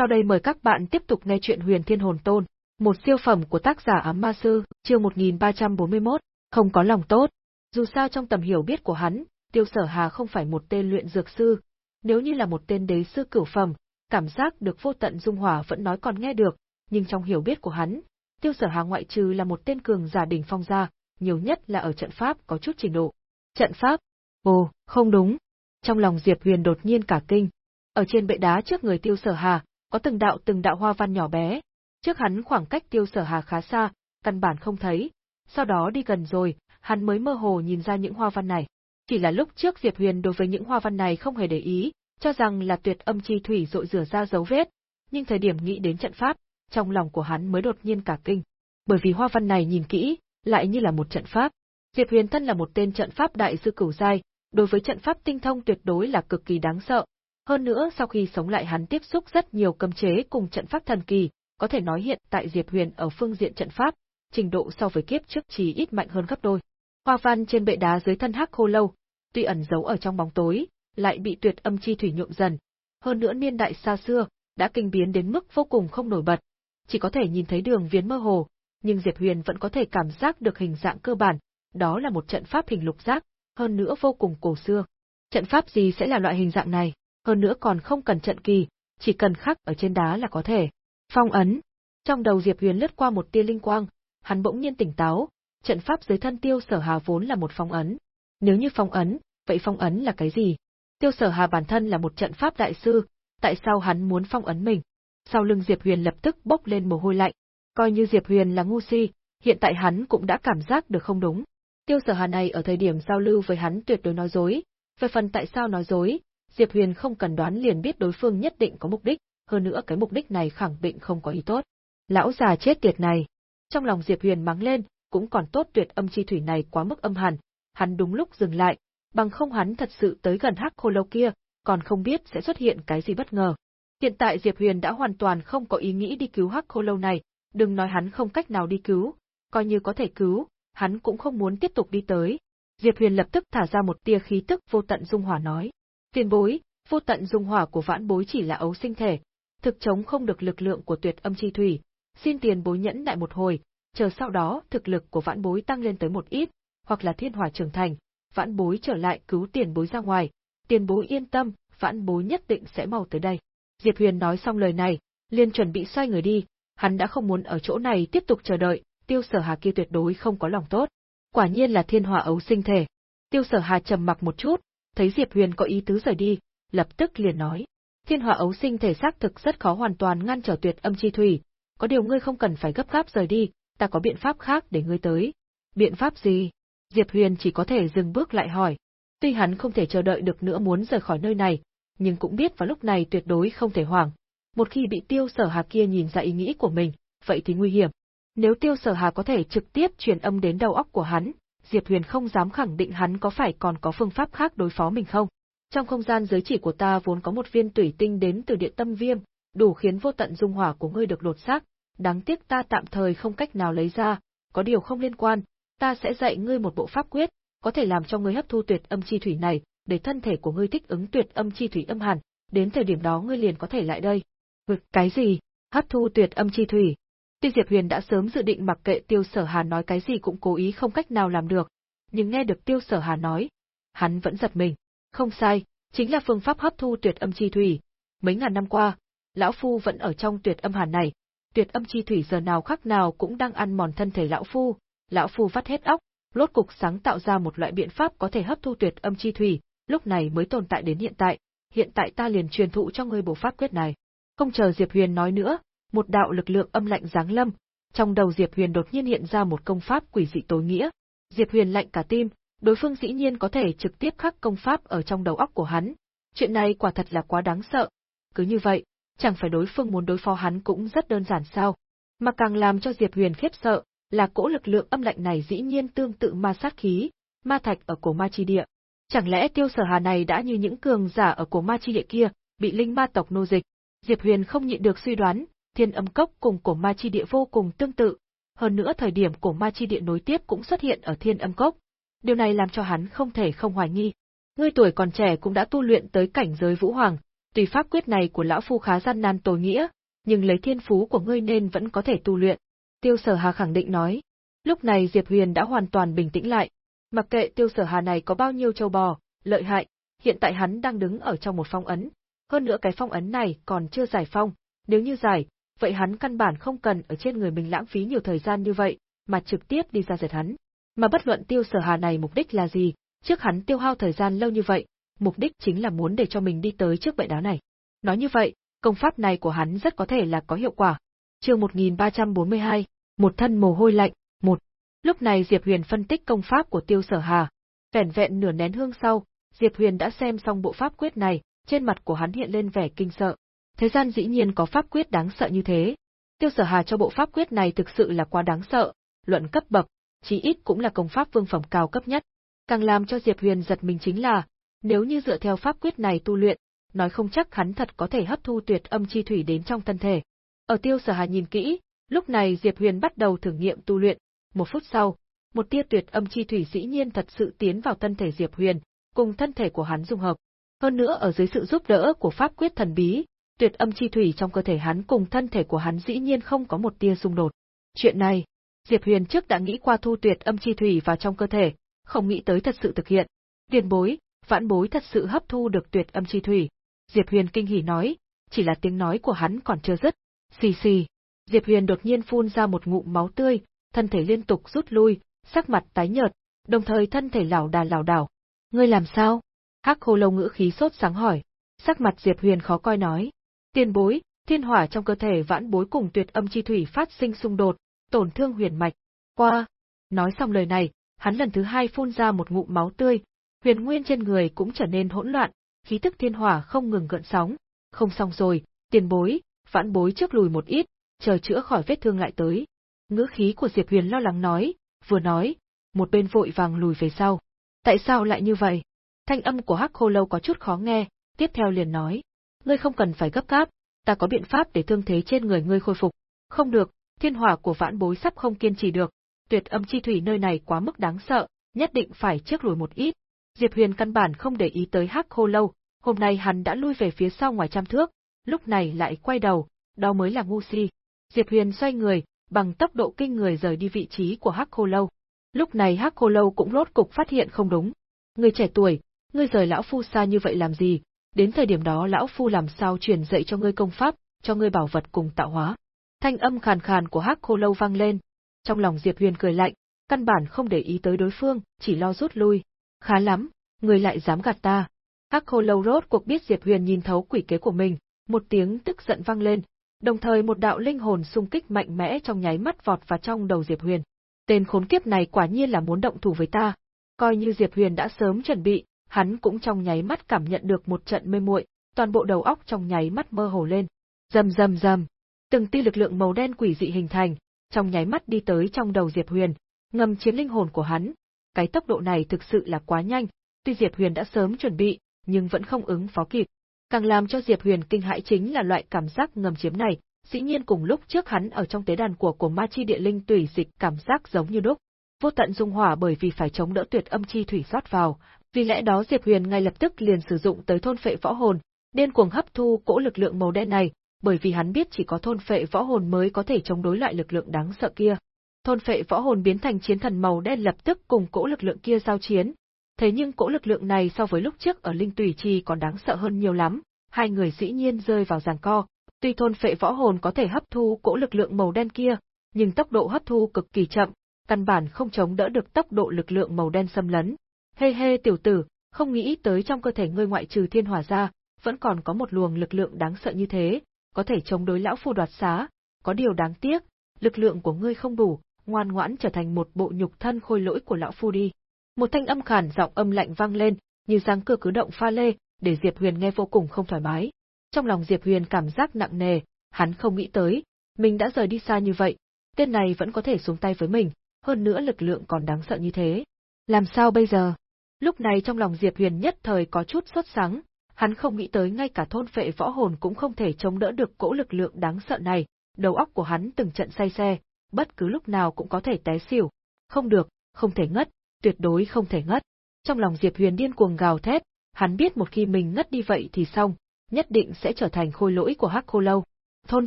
Sau đây mời các bạn tiếp tục nghe chuyện Huyền Thiên Hồn Tôn, một siêu phẩm của tác giả Ám Ma Sư, chương 1341, không có lòng tốt. Dù sao trong tầm hiểu biết của hắn, Tiêu Sở Hà không phải một tên luyện dược sư, nếu như là một tên đế sư cửu phẩm, cảm giác được vô tận dung hòa vẫn nói còn nghe được, nhưng trong hiểu biết của hắn, Tiêu Sở Hà ngoại trừ là một tên cường giả đỉnh phong gia, nhiều nhất là ở trận pháp có chút trình độ. Trận pháp? Ồ, không đúng. Trong lòng Diệp Huyền đột nhiên cả kinh. Ở trên bệ đá trước người Tiêu Sở Hà, có từng đạo từng đạo hoa văn nhỏ bé. Trước hắn khoảng cách Tiêu Sở Hà khá xa, căn bản không thấy. Sau đó đi gần rồi, hắn mới mơ hồ nhìn ra những hoa văn này. Chỉ là lúc trước Diệp Huyền đối với những hoa văn này không hề để ý, cho rằng là tuyệt âm chi thủy rội rửa ra dấu vết, nhưng thời điểm nghĩ đến trận pháp, trong lòng của hắn mới đột nhiên cả kinh. Bởi vì hoa văn này nhìn kỹ, lại như là một trận pháp. Diệp Huyền thân là một tên trận pháp đại sư cửu giai, đối với trận pháp tinh thông tuyệt đối là cực kỳ đáng sợ. Hơn nữa sau khi sống lại hắn tiếp xúc rất nhiều cấm chế cùng trận pháp thần kỳ, có thể nói hiện tại Diệp Huyền ở phương diện trận pháp, trình độ so với kiếp trước chỉ ít mạnh hơn gấp đôi. Hoa văn trên bệ đá dưới thân hắc khô lâu, tuy ẩn giấu ở trong bóng tối, lại bị tuyệt âm chi thủy nhuộm dần. Hơn nữa niên đại xa xưa, đã kinh biến đến mức vô cùng không nổi bật. Chỉ có thể nhìn thấy đường viền mơ hồ, nhưng Diệp Huyền vẫn có thể cảm giác được hình dạng cơ bản, đó là một trận pháp hình lục giác, hơn nữa vô cùng cổ xưa. Trận pháp gì sẽ là loại hình dạng này, hơn nữa còn không cần trận kỳ, chỉ cần khắc ở trên đá là có thể. Phong ấn. Trong đầu Diệp Huyền lướt qua một tia linh quang, hắn bỗng nhiên tỉnh táo, trận pháp dưới thân Tiêu Sở Hà vốn là một phong ấn. Nếu như phong ấn, vậy phong ấn là cái gì? Tiêu Sở Hà bản thân là một trận pháp đại sư, tại sao hắn muốn phong ấn mình? Sau lưng Diệp Huyền lập tức bốc lên mồ hôi lạnh, coi như Diệp Huyền là ngu si, hiện tại hắn cũng đã cảm giác được không đúng. Tiêu Sở Hà này ở thời điểm giao lưu với hắn tuyệt đối nói dối, về phần tại sao nói dối, Diệp Huyền không cần đoán liền biết đối phương nhất định có mục đích, hơn nữa cái mục đích này khẳng định không có ý tốt. Lão già chết tiệt này. Trong lòng Diệp Huyền mắng lên, cũng còn tốt tuyệt âm chi thủy này quá mức âm hàn, hắn đúng lúc dừng lại, bằng không hắn thật sự tới gần hắc khô lâu kia, còn không biết sẽ xuất hiện cái gì bất ngờ. Hiện tại Diệp Huyền đã hoàn toàn không có ý nghĩ đi cứu hắc khô lâu này, đừng nói hắn không cách nào đi cứu, coi như có thể cứu, hắn cũng không muốn tiếp tục đi tới. Diệp Huyền lập tức thả ra một tia khí tức vô tận dung hỏa nói. Tiền bối, vô tận dung hỏa của vãn bối chỉ là ấu sinh thể, thực chống không được lực lượng của tuyệt âm chi thủy, xin tiền bối nhẫn đại một hồi, chờ sau đó thực lực của vãn bối tăng lên tới một ít, hoặc là thiên hỏa trưởng thành, vãn bối trở lại cứu tiền bối ra ngoài, tiền bối yên tâm, vãn bối nhất định sẽ mau tới đây. Diệp Huyền nói xong lời này, liền chuẩn bị xoay người đi, hắn đã không muốn ở chỗ này tiếp tục chờ đợi, tiêu sở hà kia tuyệt đối không có lòng tốt. Quả nhiên là thiên hỏa ấu sinh thể. Tiêu sở hà trầm mặc một chút, thấy Diệp Huyền có ý tứ rời đi, lập tức liền nói. Thiên hỏa ấu sinh thể xác thực rất khó hoàn toàn ngăn trở tuyệt âm chi thủy, có điều ngươi không cần phải gấp gáp rời đi, ta có biện pháp khác để ngươi tới. Biện pháp gì? Diệp Huyền chỉ có thể dừng bước lại hỏi. Tuy hắn không thể chờ đợi được nữa muốn rời khỏi nơi này, nhưng cũng biết vào lúc này tuyệt đối không thể hoảng. Một khi bị tiêu sở hà kia nhìn ra ý nghĩ của mình, vậy thì nguy hiểm. Nếu tiêu sở hà có thể trực tiếp truyền âm đến đầu óc của hắn, Diệp Huyền không dám khẳng định hắn có phải còn có phương pháp khác đối phó mình không. Trong không gian giới chỉ của ta vốn có một viên tủy tinh đến từ địa tâm viêm, đủ khiến vô tận dung hỏa của ngươi được lột xác, đáng tiếc ta tạm thời không cách nào lấy ra, có điều không liên quan, ta sẽ dạy ngươi một bộ pháp quyết, có thể làm cho ngươi hấp thu tuyệt âm chi thủy này, để thân thể của ngươi thích ứng tuyệt âm chi thủy âm hàn, đến thời điểm đó ngươi liền có thể lại đây. Vực cái gì? Hấp thu tuyệt âm chi thủy? Tuy Diệp Huyền đã sớm dự định mặc kệ Tiêu Sở Hà nói cái gì cũng cố ý không cách nào làm được, nhưng nghe được Tiêu Sở Hà nói, hắn vẫn giật mình. Không sai, chính là phương pháp hấp thu tuyệt âm chi thủy. Mấy ngàn năm qua, lão phu vẫn ở trong tuyệt âm hàn này, tuyệt âm chi thủy giờ nào khắc nào cũng đang ăn mòn thân thể lão phu, lão phu vắt hết óc, lốt cục sáng tạo ra một loại biện pháp có thể hấp thu tuyệt âm chi thủy, lúc này mới tồn tại đến hiện tại, hiện tại ta liền truyền thụ cho ngươi bộ pháp quyết này. Không chờ Diệp Huyền nói nữa, một đạo lực lượng âm lạnh giáng lâm, trong đầu Diệp Huyền đột nhiên hiện ra một công pháp quỷ dị tối nghĩa. Diệp Huyền lạnh cả tim, đối phương dĩ nhiên có thể trực tiếp khắc công pháp ở trong đầu óc của hắn. Chuyện này quả thật là quá đáng sợ. Cứ như vậy, chẳng phải đối phương muốn đối phó hắn cũng rất đơn giản sao? Mà càng làm cho Diệp Huyền khiếp sợ, là cỗ lực lượng âm lạnh này dĩ nhiên tương tự ma sát khí, ma thạch ở cổ ma chi địa. Chẳng lẽ tiêu sở hà này đã như những cường giả ở cổ ma chi địa kia, bị linh ma tộc nô dịch? Diệp Huyền không nhịn được suy đoán, thiên âm cốc cùng cổ ma chi địa vô cùng tương tự. Hơn nữa thời điểm cổ ma chi địa nối tiếp cũng xuất hiện ở thiên âm cốc. Điều này làm cho hắn không thể không hoài nghi. Ngươi tuổi còn trẻ cũng đã tu luyện tới cảnh giới vũ hoàng, Tùy pháp quyết này của lão phu khá gian nan tối nghĩa, nhưng lấy thiên phú của ngươi nên vẫn có thể tu luyện. Tiêu Sở Hà khẳng định nói. Lúc này Diệp Huyền đã hoàn toàn bình tĩnh lại. Mặc kệ Tiêu Sở Hà này có bao nhiêu châu bò, lợi hại, hiện tại hắn đang đứng ở trong một phong ấn. Hơn nữa cái phong ấn này còn chưa giải phong, nếu như giải, vậy hắn căn bản không cần ở trên người mình lãng phí nhiều thời gian như vậy, mà trực tiếp đi ra giật hắn. Mà bất luận Tiêu Sở Hà này mục đích là gì, trước hắn tiêu hao thời gian lâu như vậy, mục đích chính là muốn để cho mình đi tới trước bệ đá này. Nói như vậy, công pháp này của hắn rất có thể là có hiệu quả. Chương 1342, một thân mồ hôi lạnh, một. Lúc này Diệp Huyền phân tích công pháp của Tiêu Sở Hà. Vẻn vẹn nửa nén hương sau, Diệp Huyền đã xem xong bộ pháp quyết này, trên mặt của hắn hiện lên vẻ kinh sợ. Thế gian dĩ nhiên có pháp quyết đáng sợ như thế. Tiêu Sở Hà cho bộ pháp quyết này thực sự là quá đáng sợ, luận cấp bậc, chí ít cũng là công pháp vương phẩm cao cấp nhất. Càng làm cho Diệp Huyền giật mình chính là, nếu như dựa theo pháp quyết này tu luyện, nói không chắc hắn thật có thể hấp thu tuyệt âm chi thủy đến trong thân thể. Ở Tiêu Sở Hà nhìn kỹ, lúc này Diệp Huyền bắt đầu thử nghiệm tu luyện, một phút sau, một tia tuyệt âm chi thủy dĩ nhiên thật sự tiến vào thân thể Diệp Huyền, cùng thân thể của hắn dung hợp. Hơn nữa ở dưới sự giúp đỡ của pháp quyết thần bí, tuyệt âm chi thủy trong cơ thể hắn cùng thân thể của hắn dĩ nhiên không có một tia xung đột. Chuyện này, Diệp Huyền trước đã nghĩ qua thu tuyệt âm chi thủy vào trong cơ thể, không nghĩ tới thật sự thực hiện. Tiền bối, vãn bối thật sự hấp thu được tuyệt âm chi thủy. Diệp Huyền kinh hỉ nói, chỉ là tiếng nói của hắn còn chưa dứt. Xì xì. Diệp Huyền đột nhiên phun ra một ngụm máu tươi, thân thể liên tục rút lui, sắc mặt tái nhợt, đồng thời thân thể lảo đà lảo đảo. Ngươi làm sao? Hắc Khô Lâu ngữ khí sốt sáng hỏi. Sắc mặt Diệp Huyền khó coi nói. Tiên bối, thiên hỏa trong cơ thể vãn bối cùng tuyệt âm chi thủy phát sinh xung đột, tổn thương huyền mạch. Qua. Nói xong lời này, hắn lần thứ hai phun ra một ngụm máu tươi, huyền nguyên trên người cũng trở nên hỗn loạn, khí tức thiên hỏa không ngừng gợn sóng. Không xong rồi, tiền bối, vãn bối trước lùi một ít, chờ chữa khỏi vết thương lại tới. Ngữ khí của Diệp Huyền lo lắng nói, vừa nói, một bên vội vàng lùi về sau. Tại sao lại như vậy? Thanh âm của Hắc Khô Lâu có chút khó nghe, tiếp theo liền nói, ngươi không cần phải gấp gáp, ta có biện pháp để thương thế trên người ngươi khôi phục. Không được, thiên hỏa của vãn bối sắp không kiên trì được, tuyệt âm chi thủy nơi này quá mức đáng sợ, nhất định phải trước lùi một ít. Diệp Huyền căn bản không để ý tới Hắc Khô Lâu, hôm nay hắn đã lui về phía sau ngoài trăm thước, lúc này lại quay đầu, đó mới là ngu si. Diệp Huyền xoay người, bằng tốc độ kinh người rời đi vị trí của Hắc Khô Lâu. Lúc này Hắc Khô Lâu cũng rốt cục phát hiện không đúng. Người trẻ tuổi, ngươi rời lão phu xa như vậy làm gì? Đến thời điểm đó lão phu làm sao truyền dạy cho ngươi công pháp, cho ngươi bảo vật cùng tạo hóa. Thanh âm khàn khàn của Hắc Khô Lâu vang lên. Trong lòng Diệp Huyền cười lạnh, căn bản không để ý tới đối phương, chỉ lo rút lui. Khá lắm, ngươi lại dám gạt ta. Hắc Khô Lâu rốt cuộc biết Diệp Huyền nhìn thấu quỷ kế của mình, một tiếng tức giận vang lên, đồng thời một đạo linh hồn xung kích mạnh mẽ trong nháy mắt vọt vào trong đầu Diệp Huyền. Tên khốn kiếp này quả nhiên là muốn động thủ với ta. Coi như Diệp Huyền đã sớm chuẩn bị, hắn cũng trong nháy mắt cảm nhận được một trận mê muội, toàn bộ đầu óc trong nháy mắt mơ hồ lên. Rầm rầm rầm, từng tia lực lượng màu đen quỷ dị hình thành, trong nháy mắt đi tới trong đầu Diệp Huyền, ngầm chiếm linh hồn của hắn. Cái tốc độ này thực sự là quá nhanh, tuy Diệp Huyền đã sớm chuẩn bị, nhưng vẫn không ứng phó kịp. Càng làm cho Diệp Huyền kinh hãi chính là loại cảm giác ngầm chiếm này, dĩ nhiên cùng lúc trước hắn ở trong tế đàn của của ma chi địa linh tùy dịch cảm giác giống như đúc. Vô tận dung hỏa bởi vì phải chống đỡ tuyệt âm chi thủy rót vào, vì lẽ đó Diệp Huyền ngay lập tức liền sử dụng tới thôn phệ võ hồn, điên cuồng hấp thu cỗ lực lượng màu đen này, bởi vì hắn biết chỉ có thôn phệ võ hồn mới có thể chống đối loại lực lượng đáng sợ kia. Thôn phệ võ hồn biến thành chiến thần màu đen lập tức cùng cỗ lực lượng kia giao chiến. Thế nhưng cỗ lực lượng này so với lúc trước ở Linh Tùy Trì còn đáng sợ hơn nhiều lắm, hai người dĩ nhiên rơi vào giằng co. Tuy thôn phệ võ hồn có thể hấp thu cỗ lực lượng màu đen kia, nhưng tốc độ hấp thu cực kỳ chậm, căn bản không chống đỡ được tốc độ lực lượng màu đen xâm lấn. Hê hê tiểu tử, không nghĩ tới trong cơ thể ngươi ngoại trừ thiên hỏa ra, vẫn còn có một luồng lực lượng đáng sợ như thế, có thể chống đối lão phu đoạt xá, có điều đáng tiếc, lực lượng của ngươi không đủ, ngoan ngoãn trở thành một bộ nhục thân khôi lỗi của lão phu đi. Một thanh âm khàn giọng âm lạnh vang lên, như giáng cửa cứ động pha lê, để Diệp Huyền nghe vô cùng không thoải mái. Trong lòng Diệp Huyền cảm giác nặng nề, hắn không nghĩ tới, mình đã rời đi xa như vậy, tên này vẫn có thể xuống tay với mình, hơn nữa lực lượng còn đáng sợ như thế. Làm sao bây giờ? Lúc này trong lòng Diệp Huyền nhất thời có chút sốt sắng, hắn không nghĩ tới ngay cả thôn phệ võ hồn cũng không thể chống đỡ được cỗ lực lượng đáng sợ này, đầu óc của hắn từng trận say xe, bất cứ lúc nào cũng có thể té xỉu. Không được, không thể ngất, tuyệt đối không thể ngất. Trong lòng Diệp Huyền điên cuồng gào thét, hắn biết một khi mình ngất đi vậy thì xong, nhất định sẽ trở thành khôi lỗi của Hắc Khô Lâu. Thôn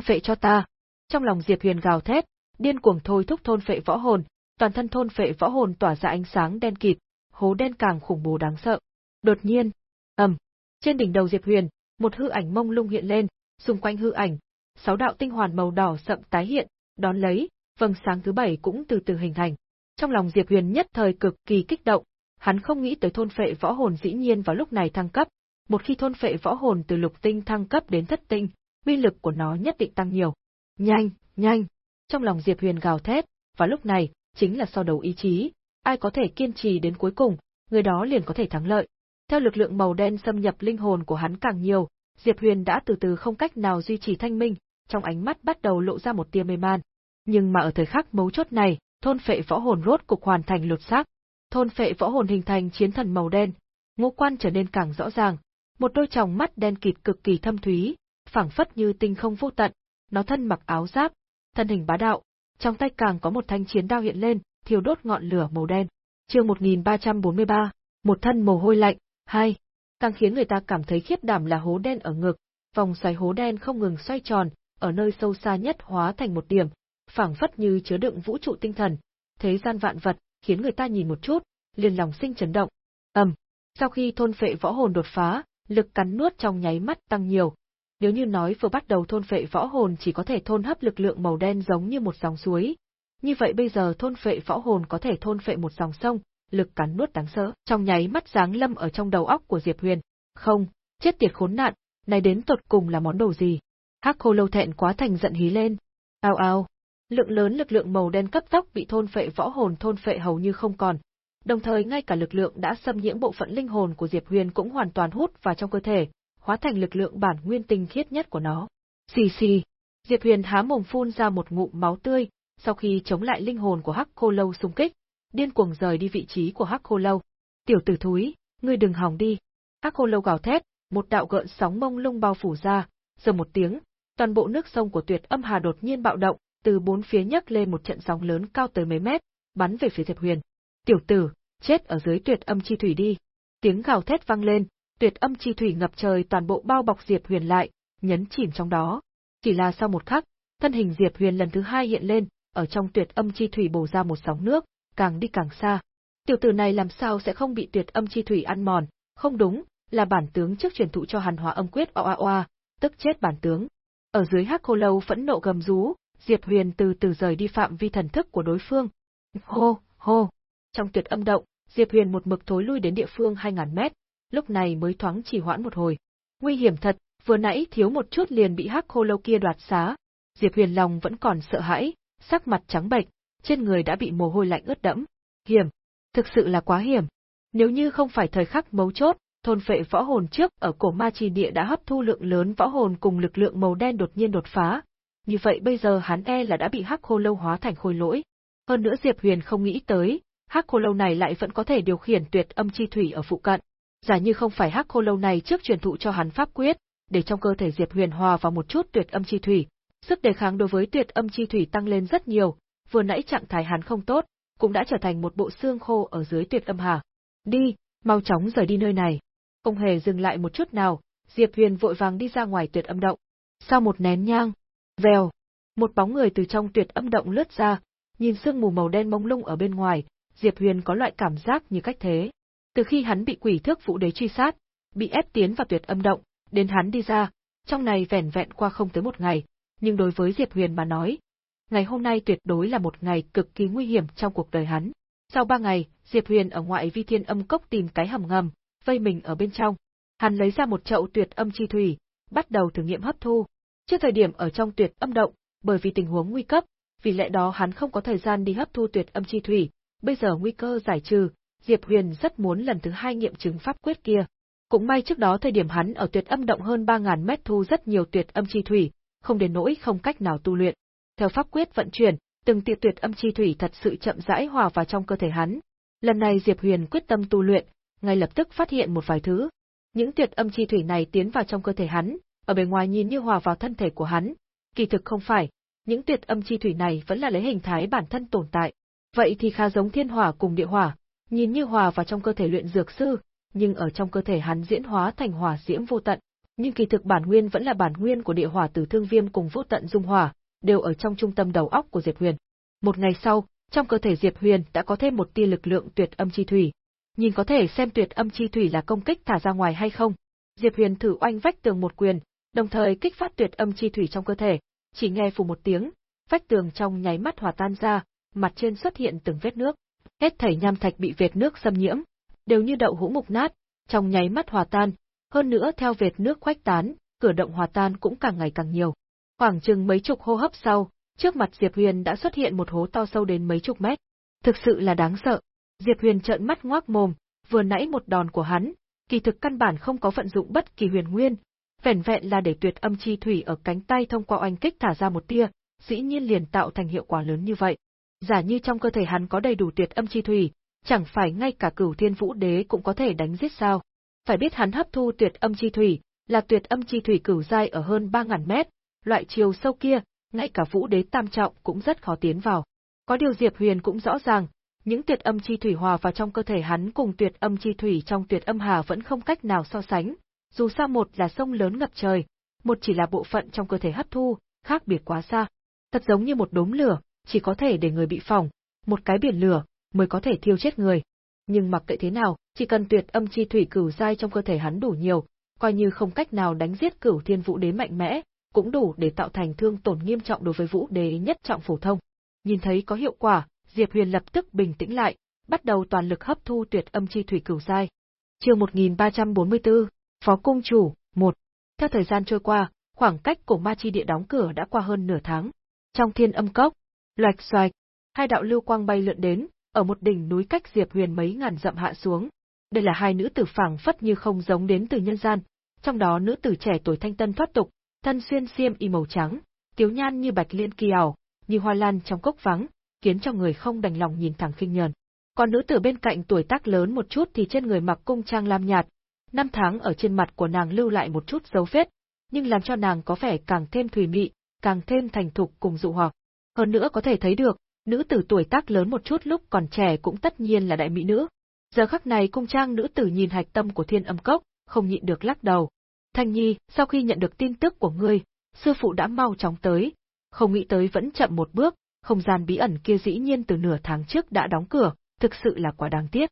phệ cho ta. Trong lòng Diệp Huyền gào thét, điên cuồng thôi thúc thôn phệ võ hồn, toàn thân thôn phệ võ hồn tỏa ra ánh sáng đen kịt, hố đen càng khủng bố đáng sợ. Đột nhiên, ầm, trên đỉnh đầu Diệp Huyền, một hư ảnh mông lung hiện lên, xung quanh hư ảnh, sáu đạo tinh hoàn màu đỏ sậm tái hiện, đón lấy, vầng sáng thứ bảy cũng từ từ hình thành. Trong lòng Diệp Huyền nhất thời cực kỳ kích động, hắn không nghĩ tới thôn phệ võ hồn dĩ nhiên vào lúc này thăng cấp, một khi thôn phệ võ hồn từ lục tinh thăng cấp đến thất tinh, uy lực của nó nhất định tăng nhiều. Nhanh, nhanh! Trong lòng Diệp Huyền gào thét, và lúc này, chính là so đấu ý chí, ai có thể kiên trì đến cuối cùng, người đó liền có thể thắng lợi. Theo lực lượng màu đen xâm nhập linh hồn của hắn càng nhiều, Diệp Huyền đã từ từ không cách nào duy trì thanh minh, trong ánh mắt bắt đầu lộ ra một tia mê man. Nhưng mà ở thời khắc mấu chốt này, thôn phệ võ hồn rốt cục hoàn thành lột xác. Thôn phệ võ hồn hình thành chiến thần màu đen, ngũ quan trở nên càng rõ ràng, một đôi tròng mắt đen kịt cực kỳ thâm thúy, phảng phất như tinh không vô tận, nó thân mặc áo giáp, thân hình bá đạo, trong tay càng có một thanh chiến đao hiện lên, thiêu đốt ngọn lửa màu đen. Chương 1343, một thân mồ hôi lạnh, hai. Càng khiến người ta cảm thấy khiếp đảm là hố đen ở ngực, vòng xoáy hố đen không ngừng xoay tròn, ở nơi sâu xa nhất hóa thành một điểm, phảng phất như chứa đựng vũ trụ tinh thần, thế gian vạn vật, khiến người ta nhìn một chút, liền lòng sinh chấn động. Ầm, sau khi thôn phệ võ hồn đột phá, lực cắn nuốt trong nháy mắt tăng nhiều. Nếu như nói vừa bắt đầu thôn phệ võ hồn chỉ có thể thôn hấp lực lượng màu đen giống như một dòng suối, như vậy bây giờ thôn phệ võ hồn có thể thôn phệ một dòng sông, lực cắn nuốt đáng sợ. Trong nháy mắt giáng lâm ở trong đầu óc của Diệp Huyền. Không, chết tiệt khốn nạn, này đến tột cùng là món đồ gì? Hắc Khô Lâu thẹn quá thành giận hí lên. Ao ao, lượng lớn lực lượng màu đen cấp tốc bị thôn phệ võ hồn thôn phệ hầu như không còn. Đồng thời ngay cả lực lượng đã xâm nhiễm bộ phận linh hồn của Diệp Huyền cũng hoàn toàn hút vào trong cơ thể, hóa thành lực lượng bản nguyên tinh khiết nhất của nó. Xì xì, Diệp Huyền há mồm phun ra một ngụm máu tươi, sau khi chống lại linh hồn của Hắc Khô Lâu xung kích, điên cuồng rời đi vị trí của Hắc Khô Lâu. "Tiểu tử thúi, ngươi đừng hòng đi." Hắc Khô Lâu gào thét, một đạo gợn sóng mông lung bao phủ ra, giờ một tiếng, toàn bộ nước sông của Tuyệt Âm Hà đột nhiên bạo động, từ bốn phía nhấc lên một trận sóng lớn cao tới mấy mét, bắn về phía Diệp Huyền. "Tiểu tử, chết ở dưới Tuyệt Âm chi thủy đi." Tiếng gào thét vang lên, Tuyệt Âm chi thủy ngập trời toàn bộ bao bọc Diệp Huyền lại, nhấn chìm trong đó. Chỉ là sau một khắc, thân hình Diệp Huyền lần thứ hai hiện lên, ở trong tuyệt âm chi thủy bổ ra một sóng nước, càng đi càng xa. Tiểu tử này làm sao sẽ không bị tuyệt âm chi thủy ăn mòn, không đúng, là bản tướng trước truyền thụ cho hàn hóa âm quyết oa oa, tức chết bản tướng. Ở dưới hắc khô lâu phẫn nộ gầm rú, Diệp Huyền từ từ rời đi phạm vi thần thức của đối phương. Hô, hô. Trong tuyệt âm động, Diệp Huyền một mực thối lui đến địa phương 2000 mét, lúc này mới thoáng chỉ hoãn một hồi. Nguy hiểm thật, vừa nãy thiếu một chút liền bị hắc khô lâu kia đoạt xá. Diệp Huyền lòng vẫn còn sợ hãi, sắc mặt trắng bệch, trên người đã bị mồ hôi lạnh ướt đẫm. Hiểm, thực sự là quá hiểm. Nếu như không phải thời khắc mấu chốt, thôn phệ võ hồn trước ở cổ ma trì địa đã hấp thu lượng lớn võ hồn cùng lực lượng màu đen đột nhiên đột phá. Như vậy bây giờ hắn e là đã bị hắc khô lâu hóa thành khôi lỗi. Hơn nữa Diệp Huyền không nghĩ tới, hắc khô lâu này lại vẫn có thể điều khiển tuyệt âm chi thủy ở phụ cận. Giả như không phải hắc khô lâu này trước truyền thụ cho hắn pháp quyết, để trong cơ thể Diệp Huyền hòa vào một chút tuyệt âm chi thủy, Sức đề kháng đối với tuyệt âm chi thủy tăng lên rất nhiều, vừa nãy trạng thái hắn không tốt, cũng đã trở thành một bộ xương khô ở dưới tuyệt âm hà. Đi, mau chóng rời đi nơi này. Không hề dừng lại một chút nào, Diệp Huyền vội vàng đi ra ngoài tuyệt âm động. Sau một nén nhang, vèo, một bóng người từ trong tuyệt âm động lướt ra, nhìn sương mù màu đen mông lung ở bên ngoài, Diệp Huyền có loại cảm giác như cách thế. Từ khi hắn bị quỷ thước vũ đế truy sát, bị ép tiến vào tuyệt âm động, đến hắn đi ra, trong này vẻn vẹn qua không tới một ngày, nhưng đối với Diệp Huyền mà nói, ngày hôm nay tuyệt đối là một ngày cực kỳ nguy hiểm trong cuộc đời hắn. Sau ba ngày, Diệp Huyền ở ngoại vi thiên âm cốc tìm cái hầm ngầm, vây mình ở bên trong. Hắn lấy ra một chậu tuyệt âm chi thủy, bắt đầu thử nghiệm hấp thu. Trước thời điểm ở trong tuyệt âm động, bởi vì tình huống nguy cấp, vì lẽ đó hắn không có thời gian đi hấp thu tuyệt âm chi thủy, bây giờ nguy cơ giải trừ, Diệp Huyền rất muốn lần thứ hai nghiệm chứng pháp quyết kia. Cũng may trước đó thời điểm hắn ở tuyệt âm động hơn 3.000 mét thu rất nhiều tuyệt âm chi thủy, không đến nỗi không cách nào tu luyện. Theo pháp quyết vận chuyển, từng tia tuyệt âm chi thủy thật sự chậm rãi hòa vào trong cơ thể hắn. Lần này Diệp Huyền quyết tâm tu luyện, ngay lập tức phát hiện một vài thứ. Những tuyệt âm chi thủy này tiến vào trong cơ thể hắn, ở bề ngoài nhìn như hòa vào thân thể của hắn, kỳ thực không phải, những tuyệt âm chi thủy này vẫn là lấy hình thái bản thân tồn tại. Vậy thì khá giống thiên hỏa cùng địa hỏa, nhìn như hòa vào trong cơ thể luyện dược sư, nhưng ở trong cơ thể hắn diễn hóa thành hỏa diễm vô tận. Nhưng kỳ thực bản nguyên vẫn là bản nguyên của địa hỏa tử thương viêm cùng vũ tận dung hỏa, đều ở trong trung tâm đầu óc của Diệp Huyền. Một ngày sau, trong cơ thể Diệp Huyền đã có thêm một tia lực lượng tuyệt âm chi thủy. Nhìn có thể xem tuyệt âm chi thủy là công kích thả ra ngoài hay không. Diệp Huyền thử oanh vách tường một quyền, đồng thời kích phát tuyệt âm chi thủy trong cơ thể, chỉ nghe phù một tiếng, vách tường trong nháy mắt hòa tan ra, mặt trên xuất hiện từng vết nước. Hết thảy nham thạch bị vệt nước xâm nhiễm, đều như đậu hũ mục nát, trong nháy mắt hòa tan, hơn nữa theo vệt nước khuếch tán, cửa động hòa tan cũng càng ngày càng nhiều. Khoảng chừng mấy chục hô hấp sau, trước mặt Diệp Huyền đã xuất hiện một hố to sâu đến mấy chục mét. Thực sự là đáng sợ. Diệp Huyền trợn mắt ngoác mồm, vừa nãy một đòn của hắn, kỳ thực căn bản không có vận dụng bất kỳ huyền nguyên, vẻn vẹn là để tuyệt âm chi thủy ở cánh tay thông qua oanh kích thả ra một tia, dĩ nhiên liền tạo thành hiệu quả lớn như vậy. Giả như trong cơ thể hắn có đầy đủ tuyệt âm chi thủy, chẳng phải ngay cả cửu thiên vũ đế cũng có thể đánh giết sao. Phải biết hắn hấp thu tuyệt âm chi thủy, là tuyệt âm chi thủy cửu giai ở hơn 3000 mét, loại chiều sâu kia, ngay cả vũ đế tam trọng cũng rất khó tiến vào. Có điều Diệp Huyền cũng rõ ràng, những tuyệt âm chi thủy hòa vào trong cơ thể hắn cùng tuyệt âm chi thủy trong tuyệt âm hà vẫn không cách nào so sánh, dù sao một là sông lớn ngập trời, một chỉ là bộ phận trong cơ thể hấp thu, khác biệt quá xa. Thật giống như một đốm lửa, chỉ có thể để người bị phỏng, một cái biển lửa mới có thể thiêu chết người. Nhưng mặc kệ thế nào, chỉ cần tuyệt âm chi thủy cửu giai trong cơ thể hắn đủ nhiều, coi như không cách nào đánh giết cửu thiên vũ đế mạnh mẽ, cũng đủ để tạo thành thương tổn nghiêm trọng đối với vũ đế nhất trọng phổ thông. Nhìn thấy có hiệu quả, Diệp Huyền lập tức bình tĩnh lại, bắt đầu toàn lực hấp thu tuyệt âm chi thủy cửu giai. Chương 1344, Phó cung chủ, 1. Theo thời gian trôi qua, khoảng cách cổ ma chi địa đóng cửa đã qua hơn nửa tháng. Trong thiên âm cốc, loạch xoạch, hai đạo lưu quang bay lượn đến, ở một đỉnh núi cách Diệp Huyền mấy ngàn dặm hạ xuống. Đây là hai nữ tử phảng phất như không giống đến từ nhân gian, trong đó nữ tử trẻ tuổi thanh tân thoát tục, thân xuyên xiêm y màu trắng, tiếu nhan như bạch liên kỳ ảo, như hoa lan trong cốc vắng, khiến cho người không đành lòng nhìn thẳng khinh nhờn. Còn nữ tử bên cạnh tuổi tác lớn một chút thì trên người mặc cung trang lam nhạt, năm tháng ở trên mặt của nàng lưu lại một chút dấu vết, nhưng làm cho nàng có vẻ càng thêm thùy mị, càng thêm thành thục cùng dụ hoặc. Hơn nữa có thể thấy được, nữ tử tuổi tác lớn một chút lúc còn trẻ cũng tất nhiên là đại mỹ nữ. Giờ khắc này cung trang nữ tử nhìn hạch tâm của thiên âm cốc, không nhịn được lắc đầu. Thanh Nhi, sau khi nhận được tin tức của ngươi, sư phụ đã mau chóng tới, không nghĩ tới vẫn chậm một bước, không gian bí ẩn kia dĩ nhiên từ nửa tháng trước đã đóng cửa, thực sự là quá đáng tiếc.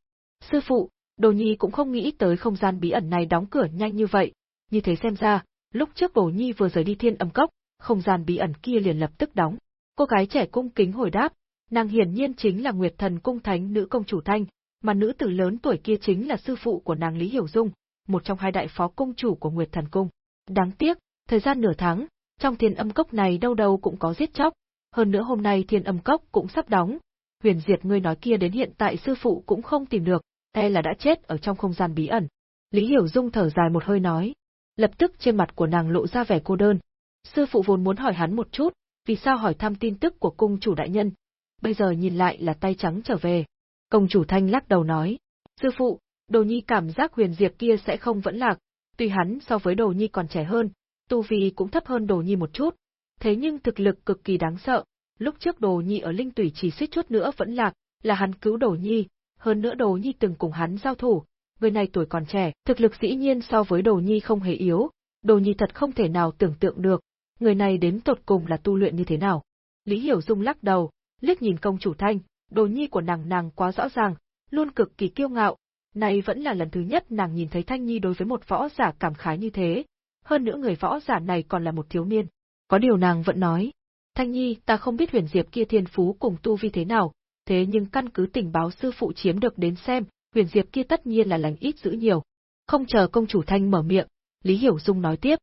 Sư phụ, Đồ Nhi cũng không nghĩ tới không gian bí ẩn này đóng cửa nhanh như vậy, như thế xem ra, lúc trước Đồ Nhi vừa rời đi thiên âm cốc, không gian bí ẩn kia liền lập tức đóng. Cô gái trẻ cung kính hồi đáp, nàng hiển nhiên chính là Nguyệt Thần cung thánh nữ công chủ Thanh, mà nữ tử lớn tuổi kia chính là sư phụ của nàng Lý Hiểu Dung, một trong hai đại phó công chủ của Nguyệt Thần cung. Đáng tiếc, thời gian nửa tháng, trong thiên âm cốc này đâu đâu cũng có giết chóc, hơn nữa hôm nay thiên âm cốc cũng sắp đóng. Huyền Diệt ngươi nói kia đến hiện tại sư phụ cũng không tìm được, e là đã chết ở trong không gian bí ẩn. Lý Hiểu Dung thở dài một hơi nói. Lập tức trên mặt của nàng lộ ra vẻ cô đơn. Sư phụ vốn muốn hỏi hắn một chút, vì sao hỏi thăm tin tức của cung chủ đại nhân. Bây giờ nhìn lại là tay trắng trở về. Công chủ Thanh lắc đầu nói. Sư phụ, đồ nhi cảm giác huyền diệp kia sẽ không vẫn lạc, tuy hắn so với đồ nhi còn trẻ hơn, tu vi cũng thấp hơn đồ nhi một chút. Thế nhưng thực lực cực kỳ đáng sợ, lúc trước đồ nhi ở linh tủy chỉ suýt chút nữa vẫn lạc, là hắn cứu đồ nhi, hơn nữa Đồ Nhi từng cùng hắn giao thủ, người này tuổi còn trẻ, thực lực dĩ nhiên so với Đồ Nhi không hề yếu, Đồ Nhi thật không thể nào tưởng tượng được, người này đến tột cùng là tu luyện như thế nào. Lý Hiểu Dung lắc đầu, liếc nhìn công chủ Thanh, Đồ Nhi của nàng nàng quá rõ ràng, luôn cực kỳ kiêu ngạo, này vẫn là lần thứ nhất nàng nhìn thấy Thanh Nhi đối với một võ giả cảm khái như thế, hơn nữa người võ giả này còn là một thiếu niên. Có điều nàng vẫn nói, Thanh Nhi ta không biết huyền diệp kia thiên phú cùng tu vi thế nào, thế nhưng căn cứ tình báo sư phụ chiếm được đến xem, huyền diệp kia tất nhiên là lành ít giữ nhiều. Không chờ công chủ thanh mở miệng, Lý Hiểu Dung nói tiếp.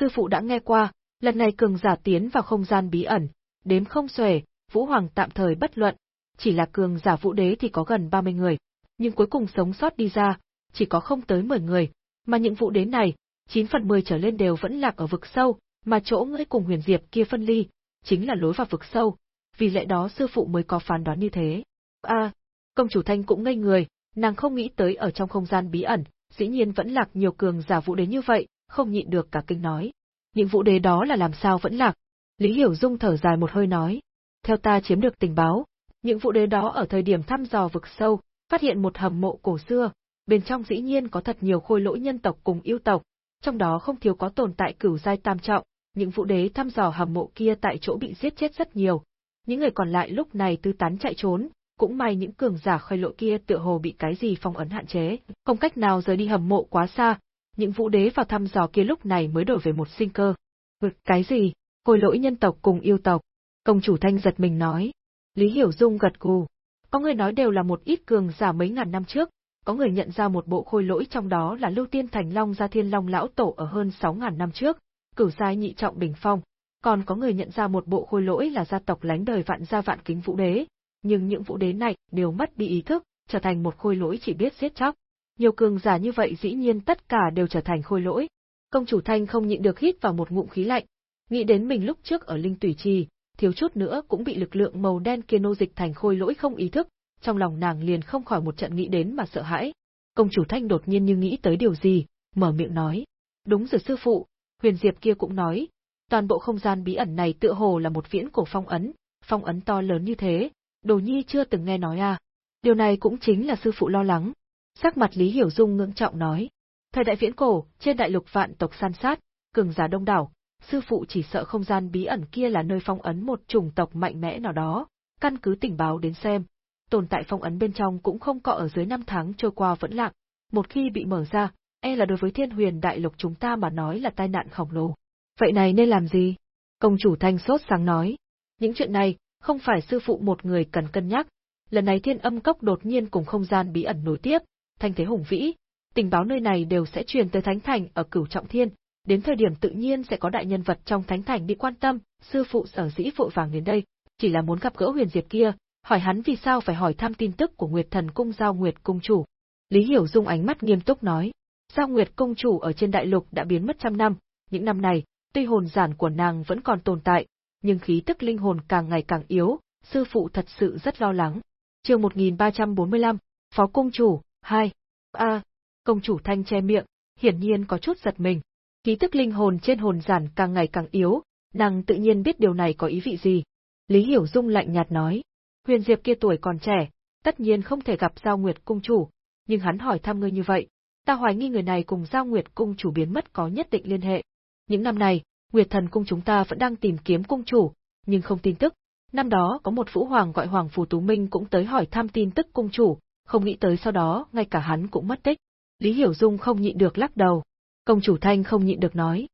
Sư phụ đã nghe qua, lần này cường giả tiến vào không gian bí ẩn, đếm không xuể, Vũ Hoàng tạm thời bất luận, chỉ là cường giả vũ đế thì có gần 30 người, nhưng cuối cùng sống sót đi ra, chỉ có không tới 10 người, mà những vũ đế này, 9 phần 10 trở lên đều vẫn lạc ở vực sâu, mà chỗ ngươi cùng huyền diệp kia phân ly, chính là lối vào vực sâu, vì lẽ đó sư phụ mới có phán đoán như thế. A, công chủ Thanh cũng ngây người, nàng không nghĩ tới ở trong không gian bí ẩn, dĩ nhiên vẫn lạc nhiều cường giả vũ đế như vậy, không nhịn được cả kinh nói. Những vũ đế đó là làm sao vẫn lạc? Lý Hiểu Dung thở dài một hơi nói. Theo ta chiếm được tình báo, những vụ đế đó ở thời điểm thăm dò vực sâu, phát hiện một hầm mộ cổ xưa, bên trong dĩ nhiên có thật nhiều khôi lỗi nhân tộc cùng yêu tộc, trong đó không thiếu có tồn tại cửu giai tam trọng, những vụ đế thăm dò hầm mộ kia tại chỗ bị giết chết rất nhiều. Những người còn lại lúc này tư tán chạy trốn, cũng may những cường giả khơi lỗi kia tựa hồ bị cái gì phong ấn hạn chế, không cách nào rời đi hầm mộ quá xa, những vũ đế vào thăm dò kia lúc này mới đổi về một sinh cơ. Vực cái gì? Khôi lỗi nhân tộc cùng yêu tộc. Công chủ thanh giật mình nói. Lý Hiểu Dung gật gù. Có người nói đều là một ít cường giả mấy ngàn năm trước, có người nhận ra một bộ khôi lỗi trong đó là Lưu Tiên Thành Long gia Thiên Long lão tổ ở hơn 6.000 năm trước, cửu giai nhị trọng Bình phong, còn có người nhận ra một bộ khôi lỗi là gia tộc lánh đời vạn gia vạn kính vũ đế, nhưng những vũ đế này đều mất đi ý thức, trở thành một khôi lỗi chỉ biết giết chóc. Nhiều cường giả như vậy dĩ nhiên tất cả đều trở thành khôi lỗi. Công chủ Thanh không nhịn được hít vào một ngụm khí lạnh, nghĩ đến mình lúc trước ở Linh Tủy Trì, thiếu chút nữa cũng bị lực lượng màu đen kia nô dịch thành khôi lỗi không ý thức, trong lòng nàng liền không khỏi một trận nghĩ đến mà sợ hãi. Công chủ Thanh đột nhiên như nghĩ tới điều gì, mở miệng nói. Đúng rồi sư phụ, huyền diệp kia cũng nói, toàn bộ không gian bí ẩn này tựa hồ là một viễn cổ phong ấn, phong ấn to lớn như thế, đồ nhi chưa từng nghe nói à. Điều này cũng chính là sư phụ lo lắng. Sắc mặt Lý Hiểu Dung ngưỡng trọng nói. Thời đại viễn cổ, trên đại lục vạn tộc san sát, cường giả đông đảo, sư phụ chỉ sợ không gian bí ẩn kia là nơi phong ấn một chủng tộc mạnh mẽ nào đó, căn cứ tình báo đến xem. Tồn tại phong ấn bên trong cũng không có ở dưới năm tháng trôi qua vẫn lặng, một khi bị mở ra, e là đối với thiên huyền đại lục chúng ta mà nói là tai nạn khổng lồ. Vậy này nên làm gì? Công chủ thanh sốt sáng nói. Những chuyện này, không phải sư phụ một người cần cân nhắc. Lần này thiên âm cốc đột nhiên cùng không gian bí ẩn nối tiếp, thanh thế hùng vĩ, tình báo nơi này đều sẽ truyền tới Thánh Thành ở cửu trọng thiên, đến thời điểm tự nhiên sẽ có đại nhân vật trong Thánh Thành đi quan tâm, sư phụ sở dĩ vội vàng đến đây, chỉ là muốn gặp gỡ huyền diệp kia, hỏi hắn vì sao phải hỏi thăm tin tức của Nguyệt Thần Cung Giao Nguyệt Cung Chủ. Lý Hiểu Dung ánh mắt nghiêm túc nói, Giao Nguyệt Cung Chủ ở trên đại lục đã biến mất trăm năm, những năm này, tuy hồn giản của nàng vẫn còn tồn tại, nhưng khí tức linh hồn càng ngày càng yếu, sư phụ thật sự rất lo lắng. Chương 1345, Phó Cung Chủ, 2. A. công chủ thanh che miệng, hiển nhiên có chút giật mình. Khí tức linh hồn trên hồn giản càng ngày càng yếu, nàng tự nhiên biết điều này có ý vị gì. Lý Hiểu Dung lạnh nhạt nói, huyền diệp kia tuổi còn trẻ, tất nhiên không thể gặp Giao Nguyệt Cung Chủ, nhưng hắn hỏi thăm ngươi như vậy, ta hoài nghi người này cùng Giao Nguyệt Cung Chủ biến mất có nhất định liên hệ. Những năm này, Nguyệt Thần Cung chúng ta vẫn đang tìm kiếm cung chủ, nhưng không tin tức. Năm đó có một vũ hoàng gọi Hoàng Phù Tú Minh cũng tới hỏi thăm tin tức cung chủ, không nghĩ tới sau đó ngay cả hắn cũng mất tích. Lý Hiểu Dung không nhịn được lắc đầu. Công chủ Thanh không nhịn được nói.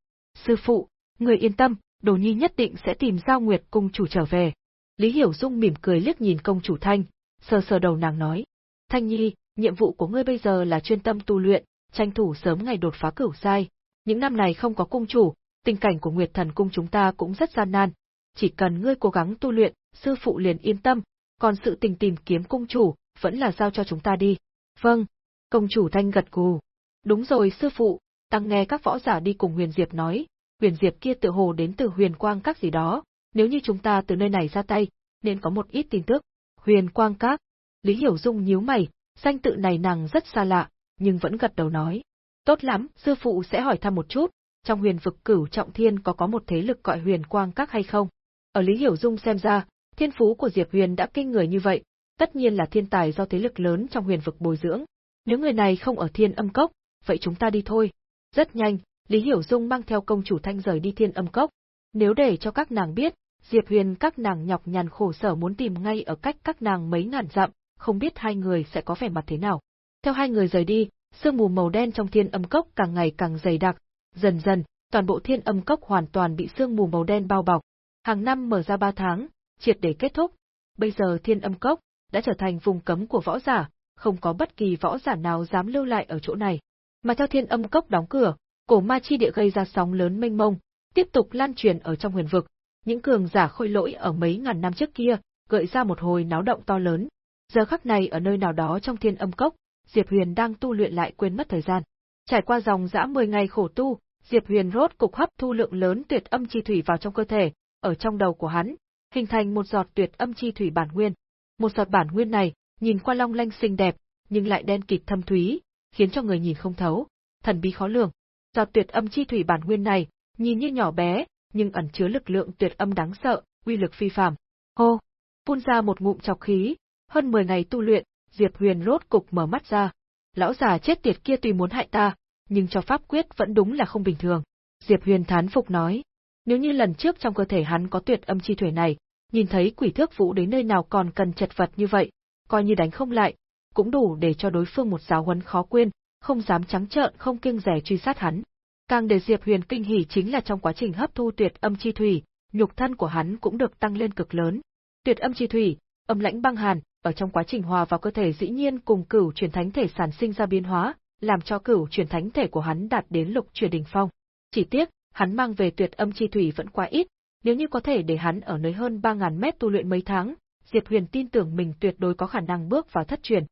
Sư phụ, người yên tâm, Đồ Nhi nhất định sẽ tìm Giao Nguyệt cung chủ trở về. Lý Hiểu Dung mỉm cười liếc nhìn công chủ Thanh, sờ sờ đầu nàng nói. Thanh Nhi, nhiệm vụ của ngươi bây giờ là chuyên tâm tu luyện, tranh thủ sớm ngày đột phá cửu sai. Những năm này không có cung chủ, tình cảnh của Nguyệt Thần Cung chúng ta cũng rất gian nan. Chỉ cần ngươi cố gắng tu luyện, sư phụ liền yên tâm, còn sự tình tìm kiếm cung chủ, vẫn là giao cho chúng ta đi. Vâng, công chủ thanh gật gù. Đúng rồi sư phụ, tăng nghe các võ giả đi cùng Huyền Diệp nói, Huyền Diệp kia tự hồ đến từ Huyền Quang Các gì đó, nếu như chúng ta từ nơi này ra tay, nên có một ít tin tức. Huyền Quang Các. Lý Hiểu Dung nhíu mày, danh tự này nàng rất xa lạ, nhưng vẫn gật đầu nói. Tốt lắm, sư phụ sẽ hỏi thăm một chút, trong huyền vực cửu trọng thiên có có một thế lực gọi huyền quang các hay không? Ở Lý Hiểu Dung xem ra, thiên phú của Diệp Huyền đã kinh người như vậy, tất nhiên là thiên tài do thế lực lớn trong huyền vực bồi dưỡng. Nếu người này không ở thiên âm cốc, vậy chúng ta đi thôi. Rất nhanh, Lý Hiểu Dung mang theo công chủ thanh rời đi thiên âm cốc. Nếu để cho các nàng biết, Diệp Huyền các nàng nhọc nhằn khổ sở muốn tìm ngay ở cách các nàng mấy ngàn dặm, không biết hai người sẽ có vẻ mặt thế nào. Theo hai người rời đi, sương mù màu đen trong thiên âm cốc càng ngày càng dày đặc, Dần dần, toàn bộ thiên âm cốc hoàn toàn bị sương mù màu đen bao bọc. Hàng năm mở ra ba tháng, triệt để kết thúc. Bây giờ thiên âm cốc đã trở thành vùng cấm của võ giả, không có bất kỳ võ giả nào dám lưu lại ở chỗ này. Mà theo thiên âm cốc đóng cửa, cổ ma chi địa gây ra sóng lớn mênh mông, tiếp tục lan truyền ở trong huyền vực. Những cường giả khôi lỗi ở mấy ngàn năm trước kia, gợi ra một hồi náo động to lớn. Giờ khắc này ở nơi nào đó trong thiên âm cốc, Diệp Huyền đang tu luyện lại quên mất thời gian. Trải qua dòng dã 10 ngày khổ tu, Diệp Huyền rốt cục hấp thu lượng lớn tuyệt âm chi thủy vào trong cơ thể, ở trong đầu của hắn, hình thành một giọt tuyệt âm chi thủy bản nguyên. Một giọt bản nguyên này, nhìn qua long lanh xinh đẹp, nhưng lại đen kịt thâm thúy, khiến cho người nhìn không thấu, thần bí khó lường. Giọt tuyệt âm chi thủy bản nguyên này, nhìn như nhỏ bé, nhưng ẩn chứa lực lượng tuyệt âm đáng sợ, uy lực phi phàm. Hô, phun ra một ngụm chọc khí, hơn 10 ngày tu luyện, Diệp Huyền rốt cục mở mắt ra. Lão già chết tiệt kia tuy muốn hại ta, nhưng cho pháp quyết vẫn đúng là không bình thường. Diệp Huyền thán phục nói, nếu như lần trước trong cơ thể hắn có tuyệt âm chi thủy này, nhìn thấy quỷ thước vũ đến nơi nào còn cần chật vật như vậy, coi như đánh không lại, cũng đủ để cho đối phương một giáo huấn khó quên, không dám trắng trợn không kiêng rẻ truy sát hắn. Càng để Diệp Huyền kinh hỉ chính là trong quá trình hấp thu tuyệt âm chi thủy, nhục thân của hắn cũng được tăng lên cực lớn. Tuyệt âm chi thủy, âm lãnh băng hàn, ở trong quá trình hòa vào cơ thể dĩ nhiên cùng cửu truyền thánh thể sản sinh ra biến hóa, làm cho cửu truyền thánh thể của hắn đạt đến lục truyền đỉnh phong. Chỉ tiếc, hắn mang về tuyệt âm chi thủy vẫn quá ít, nếu như có thể để hắn ở nơi hơn 3000 mét tu luyện mấy tháng, Diệp Huyền tin tưởng mình tuyệt đối có khả năng bước vào thất truyền.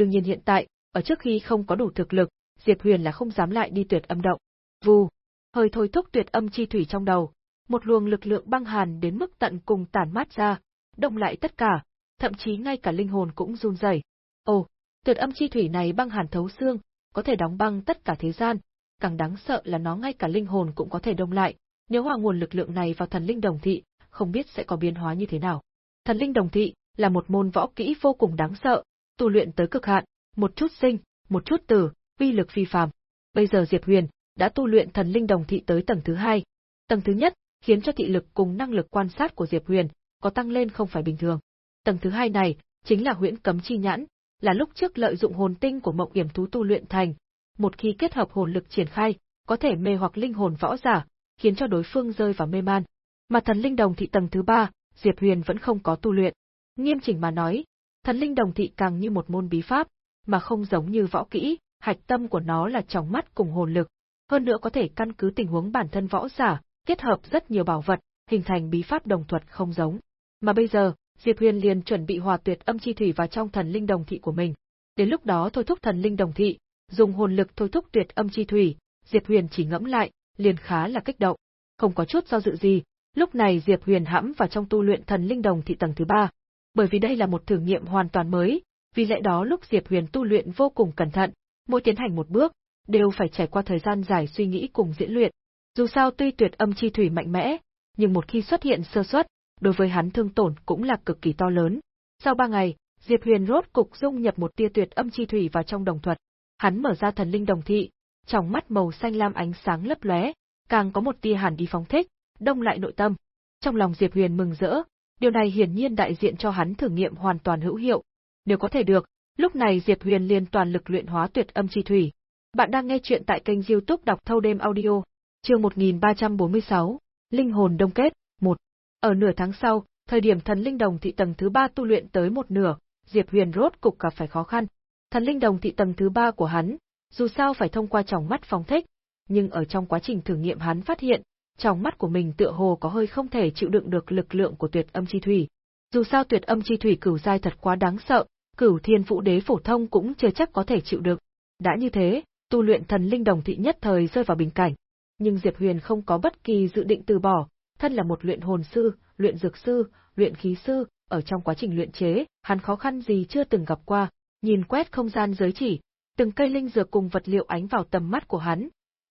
Đương nhiên hiện tại, ở trước khi không có đủ thực lực, Diệp Huyền là không dám lại đi tuyệt âm động. Vù, hơi thôi thúc tuyệt âm chi thủy trong đầu, một luồng lực lượng băng hàn đến mức tận cùng tản mát ra, đông lại tất cả, thậm chí ngay cả linh hồn cũng run rẩy. Ồ, tuyệt âm chi thủy này băng hàn thấu xương, có thể đóng băng tất cả thế gian, càng đáng sợ là nó ngay cả linh hồn cũng có thể đông lại, nếu hòa nguồn lực lượng này vào thần linh đồng thị, không biết sẽ có biến hóa như thế nào. Thần linh đồng thị là một môn võ kỹ vô cùng đáng sợ, tu luyện tới cực hạn, một chút sinh, một chút tử, uy lực phi phàm. Bây giờ Diệp Huyền đã tu luyện thần linh đồng thị tới tầng thứ hai. Tầng thứ nhất khiến cho thị lực cùng năng lực quan sát của Diệp Huyền có tăng lên không phải bình thường. Tầng thứ hai này chính là huyễn cấm chi nhãn, là lúc trước lợi dụng hồn tinh của mộng yểm thú tu luyện thành, một khi kết hợp hồn lực triển khai, có thể mê hoặc linh hồn võ giả, khiến cho đối phương rơi vào mê man. Mà thần linh đồng thị tầng thứ ba, Diệp Huyền vẫn không có tu luyện. Nghiêm chỉnh mà nói, thần linh đồng thị càng như một môn bí pháp, mà không giống như võ kỹ, hạch tâm của nó là tròng mắt cùng hồn lực, hơn nữa có thể căn cứ tình huống bản thân võ giả, kết hợp rất nhiều bảo vật, hình thành bí pháp đồng thuật không giống. Mà bây giờ, Diệp Huyền liền chuẩn bị hòa tuyệt âm chi thủy vào trong thần linh đồng thị của mình. Đến lúc đó thôi thúc thần linh đồng thị, dùng hồn lực thôi thúc tuyệt âm chi thủy, Diệp Huyền chỉ ngẫm lại, liền khá là kích động. Không có chút do dự gì, lúc này Diệp Huyền hãm vào trong tu luyện thần linh đồng thị tầng thứ ba. Bởi vì đây là một thử nghiệm hoàn toàn mới, vì lẽ đó lúc Diệp Huyền tu luyện vô cùng cẩn thận, mỗi tiến hành một bước, đều phải trải qua thời gian dài suy nghĩ cùng diễn luyện. Dù sao tuy tuyệt âm chi thủy mạnh mẽ, nhưng một khi xuất hiện sơ suất, đối với hắn thương tổn cũng là cực kỳ to lớn. Sau ba ngày, Diệp Huyền rốt cục dung nhập một tia tuyệt âm chi thủy vào trong đồng thuật. Hắn mở ra thần linh đồng thị, trong mắt màu xanh lam ánh sáng lấp lóe, càng có một tia hàn đi phóng thích, đông lại nội tâm. Trong lòng Diệp Huyền mừng rỡ, điều này hiển nhiên đại diện cho hắn thử nghiệm hoàn toàn hữu hiệu. Nếu có thể được, lúc này Diệp Huyền liền toàn lực luyện hóa tuyệt âm chi thủy. Bạn đang nghe chuyện tại kênh youtube đọc thâu đêm audio, chương 1346, Linh hồn đông kết, 1. Ở nửa tháng sau, thời điểm thần linh đồng thị tầng thứ ba tu luyện tới một nửa, Diệp Huyền rốt cục gặp phải khó khăn. Thần linh đồng thị tầng thứ ba của hắn, dù sao phải thông qua tròng mắt phóng thích, nhưng ở trong quá trình thử nghiệm hắn phát hiện, trong mắt của mình tựa hồ có hơi không thể chịu đựng được lực lượng của tuyệt âm chi thủy. Dù sao tuyệt âm chi thủy cửu giai thật quá đáng sợ, cửu thiên vũ đế phổ thông cũng chưa chắc có thể chịu đựng. Đã như thế, tu luyện thần linh đồng thị nhất thời rơi vào bình cảnh. Nhưng Diệp Huyền không có bất kỳ dự định từ bỏ, thân là một luyện hồn sư, luyện dược sư, luyện khí sư, ở trong quá trình luyện chế, hắn khó khăn gì chưa từng gặp qua, nhìn quét không gian giới chỉ, từng cây linh dược cùng vật liệu ánh vào tầm mắt của hắn.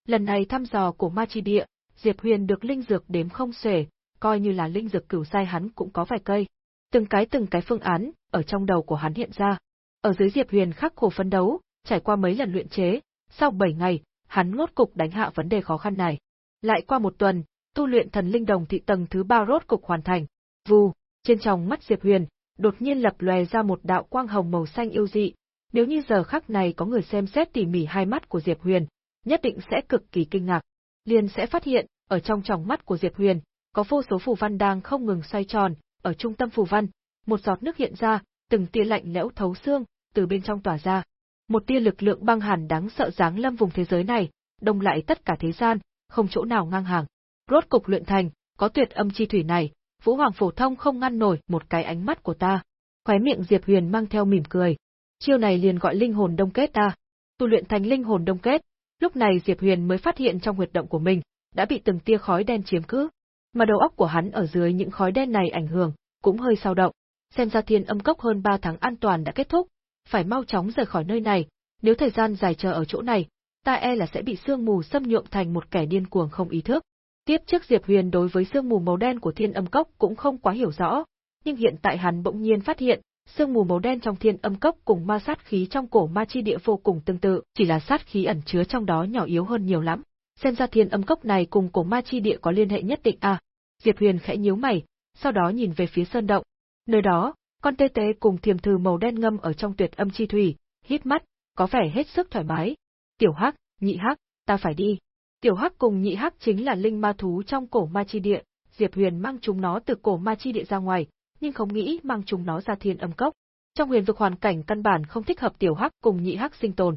Lần này thăm dò của ma chi địa, Diệp Huyền được linh dược đếm không xuể, coi như là linh dược cửu sai hắn cũng có vài cây. Từng cái từng cái phương án, ở trong đầu của hắn hiện ra. Ở dưới Diệp Huyền khắc khổ phấn đấu, trải qua mấy lần luyện chế, sau 7 ngày, hắn ngốt cục đánh hạ vấn đề khó khăn này. Lại qua một tuần, tu luyện thần linh đồng thị tầng thứ ba rốt cục hoàn thành. Vù, trên tròng mắt Diệp Huyền, đột nhiên lập lòe ra một đạo quang hồng màu xanh yêu dị. Nếu như giờ khắc này có người xem xét tỉ mỉ hai mắt của Diệp Huyền, nhất định sẽ cực kỳ kinh ngạc. Liền sẽ phát hiện, ở trong tròng mắt của Diệp Huyền, có vô số phù văn đang không ngừng xoay tròn, ở trung tâm phù văn, một giọt nước hiện ra, từng tia lạnh lẽo thấu xương, từ bên trong tỏa ra. Một tia lực lượng băng hàn đáng sợ giáng lâm vùng thế giới này, đông lại tất cả thế gian, không chỗ nào ngang hàng. Rốt cục luyện thành, có tuyệt âm chi thủy này, Vũ Hoàng phổ thông không ngăn nổi một cái ánh mắt của ta. Khóe miệng Diệp Huyền mang theo mỉm cười. Chiêu này liền gọi linh hồn đông kết ta. Tu luyện thành linh hồn đông kết, lúc này Diệp Huyền mới phát hiện trong huyệt động của mình đã bị từng tia khói đen chiếm cứ, mà đầu óc của hắn ở dưới những khói đen này ảnh hưởng, cũng hơi sao động. Xem ra thiên âm cốc hơn 3 tháng an toàn đã kết thúc, phải mau chóng rời khỏi nơi này, nếu thời gian dài chờ ở chỗ này, ta e là sẽ bị sương mù xâm nhuộm thành một kẻ điên cuồng không ý thức. Tiếp trước Diệp Huyền đối với sương mù màu đen của thiên âm cốc cũng không quá hiểu rõ, nhưng hiện tại hắn bỗng nhiên phát hiện, Sương mù màu đen trong thiên âm cốc cùng ma sát khí trong cổ ma chi địa vô cùng tương tự, chỉ là sát khí ẩn chứa trong đó nhỏ yếu hơn nhiều lắm. Xem ra thiên âm cốc này cùng cổ ma chi địa có liên hệ nhất định à. Diệp Huyền khẽ nhíu mày, sau đó nhìn về phía sơn động. Nơi đó, con tê tê cùng thiềm thư màu đen ngâm ở trong tuyệt âm chi thủy, hít mắt, có vẻ hết sức thoải mái. Tiểu Hắc, Nhị Hắc, ta phải đi. Tiểu Hắc cùng Nhị Hắc chính là linh ma thú trong cổ ma chi địa, Diệp Huyền mang chúng nó từ cổ ma chi địa ra ngoài, nhưng không nghĩ mang chúng nó ra thiên âm cốc. Trong huyền vực hoàn cảnh căn bản không thích hợp tiểu hắc cùng nhị hắc sinh tồn.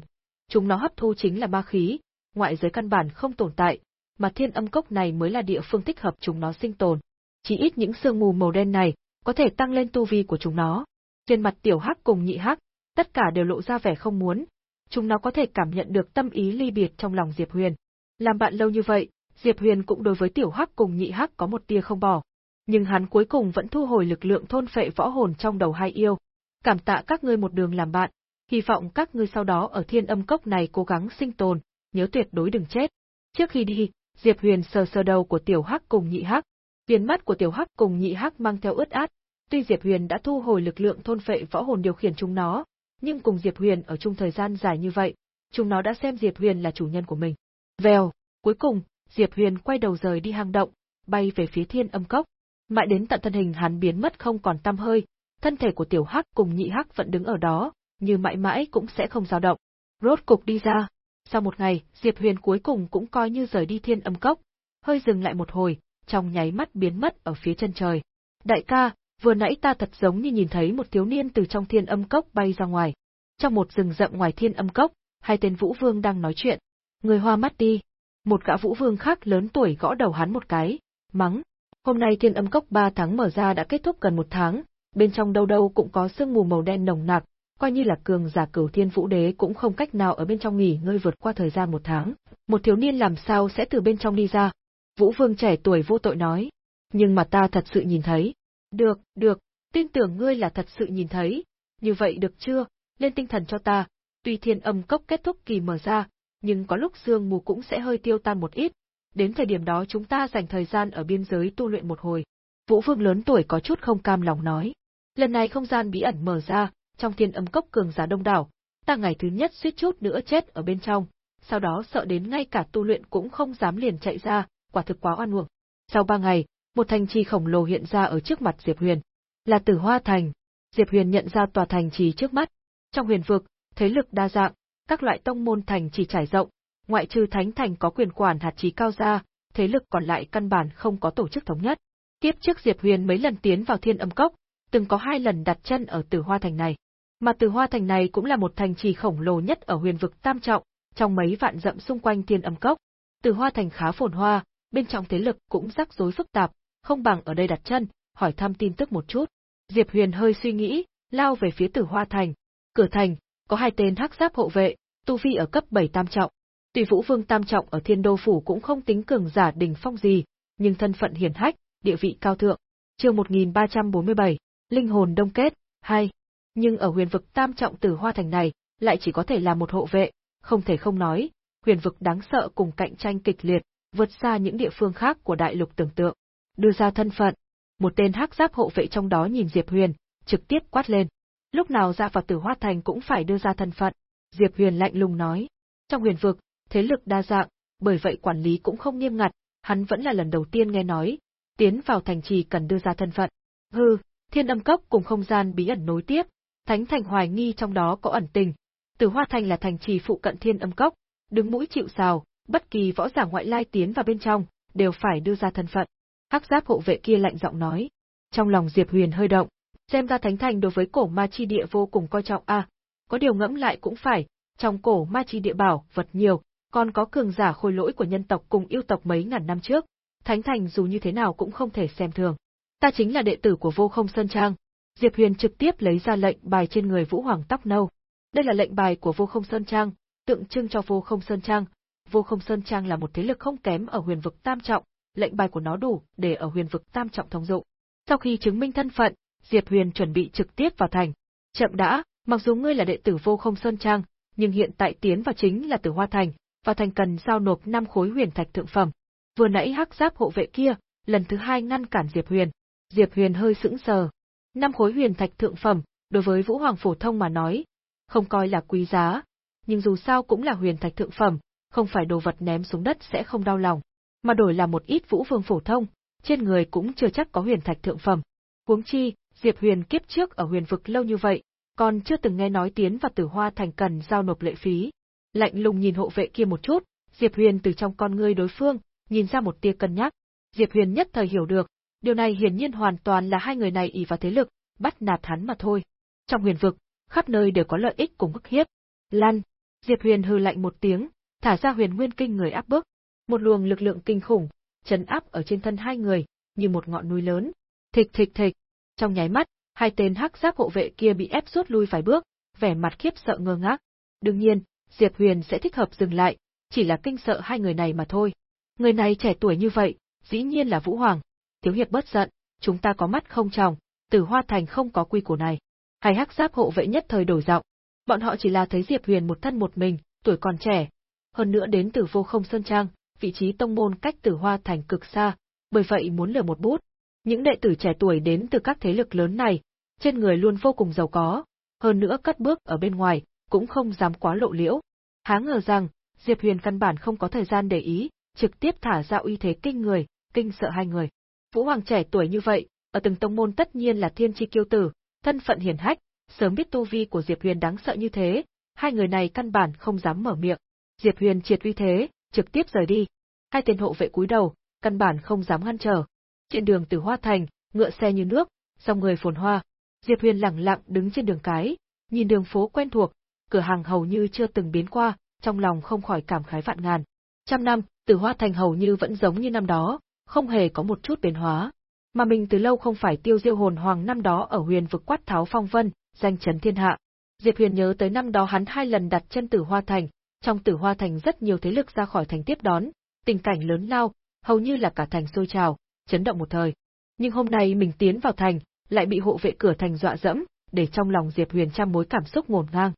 Chúng nó hấp thu chính là ma khí, ngoại giới căn bản không tồn tại, mà thiên âm cốc này mới là địa phương thích hợp chúng nó sinh tồn. Chỉ ít những sương mù màu đen này có thể tăng lên tu vi của chúng nó. Trên mặt tiểu hắc cùng nhị hắc, tất cả đều lộ ra vẻ không muốn. Chúng nó có thể cảm nhận được tâm ý ly biệt trong lòng Diệp Huyền. Làm bạn lâu như vậy, Diệp Huyền cũng đối với tiểu hắc cùng nhị hắc có một tia không bỏ. Nhưng hắn cuối cùng vẫn thu hồi lực lượng thôn phệ võ hồn trong đầu hai yêu. Cảm tạ các ngươi một đường làm bạn, hy vọng các ngươi sau đó ở thiên âm cốc này cố gắng sinh tồn, nhớ tuyệt đối đừng chết. Trước khi đi, Diệp Huyền sờ sờ đầu của tiểu hắc cùng nhị hắc. viên mắt của tiểu hắc cùng nhị hắc mang theo ướt át. Tuy Diệp Huyền đã thu hồi lực lượng thôn phệ võ hồn điều khiển chúng nó, nhưng cùng Diệp Huyền ở chung thời gian dài như vậy, chúng nó đã xem Diệp Huyền là chủ nhân của mình. Vèo, cuối cùng, Diệp Huyền quay đầu rời đi hang động, bay về phía thiên âm cốc. Mãi đến tận thân hình hắn biến mất không còn tăm hơi, thân thể của tiểu hắc cùng nhị hắc vẫn đứng ở đó, như mãi mãi cũng sẽ không dao động. Rốt cục đi ra. Sau một ngày, Diệp Huyền cuối cùng cũng coi như rời đi thiên âm cốc, hơi dừng lại một hồi, trong nháy mắt biến mất ở phía chân trời. Đại ca, vừa nãy ta thật giống như nhìn thấy một thiếu niên từ trong thiên âm cốc bay ra ngoài. Trong một rừng rậm ngoài thiên âm cốc, hai tên vũ vương đang nói chuyện. Người hoa mắt đi, một gã vũ vương khác lớn tuổi gõ đầu hắn một cái, mắng. Hôm nay thiên âm cốc 3 tháng mở ra đã kết thúc gần một tháng, bên trong đâu đâu cũng có sương mù màu đen nồng nặc, coi như là cường giả cửu thiên vũ đế cũng không cách nào ở bên trong nghỉ ngơi vượt qua thời gian một tháng. Một thiếu niên làm sao sẽ từ bên trong đi ra? Vũ vương trẻ tuổi vô tội nói. Nhưng mà ta thật sự nhìn thấy. Được, được, tin tưởng ngươi là thật sự nhìn thấy. Như vậy được chưa? Lên tinh thần cho ta. Tuy thiên âm cốc kết thúc kỳ mở ra, nhưng có lúc sương mù cũng sẽ hơi tiêu tan một ít, đến thời điểm đó chúng ta dành thời gian ở biên giới tu luyện một hồi. Vũ Vương lớn tuổi có chút không cam lòng nói. Lần này không gian bí ẩn mở ra, trong thiên âm cốc cường giả đông đảo, ta ngày thứ nhất suýt chút nữa chết ở bên trong, sau đó sợ đến ngay cả tu luyện cũng không dám liền chạy ra, quả thực quá oan uổng. Sau ba ngày, một thành trì khổng lồ hiện ra ở trước mặt Diệp Huyền. Là Tử Hoa Thành. Diệp Huyền nhận ra tòa thành trì trước mắt. Trong huyền vực, thế lực đa dạng, các loại tông môn thành chỉ trải rộng, ngoại trừ thánh thành có quyền quản hạt trí cao ra, thế lực còn lại căn bản không có tổ chức thống nhất. Tiếp trước Diệp Huyền mấy lần tiến vào Thiên Âm Cốc, từng có hai lần đặt chân ở Tử Hoa Thành này. Mà Tử Hoa Thành này cũng là một thành trì khổng lồ nhất ở huyền vực Tam Trọng, trong mấy vạn dặm xung quanh Thiên Âm Cốc. Tử Hoa Thành khá phồn hoa, bên trong thế lực cũng rắc rối phức tạp, không bằng ở đây đặt chân, hỏi thăm tin tức một chút. Diệp Huyền hơi suy nghĩ, lao về phía Tử Hoa Thành. Cửa thành, có hai tên hắc giáp hộ vệ, tu vi ở cấp 7 tam trọng. Tùy Vũ Vương tam trọng ở Thiên Đô phủ cũng không tính cường giả đỉnh phong gì, nhưng thân phận hiển hách, địa vị cao thượng. Chương 1347, linh hồn đông kết 2. Nhưng ở huyền vực tam trọng Tử Hoa thành này, lại chỉ có thể là một hộ vệ, không thể không nói, huyền vực đáng sợ cùng cạnh tranh kịch liệt, vượt xa những địa phương khác của đại lục tưởng tượng. Đưa ra thân phận, một tên hắc giáp hộ vệ trong đó nhìn Diệp Huyền, trực tiếp quát lên. Lúc nào dạ ra vào Tử Hoa thành cũng phải đưa ra thân phận. Diệp Huyền lạnh lùng nói. Trong huyền vực, thế lực đa dạng, bởi vậy quản lý cũng không nghiêm ngặt, hắn vẫn là lần đầu tiên nghe nói, tiến vào thành trì cần đưa ra thân phận. Hừ, thiên âm cốc cùng không gian bí ẩn nối tiếp, thánh thành hoài nghi trong đó có ẩn tình. Từ Hoa Thành là thành trì phụ cận thiên âm cốc, đứng mũi chịu sào, bất kỳ võ giả ngoại lai tiến vào bên trong, đều phải đưa ra thân phận. Hắc giáp hộ vệ kia lạnh giọng nói. Trong lòng Diệp Huyền hơi động, xem ra thánh thành đối với cổ ma chi địa vô cùng coi trọng a, có điều ngẫm lại cũng phải, trong cổ ma chi địa bảo, vật nhiều, còn có cường giả khôi lỗi của nhân tộc cùng yêu tộc mấy ngàn năm trước, Thánh Thành dù như thế nào cũng không thể xem thường. Ta chính là đệ tử của Vô Không Sơn Trang. Diệp Huyền trực tiếp lấy ra lệnh bài trên người Vũ Hoàng tóc nâu. Đây là lệnh bài của Vô Không Sơn Trang, tượng trưng cho Vô Không Sơn Trang. Vô Không Sơn Trang là một thế lực không kém ở huyền vực tam trọng, lệnh bài của nó đủ để ở huyền vực tam trọng thông dụng. Sau khi chứng minh thân phận, Diệp Huyền chuẩn bị trực tiếp vào thành. Chậm đã, Mặc dù ngươi là đệ tử vô không sơn trang, nhưng hiện tại tiến vào chính là tử hoa thành, và thành cần giao nộp năm khối huyền thạch thượng phẩm. Vừa nãy hắc giáp hộ vệ kia, lần thứ hai ngăn cản Diệp Huyền. Diệp Huyền hơi sững sờ. Năm khối huyền thạch thượng phẩm, đối với Vũ Hoàng phổ thông mà nói, không coi là quý giá, nhưng dù sao cũng là huyền thạch thượng phẩm, không phải đồ vật ném xuống đất sẽ không đau lòng, mà đổi là một ít Vũ Vương phổ thông, trên người cũng chưa chắc có huyền thạch thượng phẩm. Huống chi, Diệp Huyền kiếp trước ở huyền vực lâu như vậy, còn chưa từng nghe nói tiến và Tử Hoa thành cần giao nộp lệ phí. Lạnh lùng nhìn hộ vệ kia một chút, Diệp Huyền từ trong con ngươi đối phương, nhìn ra một tia cân nhắc. Diệp Huyền nhất thời hiểu được, điều này hiển nhiên hoàn toàn là hai người này ỷ vào thế lực, bắt nạt hắn mà thôi. Trong huyền vực, khắp nơi đều có lợi ích cùng bức hiếp. Lan, Diệp Huyền hừ lạnh một tiếng, thả ra huyền nguyên kinh người áp bức. Một luồng lực lượng kinh khủng, chấn áp ở trên thân hai người, như một ngọn núi lớn. Thịch thịch thịch, trong nháy mắt, hai tên hắc giáp hộ vệ kia bị ép rút lui vài bước, vẻ mặt khiếp sợ ngơ ngác. Đương nhiên, Diệp Huyền sẽ thích hợp dừng lại, chỉ là kinh sợ hai người này mà thôi. Người này trẻ tuổi như vậy, dĩ nhiên là Vũ Hoàng. Thiếu hiệp bất giận, chúng ta có mắt không tròng, Tử Hoa Thành không có quy củ này. Hai hắc giáp hộ vệ nhất thời đổi giọng. Bọn họ chỉ là thấy Diệp Huyền một thân một mình, tuổi còn trẻ, hơn nữa đến từ Vô Không Sơn Trang, vị trí tông môn cách Tử Hoa Thành cực xa, bởi vậy muốn lừa một bút. Những đệ tử trẻ tuổi đến từ các thế lực lớn này, trên người luôn vô cùng giàu có, hơn nữa cất bước ở bên ngoài, cũng không dám quá lộ liễu. Há ngờ rằng, Diệp Huyền căn bản không có thời gian để ý, trực tiếp thả ra uy thế kinh người, kinh sợ hai người. Vũ Hoàng trẻ tuổi như vậy, ở từng tông môn tất nhiên là thiên chi kiêu tử, thân phận hiển hách, sớm biết tu vi của Diệp Huyền đáng sợ như thế, hai người này căn bản không dám mở miệng. Diệp Huyền triệt uy thế, trực tiếp rời đi. Hai tên hộ vệ cúi đầu, căn bản không dám ngăn trở. Trên đường từ Hoa Thành, ngựa xe như nước, dòng người phồn hoa. Diệp Huyền lặng lặng đứng trên đường cái, nhìn đường phố quen thuộc, cửa hàng hầu như chưa từng biến qua, trong lòng không khỏi cảm khái vạn ngàn. Trăm năm, Tử Hoa Thành hầu như vẫn giống như năm đó, không hề có một chút biến hóa. Mà mình từ lâu không phải tiêu diêu hồn hoàng năm đó ở huyền vực quát tháo phong vân, danh chấn thiên hạ. Diệp Huyền nhớ tới năm đó hắn hai lần đặt chân Tử Hoa Thành, trong Tử Hoa Thành rất nhiều thế lực ra khỏi thành tiếp đón, tình cảnh lớn lao, hầu như là cả thành sôi trào, chấn động một thời. Nhưng hôm nay mình tiến vào thành, lại bị hộ vệ cửa thành dọa dẫm, để trong lòng Diệp Huyền trăm mối cảm xúc ngổn ngang.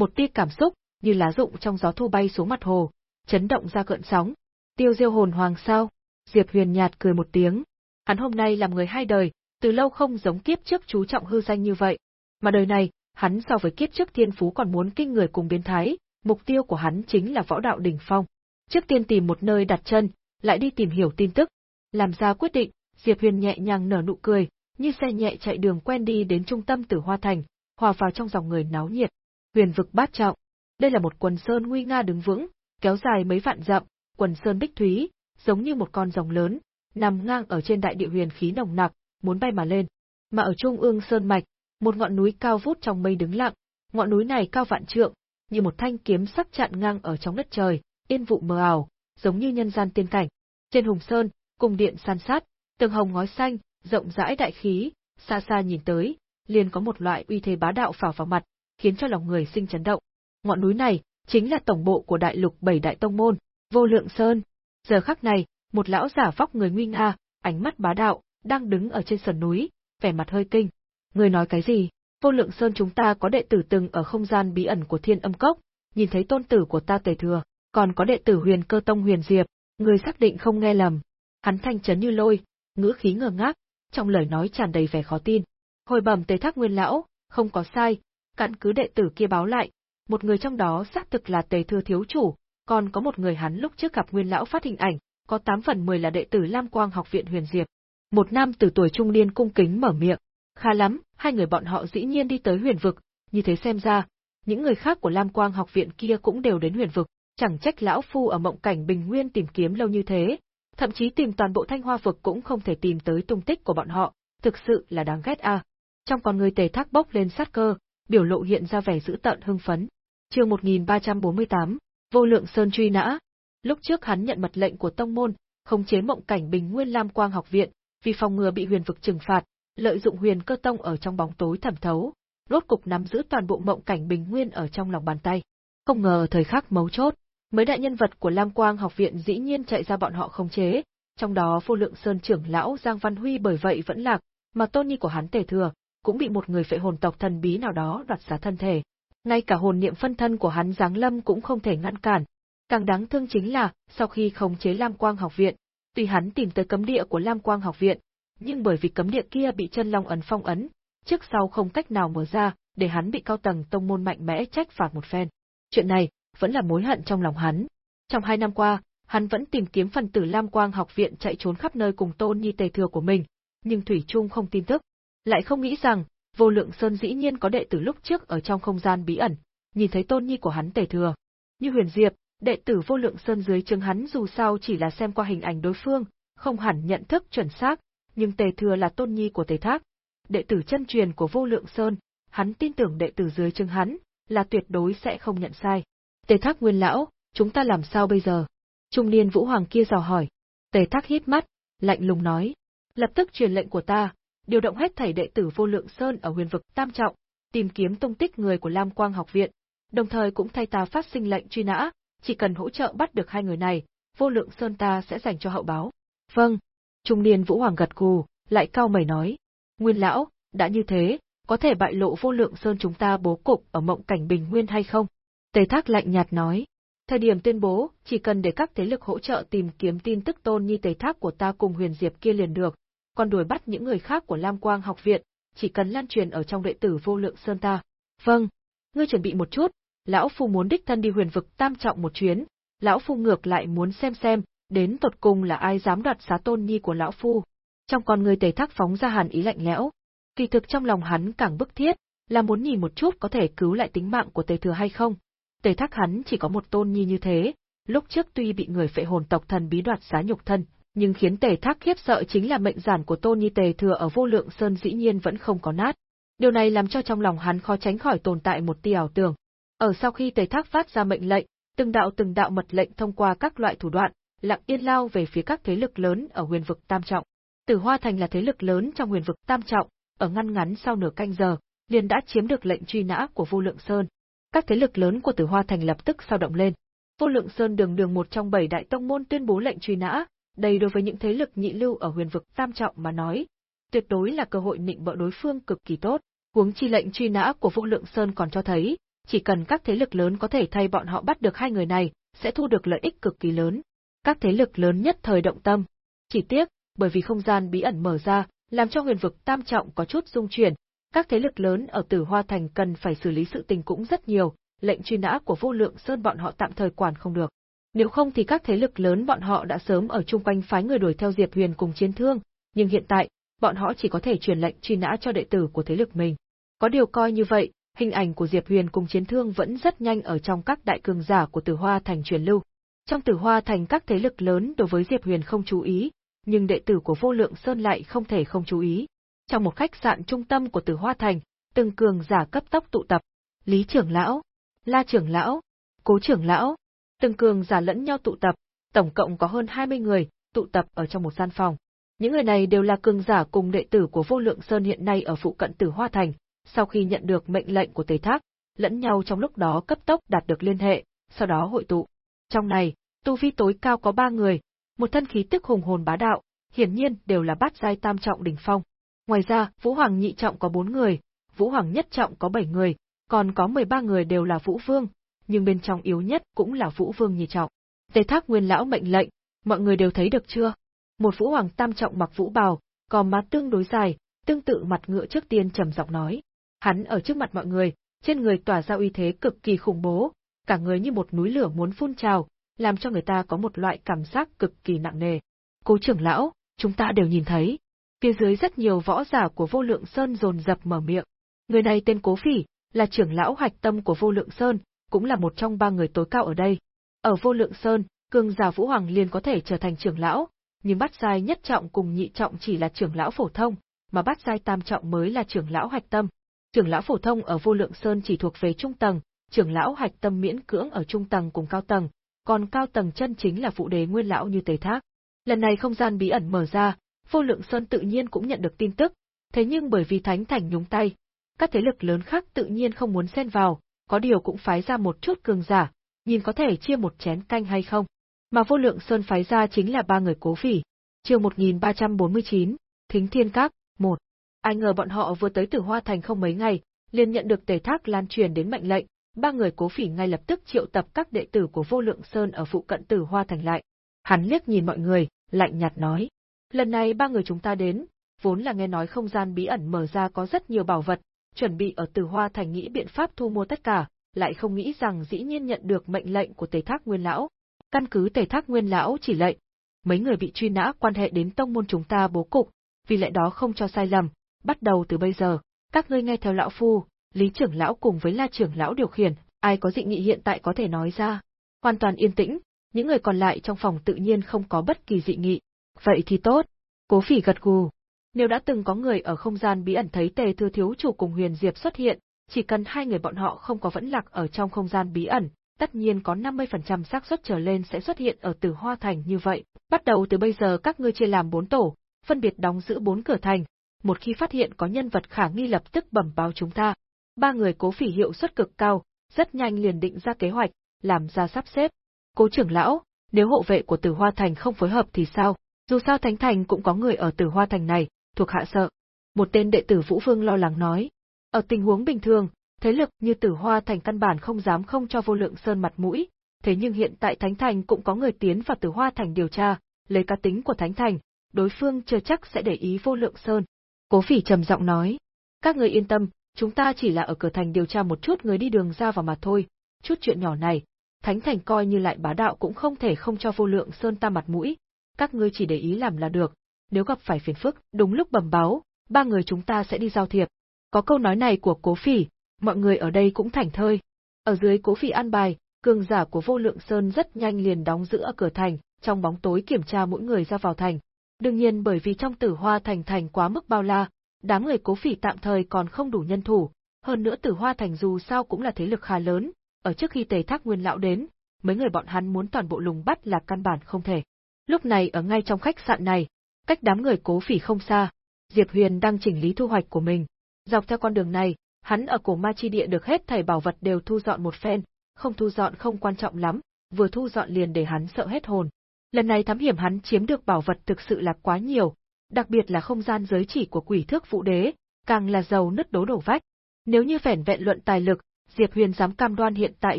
Một tia cảm xúc, như lá rụng trong gió thu bay xuống mặt hồ, chấn động ra cơn sóng. Tiêu Diêu hồn hoàng sao? Diệp Huyền nhạt cười một tiếng. Hắn hôm nay làm người hai đời, từ lâu không giống kiếp trước chú trọng hư danh như vậy, mà đời này, hắn so với kiếp trước thiên phú còn muốn kinh người cùng biến thái, mục tiêu của hắn chính là võ đạo đỉnh phong. Trước tiên tìm một nơi đặt chân, lại đi tìm hiểu tin tức. Làm ra quyết định, Diệp Huyền nhẹ nhàng nở nụ cười, như xe nhẹ chạy đường quen đi đến trung tâm Tử Hoa Thành, hòa vào trong dòng người náo nhiệt. Huyền vực bát trọng. Đây là một quần sơn nguy nga đứng vững, kéo dài mấy vạn dặm, quần sơn bích thúy, giống như một con rồng lớn, nằm ngang ở trên đại địa huyền khí nồng nặc, muốn bay mà lên. Mà ở trung ương sơn mạch, một ngọn núi cao vút trong mây đứng lặng, ngọn núi này cao vạn trượng, như một thanh kiếm sắc chặn ngang ở trong đất trời, yên vụ mờ ảo, giống như nhân gian tiên cảnh. Trên hùng sơn, cung điện san sát, tường hồng ngói xanh, rộng rãi đại khí, xa xa nhìn tới, liền có một loại uy thế bá đạo phả vào mặt, khiến cho lòng người sinh chấn động. Ngọn núi này chính là tổng bộ của đại lục bảy đại tông môn, Vô Lượng Sơn. Giờ khắc này, một lão giả vóc người nguy nga, ánh mắt bá đạo, đang đứng ở trên sườn núi, vẻ mặt hơi kinh. Người nói cái gì? Vô Lượng Sơn chúng ta có đệ tử từng ở không gian bí ẩn của Thiên Âm Cốc, nhìn thấy tôn tử của ta Tề Thừa, còn có đệ tử Huyền Cơ Tông Huyền Diệp, người xác định không nghe lầm. Hắn thanh chấn như lôi, ngữ khí ngơ ngác, trong lời nói tràn đầy vẻ khó tin. Hồi bẩm Tề Thác Nguyên lão, không có sai, cặn cứ đệ tử kia báo lại, một người trong đó xác thực là Tề Thừa thiếu chủ, còn có một người hắn lúc trước gặp Nguyên lão phát hình ảnh, có 8 phần 10 là đệ tử Lam Quang học viện Huyền Diệp. Một nam từ tuổi trung niên cung kính mở miệng, khá lắm, hai người bọn họ dĩ nhiên đi tới huyền vực, như thế xem ra, những người khác của Lam Quang học viện kia cũng đều đến huyền vực, chẳng trách lão phu ở mộng cảnh bình nguyên tìm kiếm lâu như thế, thậm chí tìm toàn bộ thanh hoa vực cũng không thể tìm tới tung tích của bọn họ, thực sự là đáng ghét a. Trong con người tề thác bốc lên sát cơ, biểu lộ hiện ra vẻ dữ tợn hưng phấn. Chương 1348, Vô Lượng Sơn truy nã. Lúc trước hắn nhận mật lệnh của tông môn, khống chế mộng cảnh Bình Nguyên Lam Quang học viện, vì phòng ngừa bị huyền vực trừng phạt, lợi dụng huyền cơ tông ở trong bóng tối thẩm thấu, rốt cục nắm giữ toàn bộ mộng cảnh Bình Nguyên ở trong lòng bàn tay. Không ngờ thời khắc mấu chốt, mấy đại nhân vật của Lam Quang học viện dĩ nhiên chạy ra bọn họ khống chế, trong đó Vô Lượng Sơn trưởng lão Giang Văn Huy bởi vậy vẫn lạc, mà tôn nhi của hắn tề thừa, cũng bị một người phệ hồn tộc thần bí nào đó đoạt xá thân thể. Ngay cả hồn niệm phân thân của hắn Giáng Lâm cũng không thể ngăn cản. Càng đáng thương chính là, sau khi khống chế Lam Quang học viện, tuy hắn tìm tới cấm địa của Lam Quang học viện, nhưng bởi vì cấm địa kia bị chân long ấn phong ấn, trước sau không cách nào mở ra, để hắn bị cao tầng tông môn mạnh mẽ trách phạt một phen. Chuyện này vẫn là mối hận trong lòng hắn. Trong hai năm qua, hắn vẫn tìm kiếm phần tử Lam Quang học viện chạy trốn khắp nơi cùng tôn nhi tề thừa của mình, nhưng Thủy Trung không tin tức. Lại không nghĩ rằng, vô lượng sơn dĩ nhiên có đệ tử lúc trước ở trong không gian bí ẩn, nhìn thấy tôn nhi của hắn tề thừa. Như huyền diệp, đệ tử vô lượng sơn dưới chứng hắn dù sao chỉ là xem qua hình ảnh đối phương, không hẳn nhận thức chuẩn xác, nhưng tề thừa là tôn nhi của tề thác. Đệ tử chân truyền của vô lượng sơn, hắn tin tưởng đệ tử dưới chứng hắn, là tuyệt đối sẽ không nhận sai. Tề thác nguyên lão, chúng ta làm sao bây giờ? Trung niên vũ hoàng kia dò hỏi. Tề thác hít mắt, lạnh lùng nói. Lập tức truyền lệnh của ta, điều động hết thảy đệ tử vô lượng sơn ở huyền vực tam trọng, tìm kiếm tung tích người của Lam Quang học viện, đồng thời cũng thay ta phát sinh lệnh truy nã, chỉ cần hỗ trợ bắt được hai người này, vô lượng sơn ta sẽ dành cho hậu báo. Vâng. Trung niên Vũ Hoàng gật gù, lại cao mày nói. Nguyên lão, đã như thế, có thể bại lộ vô lượng sơn chúng ta bố cục ở mộng cảnh bình nguyên hay không? Tề Thác lạnh nhạt nói. Thời điểm tuyên bố, chỉ cần để các thế lực hỗ trợ tìm kiếm tin tức tôn nhi Tề Thác của ta cùng huyền diệp kia liền được, còn đuổi bắt những người khác của Lam Quang học viện, chỉ cần lan truyền ở trong đệ tử vô lượng sơn ta. Vâng, ngươi chuẩn bị một chút, lão phu muốn đích thân đi huyền vực tam trọng một chuyến, lão phu ngược lại muốn xem xem, đến tột cùng là ai dám đoạt xá tôn nhi của lão phu. Trong con người tề thác phóng ra hàn ý lạnh lẽo, kỳ thực trong lòng hắn càng bức thiết, là muốn nhìn một chút có thể cứu lại tính mạng của tề thừa hay không. Tề thác hắn chỉ có một tôn nhi như thế, lúc trước tuy bị người phệ hồn tộc thần bí đoạt xá nhục thân, nhưng khiến tề thác khiếp sợ chính là mệnh giản của tôn nhi tề thừa ở vô lượng sơn dĩ nhiên vẫn không có nát. Điều này làm cho trong lòng hắn khó tránh khỏi tồn tại một tia ảo tưởng. Ở sau khi tề thác phát ra mệnh lệnh, từng đạo từng đạo mật lệnh thông qua các loại thủ đoạn, lặng yên lao về phía các thế lực lớn ở huyền vực Tam Trọng. Tử Hoa Thành là thế lực lớn trong huyền vực Tam Trọng, ở ngăn ngắn sau nửa canh giờ, liền đã chiếm được lệnh truy nã của Vô Lượng Sơn. Các thế lực lớn của Tử Hoa Thành lập tức sao động lên. Vô Lượng Sơn đường đường một trong bảy đại tông môn tuyên bố lệnh truy nã, đây đối với những thế lực nhị lưu ở huyền vực Tam Trọng mà nói, tuyệt đối là cơ hội nịnh bợ đối phương cực kỳ tốt. Huống chi lệnh truy nã của Vô Lượng Sơn còn cho thấy, chỉ cần các thế lực lớn có thể thay bọn họ bắt được hai người này, sẽ thu được lợi ích cực kỳ lớn các thế lực lớn nhất thời động tâm. Chỉ tiếc, bởi vì không gian bí ẩn mở ra, làm cho huyền vực tam trọng có chút rung chuyển, các thế lực lớn ở Tử Hoa Thành cần phải xử lý sự tình cũng rất nhiều, lệnh truy nã của vô lượng sơn bọn họ tạm thời quản không được. Nếu không thì các thế lực lớn bọn họ đã sớm ở chung quanh phái người đuổi theo Diệp Huyền cùng chiến thương, nhưng hiện tại, bọn họ chỉ có thể truyền lệnh truy nã cho đệ tử của thế lực mình. Có điều coi như vậy, hình ảnh của Diệp Huyền cùng chiến thương vẫn rất nhanh ở trong các đại cường giả của Tử Hoa Thành truyền lưu. Trong tử hoa thành các thế lực lớn đối với Diệp Huyền không chú ý, nhưng đệ tử của vô lượng sơn lại không thể không chú ý. Trong một khách sạn trung tâm của tử hoa thành, từng cường giả cấp tốc tụ tập. Lý trưởng lão, La trưởng lão, Cố trưởng lão, từng cường giả lẫn nhau tụ tập, tổng cộng có hơn 20 người, tụ tập ở trong một gian phòng. Những người này đều là cường giả cùng đệ tử của vô lượng sơn hiện nay ở phụ cận tử hoa thành, sau khi nhận được mệnh lệnh của Tề Thác, lẫn nhau trong lúc đó cấp tốc đạt được liên hệ, sau đó hội tụ. Trong này, tu vi tối cao có ba người, một thân khí tức hùng hồn bá đạo, hiển nhiên đều là bát giai tam trọng đỉnh phong. Ngoài ra, Vũ Hoàng nhị trọng có bốn người, Vũ Hoàng nhất trọng có bảy người, còn có 13 người đều là Vũ Vương, nhưng bên trong yếu nhất cũng là Vũ Vương nhị trọng. Tề Thác Nguyên lão mệnh lệnh, mọi người đều thấy được chưa? Một Vũ Hoàng tam trọng mặc vũ bào, có má tương đối dài, tương tự mặt ngựa trước tiên trầm giọng nói. Hắn ở trước mặt mọi người, trên người tỏa ra uy thế cực kỳ khủng bố, cả người như một núi lửa muốn phun trào, làm cho người ta có một loại cảm giác cực kỳ nặng nề. Cố trưởng lão, chúng ta đều nhìn thấy. Phía dưới rất nhiều võ giả của vô lượng sơn dồn dập mở miệng. Người này tên Cố Phỉ, là trưởng lão hoạch tâm của vô lượng sơn, cũng là một trong ba người tối cao ở đây. Ở vô lượng sơn, cường giả Vũ Hoàng liền có thể trở thành trưởng lão, nhưng bát giai nhất trọng cùng nhị trọng chỉ là trưởng lão phổ thông, mà bát giai tam trọng mới là trưởng lão hạch tâm. Trưởng lão phổ thông ở vô lượng sơn chỉ thuộc về trung tầng, trưởng lão hạch tâm miễn cưỡng ở trung tầng cùng cao tầng, còn cao tầng chân chính là phụ đế nguyên lão như Tề Thác. Lần này không gian bí ẩn mở ra, Vô Lượng Sơn tự nhiên cũng nhận được tin tức, thế nhưng bởi vì Thánh Thành nhúng tay, các thế lực lớn khác tự nhiên không muốn xen vào, có điều cũng phái ra một chút cường giả, nhìn có thể chia một chén canh hay không. Mà Vô Lượng Sơn phái ra chính là ba người cố phỉ. Chương 1349, Thính Thiên Các, 1. Ai ngờ bọn họ vừa tới Tử Hoa Thành không mấy ngày, liền nhận được Tề Thác lan truyền đến mệnh lệnh, ba người cố phỉ ngay lập tức triệu tập các đệ tử của vô lượng sơn ở phụ cận tử hoa thành lại. Hắn liếc nhìn mọi người, lạnh nhạt nói. Lần này ba người chúng ta đến, vốn là nghe nói không gian bí ẩn mở ra có rất nhiều bảo vật, chuẩn bị ở Tử Hoa Thành nghĩ biện pháp thu mua tất cả, lại không nghĩ rằng dĩ nhiên nhận được mệnh lệnh của Tề Thác Nguyên lão. Căn cứ Tề Thác Nguyên lão chỉ lệnh, mấy người bị truy nã quan hệ đến tông môn chúng ta bố cục, vì lẽ đó không cho sai lầm, bắt đầu từ bây giờ, các ngươi nghe theo lão phu, Lý trưởng lão cùng với La trưởng lão điều khiển, ai có dị nghị hiện tại có thể nói ra. Hoàn toàn yên tĩnh, những người còn lại trong phòng tự nhiên không có bất kỳ dị nghị. Vậy thì tốt. Cố phỉ gật gù. Nếu đã từng có người ở không gian bí ẩn thấy Tề Thư Thiếu Chủ cùng Huyền Diệp xuất hiện, chỉ cần hai người bọn họ không có vẫn lạc ở trong không gian bí ẩn, tất nhiên có 50% xác suất trở lên sẽ xuất hiện ở Tử Hoa Thành như vậy. Bắt đầu từ bây giờ các ngươi chia làm bốn tổ, phân biệt đóng giữ bốn cửa thành, một khi phát hiện có nhân vật khả nghi lập tức bẩm báo chúng ta. Ba người cố phỉ hiệu suất cực cao, rất nhanh liền định ra kế hoạch, làm ra sắp xếp. Cố trưởng lão, nếu hộ vệ của Tử Hoa Thành không phối hợp thì sao? Dù sao Thánh Thành cũng có người ở Tử Hoa Thành này, thuộc hạ sợ. Một tên đệ tử Vũ Vương lo lắng nói. Ở tình huống bình thường, thế lực như Tử Hoa Thành căn bản không dám không cho vô lượng sơn mặt mũi, thế nhưng hiện tại Thánh Thành cũng có người tiến vào Tử Hoa Thành điều tra, lấy cá tính của Thánh Thành, đối phương chưa chắc sẽ để ý vô lượng sơn. Cố phỉ trầm giọng nói. Các người yên tâm, chúng ta chỉ là ở cửa thành điều tra một chút người đi đường ra vào mà thôi, chút chuyện nhỏ này, Thánh Thành coi như lại bá đạo cũng không thể không cho vô lượng sơn ta mặt mũi, các ngươi chỉ để ý làm là được, nếu gặp phải phiền phức, đúng lúc bẩm báo, ba người chúng ta sẽ đi giao thiệp. Có câu nói này của cố phỉ, mọi người ở đây cũng thảnh thơi. Ở dưới cố phỉ an bài, cường giả của vô lượng sơn rất nhanh liền đóng giữ ở cửa thành, trong bóng tối kiểm tra mỗi người ra vào thành. Đương nhiên bởi vì trong tử hoa thành thành quá mức bao la, đám người cố phỉ tạm thời còn không đủ nhân thủ, hơn nữa tử hoa thành dù sao cũng là thế lực khá lớn, ở trước khi tề thác nguyên lão đến, mấy người bọn hắn muốn toàn bộ lùng bắt là căn bản không thể. Lúc này ở ngay trong khách sạn này, cách đám người cố phỉ không xa, Diệp Huyền đang chỉnh lý thu hoạch của mình. Dọc theo con đường này, hắn ở cổ ma chi địa được hết thảy bảo vật đều thu dọn một phen, không thu dọn không quan trọng lắm, vừa thu dọn liền để hắn sợ hết hồn. Lần này thám hiểm hắn chiếm được bảo vật thực sự là quá nhiều, đặc biệt là không gian giới chỉ của quỷ thước vũ đế, càng là giàu nứt đố đổ vách. Nếu như phẻn vẹn luận tài lực, Diệp Huyền dám cam đoan hiện tại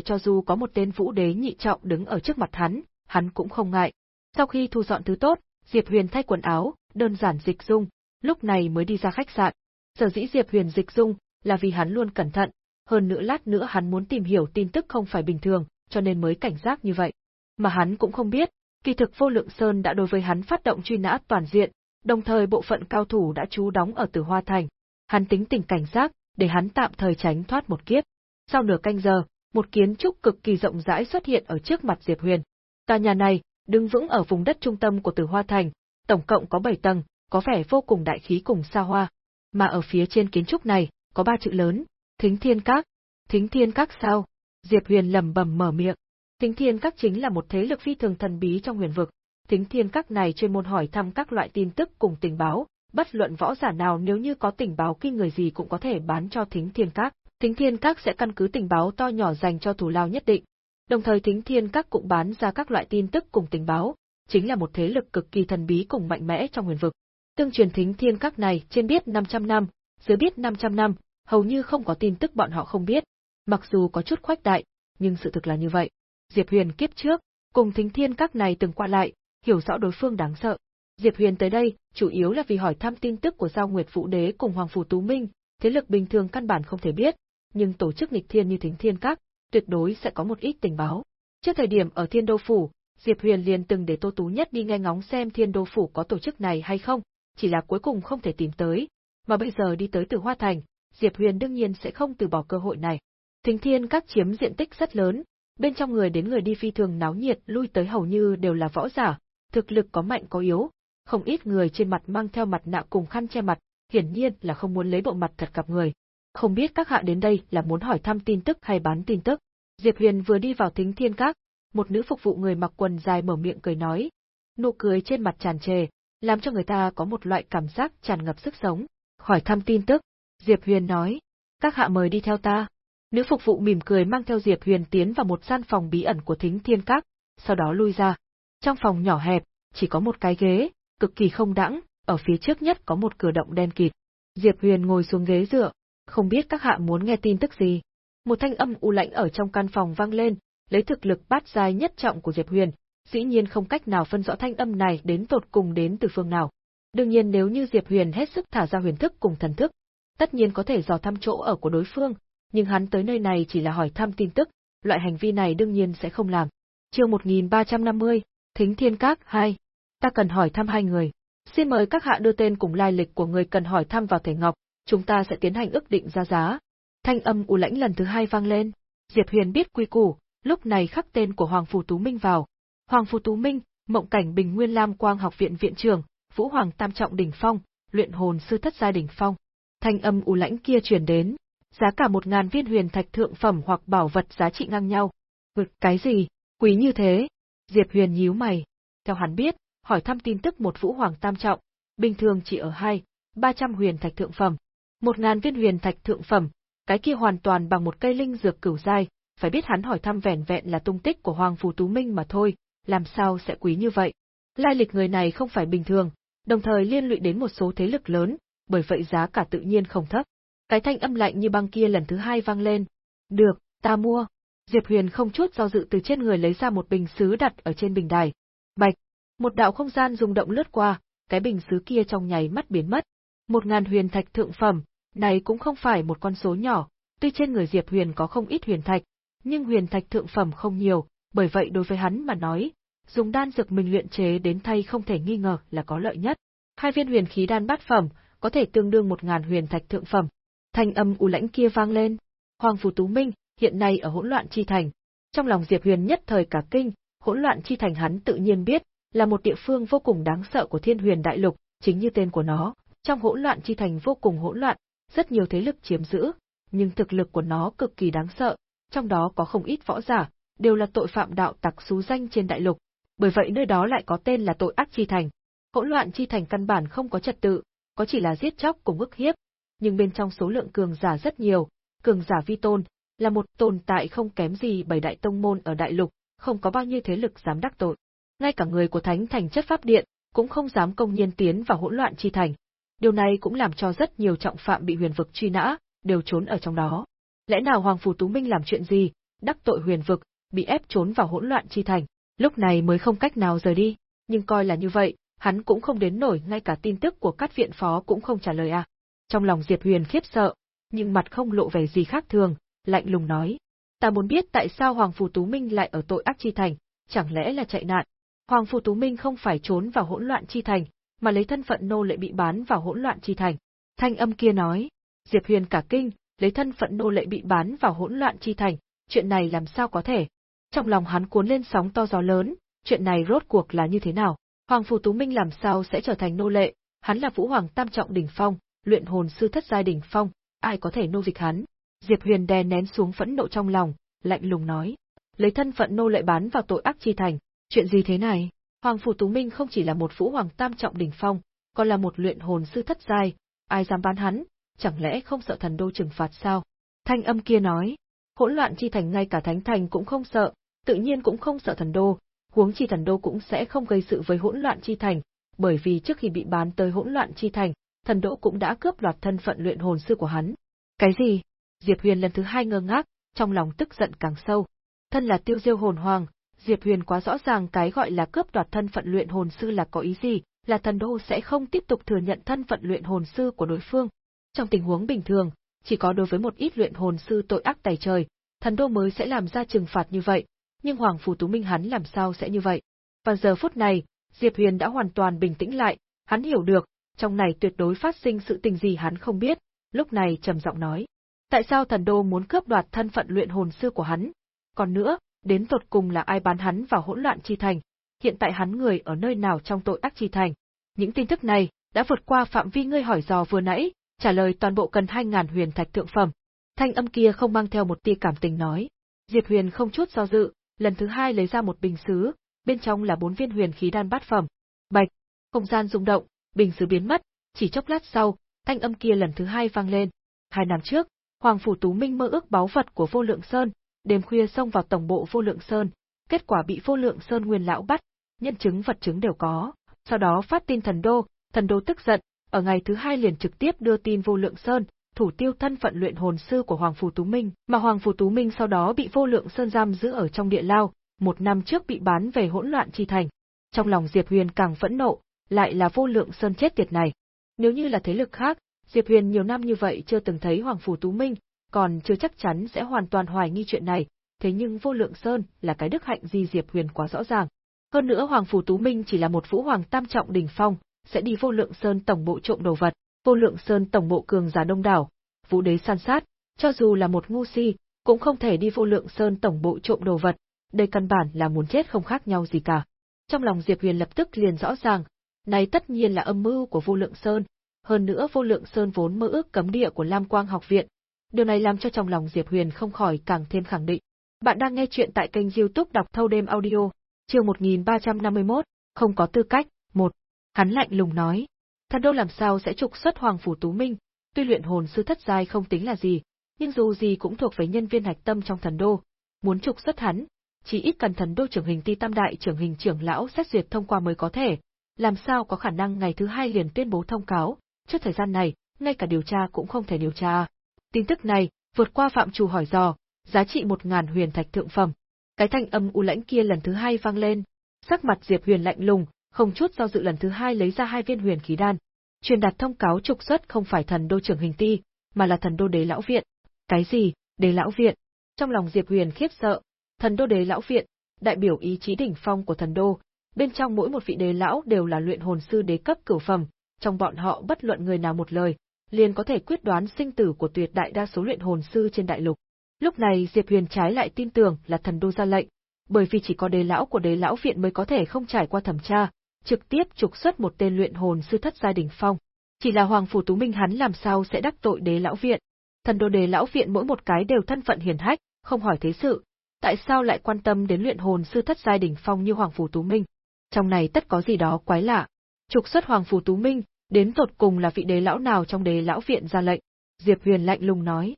cho dù có một tên vũ đế nhị trọng đứng ở trước mặt hắn, hắn cũng không ngại. Sau khi thu dọn thứ tốt, Diệp Huyền thay quần áo, đơn giản dịch dung, lúc này mới đi ra khách sạn. Sở dĩ Diệp Huyền dịch dung, là vì hắn luôn cẩn thận, hơn nữa lát nữa hắn muốn tìm hiểu tin tức không phải bình thường, cho nên mới cảnh giác như vậy. Mà hắn cũng không biết, kỳ thực vô lượng sơn đã đối với hắn phát động truy nã toàn diện, đồng thời bộ phận cao thủ đã trú đóng ở Tử Hoa Thành. Hắn tính tình cảnh giác, để hắn tạm thời tránh thoát một kiếp. Sau nửa canh giờ, một kiến trúc cực kỳ rộng rãi xuất hiện ở trước mặt Diệp Huyền. Tòa nhà này, đứng vững ở vùng đất trung tâm của Tử Hoa Thành, tổng cộng có 7 tầng, có vẻ vô cùng đại khí cùng xa hoa. Mà ở phía trên kiến trúc này, có ba chữ lớn, Thính Thiên Các. Thính Thiên Các sao? Diệp Huyền lẩm bẩm mở miệng. Thính Thiên Các chính là một thế lực phi thường thần bí trong huyền vực. Thính Thiên Các này chuyên môn hỏi thăm các loại tin tức cùng tình báo, bất luận võ giả nào nếu như có tình báo kinh người gì cũng có thể bán cho Thính Thiên Các. Thính Thiên Các sẽ căn cứ tình báo to nhỏ dành cho thủ lao nhất định. Đồng thời Thính Thiên Các cũng bán ra các loại tin tức cùng tình báo, chính là một thế lực cực kỳ thần bí cùng mạnh mẽ trong huyền vực. Tương truyền Thính Thiên Các này trên biết 500 năm, dưới biết 500 năm, hầu như không có tin tức bọn họ không biết. Mặc dù có chút khoách đại, nhưng sự thực là như vậy. Diệp Huyền kiếp trước, cùng Thính Thiên Các này từng qua lại, hiểu rõ đối phương đáng sợ. Diệp Huyền tới đây, chủ yếu là vì hỏi thăm tin tức của Giao Nguyệt Vũ Đế cùng Hoàng Phủ Tú Minh, thế lực bình thường căn bản không thể biết, nhưng tổ chức nghịch thiên như Thính Thiên Các, tuyệt đối sẽ có một ít tình báo. Trước thời điểm ở Thiên Đô Phủ, Diệp Huyền liền từng để Tô Tú Nhất đi nghe ngóng xem Thiên Đô Phủ có tổ chức này hay không, chỉ là cuối cùng không thể tìm tới, mà bây giờ đi tới Từ Hoa Thành, Diệp Huyền đương nhiên sẽ không từ bỏ cơ hội này. Thính Thiên Các chiếm diện tích rất lớn, bên trong người đến người đi phi thường náo nhiệt lui tới hầu như đều là võ giả, thực lực có mạnh có yếu, không ít người trên mặt mang theo mặt nạ cùng khăn che mặt, hiển nhiên là không muốn lấy bộ mặt thật gặp người. Không biết các hạ đến đây là muốn hỏi thăm tin tức hay bán tin tức. Diệp Huyền vừa đi vào thính thiên các, một nữ phục vụ người mặc quần dài mở miệng cười nói. Nụ cười trên mặt tràn trề, làm cho người ta có một loại cảm giác tràn ngập sức sống. Hỏi thăm tin tức, Diệp Huyền nói. Các hạ mời đi theo ta. Nữ phục vụ mỉm cười mang theo Diệp Huyền tiến vào một gian phòng bí ẩn của thính thiên các, sau đó lui ra. Trong phòng nhỏ hẹp, chỉ có một cái ghế, cực kỳ không đẳng, ở phía trước nhất có một cửa động đen kịt. Diệp Huyền ngồi xuống ghế dựa, không biết các hạ muốn nghe tin tức gì. Một thanh âm u lạnh ở trong căn phòng vang lên, lấy thực lực bát giai nhất trọng của Diệp Huyền, dĩ nhiên không cách nào phân rõ thanh âm này đến tột cùng đến từ phương nào. Đương nhiên nếu như Diệp Huyền hết sức thả ra huyền thức cùng thần thức, tất nhiên có thể dò thăm chỗ ở của đối phương, nhưng hắn tới nơi này chỉ là hỏi thăm tin tức, loại hành vi này đương nhiên sẽ không làm. Chương 1350, Thính Thiên Các 2. Ta cần hỏi thăm hai người. Xin mời các hạ đưa tên cùng lai lịch của người cần hỏi thăm vào thể ngọc, chúng ta sẽ tiến hành ước định ra giá. Thanh âm u lãnh lần thứ hai vang lên. Diệp Huyền biết quy củ, lúc này khắc tên của Hoàng Phù Tú Minh vào. Hoàng Phù Tú Minh, Mộng Cảnh Bình Nguyên Lam Quang Học viện viện trưởng, Vũ Hoàng Tam Trọng đỉnh phong, luyện hồn sư thất gia đỉnh phong. Thanh âm u lãnh kia truyền đến, giá cả một ngàn viên huyền thạch thượng phẩm hoặc bảo vật giá trị ngang nhau. Vực cái gì? Quý như thế? Diệp Huyền nhíu mày. Theo hắn biết, hỏi thăm tin tức một Vũ Hoàng Tam Trọng, bình thường chỉ ở hai, ba trăm huyền thạch thượng phẩm. Một ngàn viên huyền thạch thượng phẩm, cái kia hoàn toàn bằng một cây linh dược cửu giai, phải biết hắn hỏi thăm vẻn vẹn là tung tích của Hoàng Phù Tú Minh mà thôi, làm sao sẽ quý như vậy. Lai lịch người này không phải bình thường, đồng thời liên lụy đến một số thế lực lớn, bởi vậy giá cả tự nhiên không thấp. Cái thanh âm lạnh như băng kia lần thứ hai vang lên. Được, ta mua. Diệp Huyền không chút do dự từ trên người lấy ra một bình sứ đặt ở trên bình đài. Bạch, một đạo không gian rung động lướt qua, cái bình sứ kia trong nháy mắt biến mất. Một ngàn huyền thạch thượng phẩm, này cũng không phải một con số nhỏ, tuy trên người Diệp Huyền có không ít huyền thạch, nhưng huyền thạch thượng phẩm không nhiều, bởi vậy đối với hắn mà nói, dùng đan dược mình luyện chế đến thay không thể nghi ngờ là có lợi nhất. Hai viên huyền khí đan bát phẩm, có thể tương đương một ngàn huyền thạch thượng phẩm. Thanh âm u lãnh kia vang lên. Hoàng Phù Tú Minh, hiện nay ở hỗn loạn chi thành. Trong lòng Diệp Huyền nhất thời cả kinh, hỗn loạn chi thành hắn tự nhiên biết, là một địa phương vô cùng đáng sợ của Thiên Huyền Đại Lục, chính như tên của nó. Trong hỗn loạn chi thành vô cùng hỗn loạn, rất nhiều thế lực chiếm giữ, nhưng thực lực của nó cực kỳ đáng sợ, trong đó có không ít võ giả, đều là tội phạm đạo tặc xú danh trên đại lục, bởi vậy nơi đó lại có tên là tội ác chi thành. Hỗn loạn chi thành căn bản không có trật tự, có chỉ là giết chóc cùng ức hiếp, nhưng bên trong số lượng cường giả rất nhiều, cường giả vi tôn, là một tồn tại không kém gì bảy đại tông môn ở đại lục, không có bao nhiêu thế lực dám đắc tội. Ngay cả người của Thánh Thành chất pháp điện, cũng không dám công nhiên tiến vào hỗn loạn chi thành. Điều này cũng làm cho rất nhiều trọng phạm bị huyền vực truy nã, đều trốn ở trong đó. Lẽ nào Hoàng Phủ Tú Minh làm chuyện gì, đắc tội huyền vực, bị ép trốn vào hỗn loạn chi thành, lúc này mới không cách nào rời đi, nhưng coi là như vậy, hắn cũng không đến nổi ngay cả tin tức của các viện phó cũng không trả lời à. Trong lòng Diệp Huyền khiếp sợ, nhưng mặt không lộ vẻ gì khác thường, lạnh lùng nói. Ta muốn biết tại sao Hoàng Phù Tú Minh lại ở tội ác chi thành, chẳng lẽ là chạy nạn? Hoàng Phù Tú Minh không phải trốn vào hỗn loạn chi thành, mà lấy thân phận nô lệ bị bán vào hỗn loạn chi thành. Thanh âm kia nói, Diệp Huyền cả kinh, lấy thân phận nô lệ bị bán vào hỗn loạn chi thành, chuyện này làm sao có thể? Trong lòng hắn cuốn lên sóng to gió lớn, chuyện này rốt cuộc là như thế nào? Hoàng phủ Tú Minh làm sao sẽ trở thành nô lệ? Hắn là Vũ Hoàng Tam trọng đỉnh phong, luyện hồn sư thất giai đỉnh phong, ai có thể nô dịch hắn? Diệp Huyền đè nén xuống phẫn nộ trong lòng, lạnh lùng nói: lấy thân phận nô lệ bán vào tội ác chi thành, chuyện gì thế này? Hoàng phủ Tú Minh không chỉ là một Vũ Hoàng Tam trọng đỉnh phong, còn là một luyện hồn sư thất giai, ai dám bán hắn? Chẳng lẽ không sợ thần đô trừng phạt sao? Thanh âm kia nói, hỗn loạn chi thành ngay cả thánh thành cũng không sợ, tự nhiên cũng không sợ thần đô, huống chi thần đô cũng sẽ không gây sự với hỗn loạn chi thành, bởi vì trước khi bị bán tới hỗn loạn chi thành, thần đô cũng đã cướp đoạt thân phận luyện hồn sư của hắn. Cái gì? Diệp Huyền lần thứ hai ngơ ngác, trong lòng tức giận càng sâu. Thân là tiêu diêu hồn hoàng, Diệp Huyền quá rõ ràng cái gọi là cướp đoạt thân phận luyện hồn sư là có ý gì, là thần đô sẽ không tiếp tục thừa nhận thân phận luyện hồn sư của đối phương. Trong tình huống bình thường, chỉ có đối với một ít luyện hồn sư tội ác tày trời, thần đô mới sẽ làm ra trừng phạt như vậy, nhưng Hoàng Phủ Tú Minh hắn làm sao sẽ như vậy? Và giờ phút này, Diệp Huyền đã hoàn toàn bình tĩnh lại, hắn hiểu được, trong này tuyệt đối phát sinh sự tình gì hắn không biết, lúc này trầm giọng nói. Tại sao thần đô muốn cướp đoạt thân phận luyện hồn sư của hắn? Còn nữa, đến tột cùng là ai bán hắn vào hỗn loạn chi thành? Hiện tại hắn người ở nơi nào trong tội ác chi thành? Những tin tức này đã vượt qua phạm vi ngươi hỏi dò vừa nãy, trả lời toàn bộ cần 2000 huyền thạch thượng phẩm. Thanh âm kia không mang theo một tia cảm tình nói. Diệp Huyền không chút do dự, lần thứ hai lấy ra một bình sứ, bên trong là bốn viên huyền khí đan bát phẩm. Bạch, không gian rung động, bình sứ biến mất, chỉ chốc lát sau, thanh âm kia lần thứ hai vang lên. Hai năm trước, Hoàng phủ Tú Minh mơ ước báu vật của Vô Lượng Sơn, đêm khuya xông vào tổng bộ Vô Lượng Sơn, kết quả bị Vô Lượng Sơn Nguyên lão bắt, nhân chứng vật chứng đều có. Sau đó phát tin thần đô, thần đô tức giận, ở ngày thứ hai liền trực tiếp đưa tin Vô Lượng Sơn, thủ tiêu thân phận luyện hồn sư của Hoàng Phù Tú Minh, mà Hoàng Phù Tú Minh sau đó bị Vô Lượng Sơn giam giữ ở trong địa lao, một năm trước bị bán về hỗn loạn chi thành. Trong lòng Diệp Huyền càng phẫn nộ, lại là Vô Lượng Sơn chết tiệt này. Nếu như là thế lực khác, Diệp Huyền nhiều năm như vậy chưa từng thấy Hoàng Phủ Tú Minh, còn chưa chắc chắn sẽ hoàn toàn hoài nghi chuyện này, thế nhưng vô lượng sơn là cái đức hạnh gì Diệp Huyền quá rõ ràng. Hơn nữa Hoàng Phủ Tú Minh chỉ là một vũ hoàng tam trọng đỉnh phong, sẽ đi vô lượng sơn tổng bộ trộm đồ vật, vô lượng sơn tổng bộ cường giả đông đảo, vũ đế san sát, cho dù là một ngu si, cũng không thể đi vô lượng sơn tổng bộ trộm đồ vật, đây căn bản là muốn chết không khác nhau gì cả. Trong lòng Diệp Huyền lập tức liền rõ ràng, này tất nhiên là âm mưu của vô lượng sơn, hơn nữa vô lượng sơn vốn mơ ước cấm địa của Lam Quang học viện. Điều này làm cho trong lòng Diệp Huyền không khỏi càng thêm khẳng định. Bạn đang nghe chuyện tại kênh youtube đọc thâu đêm audio, chương 1351, không có tư cách, một. Hắn lạnh lùng nói, thần đô làm sao sẽ trục xuất Hoàng Phủ Tú Minh, tuy luyện hồn sư thất giai không tính là gì, nhưng dù gì cũng thuộc về nhân viên hạch tâm trong thần đô. Muốn trục xuất hắn, chỉ ít cần thần đô trưởng hình ti tam đại trưởng hình trưởng lão xét duyệt thông qua mới có thể, làm sao có khả năng ngày thứ hai liền tuyên bố thông cáo, trước thời gian này, ngay cả điều tra cũng không thể điều tra. Tin tức này, vượt qua phạm trù hỏi dò, giá trị một ngàn huyền thạch thượng phẩm. Cái thanh âm u lãnh kia lần thứ hai vang lên, sắc mặt Diệp Huyền lạnh lùng, không chút do dự lần thứ hai lấy ra hai viên huyền khí đan. Truyền đạt thông cáo trục xuất không phải thần đô trưởng hình ti, mà là thần đô đế lão viện. Cái gì, đế lão viện? Trong lòng Diệp Huyền khiếp sợ, thần đô đế lão viện, đại biểu ý chí đỉnh phong của thần đô, bên trong mỗi một vị đế lão đều là luyện hồn sư đế cấp cửu phẩm, trong bọn họ bất luận người nào một lời, liền có thể quyết đoán sinh tử của tuyệt đại đa số luyện hồn sư trên đại lục. Lúc này Diệp Huyền trái lại tin tưởng là thần đô ra lệnh, bởi vì chỉ có đế lão của đế lão viện mới có thể không trải qua thẩm tra, trực tiếp trục xuất một tên luyện hồn sư thất gia đỉnh phong. Chỉ là Hoàng phủ Tú Minh hắn làm sao sẽ đắc tội đế lão viện? Thần đô đế lão viện mỗi một cái đều thân phận hiền hách, không hỏi thế sự, tại sao lại quan tâm đến luyện hồn sư thất giai đỉnh phong như Hoàng phủ Tú Minh? Trong này tất có gì đó quái lạ. Trục xuất Hoàng phủ Tú Minh, đến tột cùng là vị đế lão nào trong đế lão viện ra lệnh? Diệp Huyền lạnh lùng nói.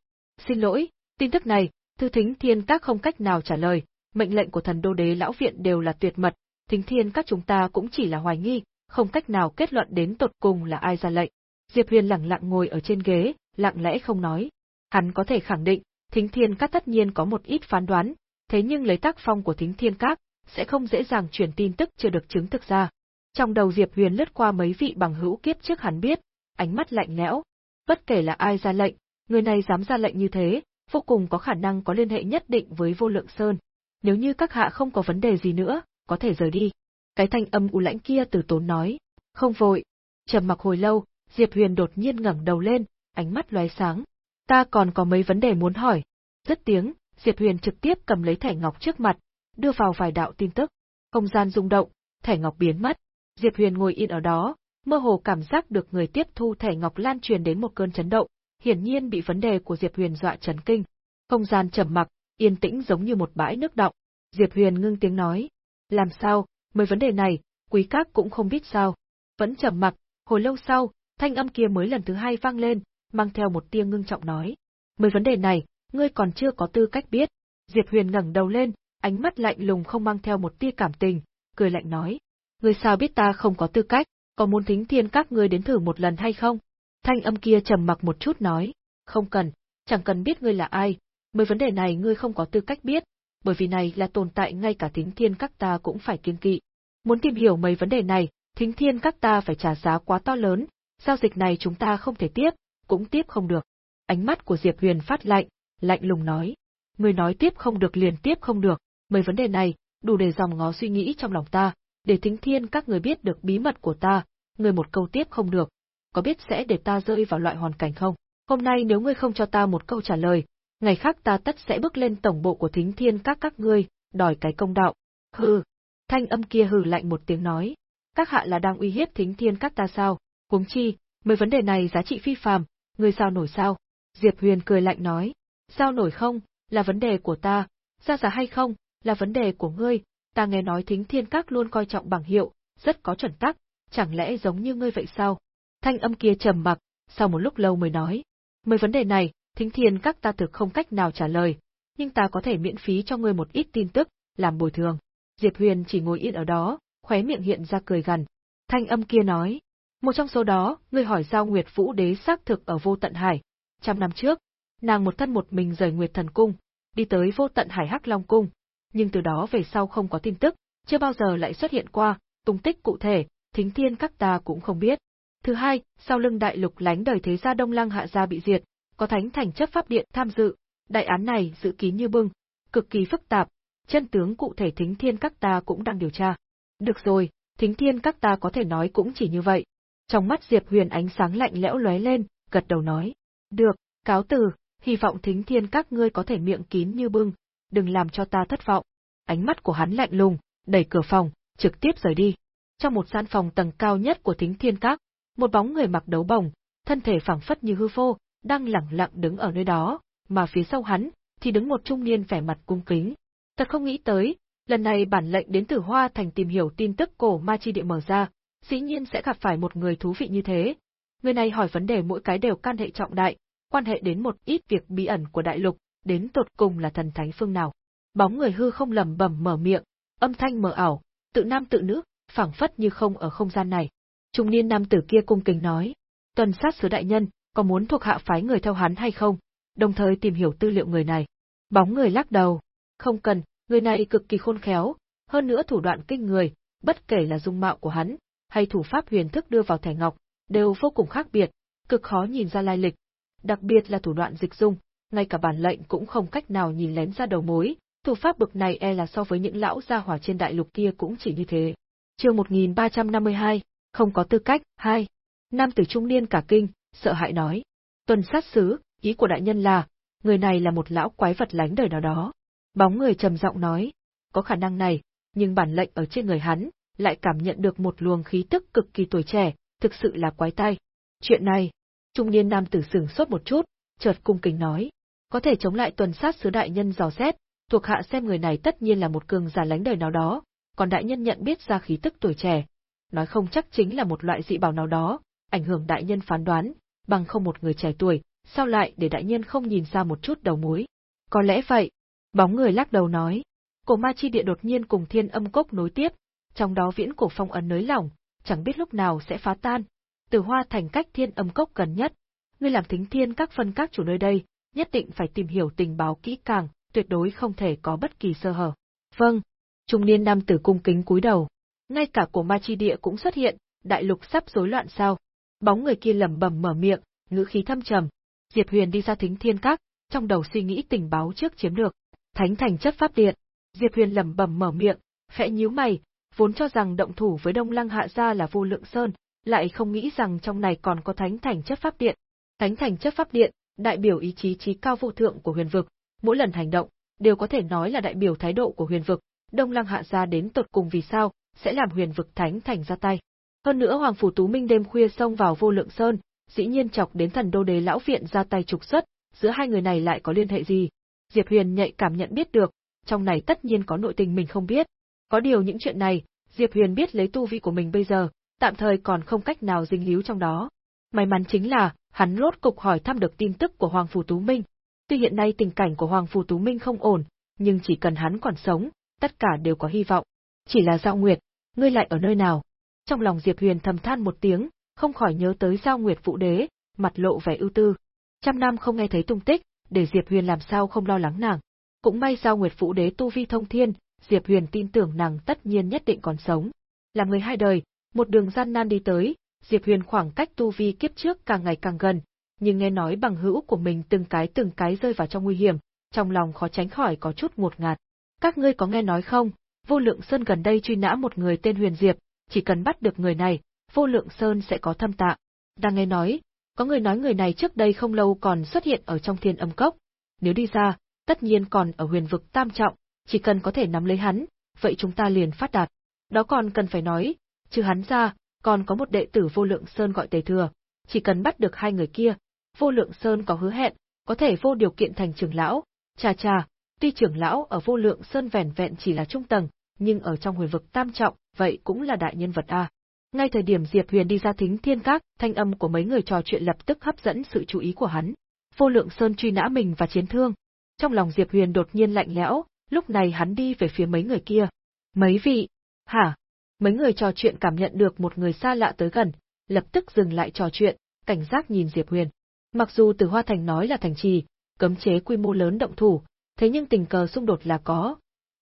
Xin lỗi, tin tức này, thư thính thiên các không cách nào trả lời, mệnh lệnh của thần đô đế lão viện đều là tuyệt mật, thính thiên các chúng ta cũng chỉ là hoài nghi, không cách nào kết luận đến tột cùng là ai ra lệnh. Diệp Huyền lặng lặng ngồi ở trên ghế, lặng lẽ không nói. Hắn có thể khẳng định, thính thiên các tất nhiên có một ít phán đoán, thế nhưng lấy tác phong của thính thiên các, sẽ không dễ dàng truyền tin tức chưa được chứng thực ra. Trong đầu Diệp Huyền lướt qua mấy vị bằng hữu kiếp trước hắn biết, ánh mắt lạnh lẽo. Bất kể là ai ra lệnh, người này dám ra lệnh như thế, vô cùng có khả năng có liên hệ nhất định với vô lượng sơn. Nếu như các hạ không có vấn đề gì nữa, có thể rời đi. Cái thanh âm u lãnh kia từ tốn nói. Không vội. trầm mặc hồi lâu, Diệp Huyền đột nhiên ngẩng đầu lên, ánh mắt lóe sáng. Ta còn có mấy vấn đề muốn hỏi. Dứt tiếng, Diệp Huyền trực tiếp cầm lấy thẻ ngọc trước mặt, đưa vào vài đạo tin tức. Không gian rung động, thẻ ngọc biến mất. Diệp Huyền ngồi yên ở đó, mơ hồ cảm giác được người tiếp thu thẻ ngọc lan truyền đến một cơn chấn động, hiển nhiên bị vấn đề của Diệp Huyền dọa chấn kinh. Không gian trầm mặc, yên tĩnh giống như một bãi nước động. Diệp Huyền ngưng tiếng nói, làm sao, mấy vấn đề này, quý các cũng không biết sao. Vẫn trầm mặc, hồi lâu sau, thanh âm kia mới lần thứ hai vang lên, mang theo một tia ngưng trọng nói. Mấy vấn đề này, ngươi còn chưa có tư cách biết. Diệp Huyền ngẩng đầu lên, ánh mắt lạnh lùng không mang theo một tia cảm tình, cười lạnh nói. Ngươi sao biết ta không có tư cách, có muốn thính thiên các ngươi đến thử một lần hay không? Thanh âm kia trầm mặc một chút nói. Không cần, chẳng cần biết ngươi là ai, mấy vấn đề này ngươi không có tư cách biết, bởi vì này là tồn tại ngay cả thính thiên các ta cũng phải kiên kỵ. Muốn tìm hiểu mấy vấn đề này, thính thiên các ta phải trả giá quá to lớn, giao dịch này chúng ta không thể tiếp, cũng tiếp không được. Ánh mắt của Diệp Huyền phát lạnh, lạnh lùng nói. Người nói tiếp không được liền tiếp không được, mấy vấn đề này, đủ để dòng ngó suy nghĩ trong lòng ta, để thính thiên các người biết được bí mật của ta, người một câu tiếp không được, có biết sẽ để ta rơi vào loại hoàn cảnh không? Hôm nay nếu ngươi không cho ta một câu trả lời, ngày khác ta tất sẽ bước lên tổng bộ của thính thiên các các ngươi, đòi cái công đạo. Hừ. Thanh âm kia hừ lạnh một tiếng nói. Các hạ là đang uy hiếp thính thiên các ta sao? Huống chi, mấy vấn đề này giá trị phi phàm, ngươi sao nổi sao? Diệp Huyền cười lạnh nói. Sao nổi không, là vấn đề của ta, ra giá hay không, là vấn đề của ngươi, ta nghe nói thính thiên các luôn coi trọng bằng hiệu, rất có chuẩn tắc, chẳng lẽ giống như ngươi vậy sao? Thanh âm kia trầm mặc, sau một lúc lâu mới nói. Mấy vấn đề này, thính thiên các ta thực không cách nào trả lời, nhưng ta có thể miễn phí cho ngươi một ít tin tức, làm bồi thường. Diệp Huyền chỉ ngồi yên ở đó, khóe miệng hiện ra cười gần. Thanh âm kia nói, một trong số đó, ngươi hỏi giao Nguyệt Vũ Đế xác thực ở vô tận hải. Trăm năm trước, nàng một thân một mình rời Nguyệt Thần Cung, đi tới vô tận hải Hắc Long Cung, nhưng từ đó về sau không có tin tức, chưa bao giờ lại xuất hiện qua, tung tích cụ thể, thính thiên các ta cũng không biết. Thứ hai, sau lưng đại lục lánh đời thế gia Đông Lăng hạ gia bị diệt, có thánh thành chấp pháp điện tham dự, đại án này dự kín như bưng, cực kỳ phức tạp, chân tướng cụ thể thính thiên các ta cũng đang điều tra. Được rồi, thính thiên các ta có thể nói cũng chỉ như vậy. Trong mắt Diệp Huyền ánh sáng lạnh lẽo lóe lên, gật đầu nói. Được, cáo từ, hy vọng thính thiên các ngươi có thể miệng kín như bưng, đừng làm cho ta thất vọng. Ánh mắt của hắn lạnh lùng, đẩy cửa phòng, trực tiếp rời đi. Trong một gian phòng tầng cao nhất của thính thiên các, một bóng người mặc đấu bồng, thân thể phẳng phất như hư vô, đang lẳng lặng đứng ở nơi đó, mà phía sau hắn thì đứng một trung niên vẻ mặt cung kính. Thật không nghĩ tới, lần này bản lệnh đến từ Hoa Thành tìm hiểu tin tức cổ ma chi địa mở ra, dĩ nhiên sẽ gặp phải một người thú vị như thế. Người này hỏi vấn đề mỗi cái đều can hệ trọng đại, quan hệ đến một ít việc bí ẩn của đại lục, đến tột cùng là thần thánh phương nào. Bóng người hư không lầm bầm mở miệng, âm thanh mờ ảo, tự nam tự nữ, phảng phất như không ở không gian này. Trung niên nam tử kia cung kính nói, tuần sát sứ đại nhân, có muốn thuộc hạ phái người theo hắn hay không, đồng thời tìm hiểu tư liệu người này. Bóng người lắc đầu, không cần, người này cực kỳ khôn khéo, hơn nữa thủ đoạn kinh người, bất kể là dung mạo của hắn, hay thủ pháp huyền thức đưa vào thẻ ngọc, đều vô cùng khác biệt, cực khó nhìn ra lai lịch. Đặc biệt là thủ đoạn dịch dung, ngay cả bản lệnh cũng không cách nào nhìn lén ra đầu mối, thủ pháp bực này e là so với những lão gia hỏa trên đại lục kia cũng chỉ như thế. Chương 1352, không có tư cách, hai. Nam tử trung niên cả kinh, sợ hãi nói. Tuần sát sứ, ý của đại nhân là, người này là một lão quái vật lánh đời nào đó. Bóng người trầm giọng nói, có khả năng này, nhưng bản lệnh ở trên người hắn, lại cảm nhận được một luồng khí tức cực kỳ tuổi trẻ, thực sự là quái tai. Chuyện này, trung niên nam tử sửng sốt một chút, chợt cung kính nói, có thể chống lại tuần sát sứ đại nhân dò xét, thuộc hạ xem người này tất nhiên là một cường giả lánh đời nào đó, còn đại nhân nhận biết ra khí tức tuổi trẻ, nói không chắc chính là một loại dị bảo nào đó, ảnh hưởng đại nhân phán đoán, bằng không một người trẻ tuổi, sao lại để đại nhân không nhìn ra một chút đầu mối. Có lẽ vậy. Bóng người lắc đầu nói. Cổ ma chi địa đột nhiên cùng thiên âm cốc nối tiếp, trong đó viễn cổ phong ấn nới lỏng, chẳng biết lúc nào sẽ phá tan. Từ hoa thành cách thiên âm cốc gần nhất. Ngươi làm thính thiên các phân các chủ nơi đây, nhất định phải tìm hiểu tình báo kỹ càng, tuyệt đối không thể có bất kỳ sơ hở. Vâng. Trung niên nam tử cung kính cúi đầu. Ngay cả của ma chi địa cũng xuất hiện, đại lục sắp rối loạn sao? Bóng người kia lẩm bẩm mở miệng, ngữ khí thâm trầm. Diệp Huyền đi ra thính thiên các, trong đầu suy nghĩ tình báo trước chiếm được. Thánh thành chất pháp điện. Diệp Huyền lẩm bẩm mở miệng, khẽ nhíu mày, vốn cho rằng động thủ với Đông Lăng Hạ gia là vô lượng sơn, lại không nghĩ rằng trong này còn có thánh thành chất pháp điện. Thánh thành chất pháp điện, đại biểu ý chí trí cao vô thượng của huyền vực, mỗi lần hành động, đều có thể nói là đại biểu thái độ của huyền vực, Đông Lăng Hạ gia đến tột cùng vì sao, sẽ làm huyền vực thánh thành ra tay. Hơn nữa Hoàng Phủ Tú Minh đêm khuya xông vào vô lượng sơn, dĩ nhiên chọc đến thần đô đế lão viện ra tay trục xuất, giữa hai người này lại có liên hệ gì? Diệp Huyền nhạy cảm nhận biết được, trong này tất nhiên có nội tình mình không biết. Có điều những chuyện này, Diệp Huyền biết lấy tu vi của mình bây giờ, tạm thời còn không cách nào dính líu trong đó. May mắn chính là, hắn rốt cục hỏi thăm được tin tức của Hoàng phù Tú Minh. Tuy hiện nay tình cảnh của Hoàng phù Tú Minh không ổn, nhưng chỉ cần hắn còn sống, tất cả đều có hy vọng. Chỉ là Giao Nguyệt, ngươi lại ở nơi nào? Trong lòng Diệp Huyền thầm than một tiếng, không khỏi nhớ tới Giao Nguyệt Phụ Đế, mặt lộ vẻ ưu tư. Trăm năm không nghe thấy tung tích, để Diệp Huyền làm sao không lo lắng nàng. Cũng may Giao Nguyệt Phụ Đế tu vi thông thiên, Diệp Huyền tin tưởng nàng tất nhiên nhất định còn sống. Là người hai đời, một đường gian nan đi tới, Diệp Huyền khoảng cách tu vi kiếp trước càng ngày càng gần, nhưng nghe nói bằng hữu của mình từng cái từng cái rơi vào trong nguy hiểm, trong lòng khó tránh khỏi có chút ngột ngạt. Các ngươi có nghe nói không, Vô Lượng Sơn gần đây truy nã một người tên Huyền Diệp, chỉ cần bắt được người này, Vô Lượng Sơn sẽ có thâm tạ. Đang nghe nói, có người nói người này trước đây không lâu còn xuất hiện ở trong thiên âm cốc. Nếu đi ra, tất nhiên còn ở huyền vực tam trọng, chỉ cần có thể nắm lấy hắn, vậy chúng ta liền phát đạt. Đó còn cần phải nói, trừ hắn ra, còn có một đệ tử Vô Lượng Sơn gọi Tề Thừa, chỉ cần bắt được hai người kia, Vô Lượng Sơn có hứa hẹn, có thể vô điều kiện thành trưởng lão. Chà chà, Tuy trưởng lão ở vô lượng sơn vẻn vẹn chỉ là trung tầng, nhưng ở trong huyền vực tam trọng, vậy cũng là đại nhân vật a. Ngay thời điểm Diệp Huyền đi ra thính thiên các, thanh âm của mấy người trò chuyện lập tức hấp dẫn sự chú ý của hắn. Vô lượng sơn truy nã mình và chiến thương. Trong lòng Diệp Huyền đột nhiên lạnh lẽo, lúc này hắn đi về phía mấy người kia. Mấy vị? Hả? Mấy người trò chuyện cảm nhận được một người xa lạ tới gần, lập tức dừng lại trò chuyện, cảnh giác nhìn Diệp Huyền. Mặc dù Từ Hoa Thành nói là thành trì, cấm chế quy mô lớn động thủ, thế nhưng tình cờ xung đột là có.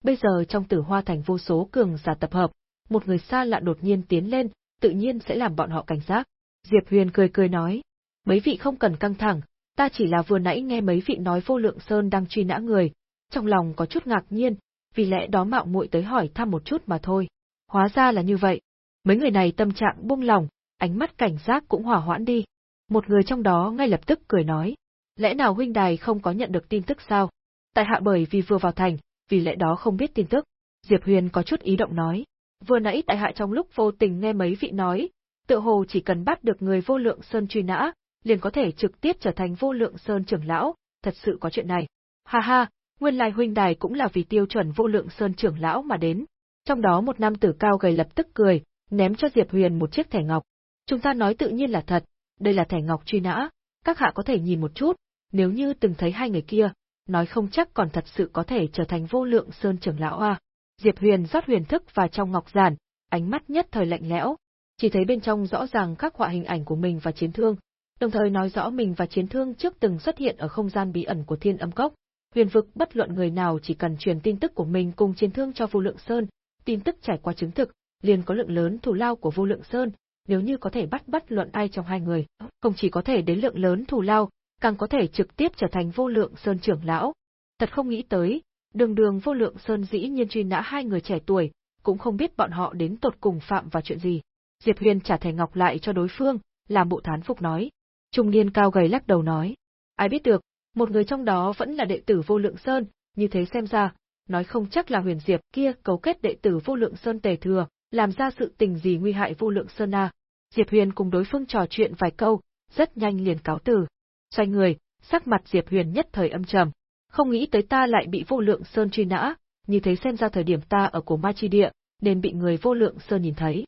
Bây giờ trong tử hoa thành vô số cường giả tập hợp, một người xa lạ đột nhiên tiến lên, tự nhiên sẽ làm bọn họ cảnh giác. Diệp Huyền cười cười nói, mấy vị không cần căng thẳng, ta chỉ là vừa nãy nghe mấy vị nói vô lượng sơn đang truy nã người, trong lòng có chút ngạc nhiên, vì lẽ đó mạo muội tới hỏi thăm một chút mà thôi. Hóa ra là như vậy. Mấy người này tâm trạng buông lỏng, ánh mắt cảnh giác cũng hỏa hoãn đi. Một người trong đó ngay lập tức cười nói, lẽ nào huynh đài không có nhận được tin tức sao? Tại hạ bởi vì vừa vào thành, vì lẽ đó không biết tin tức. Diệp Huyền có chút ý động nói, vừa nãy tại hạ trong lúc vô tình nghe mấy vị nói, tự hồ chỉ cần bắt được người vô lượng sơn truy nã, liền có thể trực tiếp trở thành vô lượng sơn trưởng lão, thật sự có chuyện này. Ha ha, nguyên lai huynh đài cũng là vì tiêu chuẩn vô lượng sơn trưởng lão mà đến. Trong đó một nam tử cao gầy lập tức cười, ném cho Diệp Huyền một chiếc thẻ ngọc. Chúng ta nói tự nhiên là thật, đây là thẻ ngọc truy nã, các hạ có thể nhìn một chút, nếu như từng thấy hai người kia, nói không chắc còn thật sự có thể trở thành vô lượng sơn trưởng lão a. Diệp Huyền rót huyền thức vào trong ngọc giản, ánh mắt nhất thời lạnh lẽo, chỉ thấy bên trong rõ ràng các họa hình ảnh của mình và chiến thương, đồng thời nói rõ mình và chiến thương trước từng xuất hiện ở không gian bí ẩn của Thiên Âm Cốc. Huyền vực bất luận người nào chỉ cần truyền tin tức của mình cùng chiến thương cho Vô Lượng Sơn, tin tức trải qua chứng thực, liền có lượng lớn thù lao của Vô Lượng Sơn, nếu như có thể bắt bất luận ai trong hai người, không chỉ có thể đến lượng lớn thù lao, càng có thể trực tiếp trở thành Vô Lượng Sơn trưởng lão. Thật không nghĩ tới, đường đường Vô Lượng Sơn dĩ nhiên truy nã hai người trẻ tuổi, cũng không biết bọn họ đến tột cùng phạm vào chuyện gì. Diệp Huyền trả thẻ ngọc lại cho đối phương, làm bộ thán phục nói. Trung niên cao gầy lắc đầu nói. Ai biết được, một người trong đó vẫn là đệ tử vô lượng sơn, như thế xem ra, nói không chắc là huyền diệp kia cấu kết đệ tử vô lượng sơn tề thừa, làm ra sự tình gì nguy hại vô lượng sơn à. Diệp Huyền cùng đối phương trò chuyện vài câu, rất nhanh liền cáo từ. Xoay người, sắc mặt Diệp Huyền nhất thời âm trầm. Không nghĩ tới ta lại bị vô lượng sơn truy nã, như thế xem ra thời điểm ta ở cổ ma chi địa, nên bị người vô lượng sơn nhìn thấy.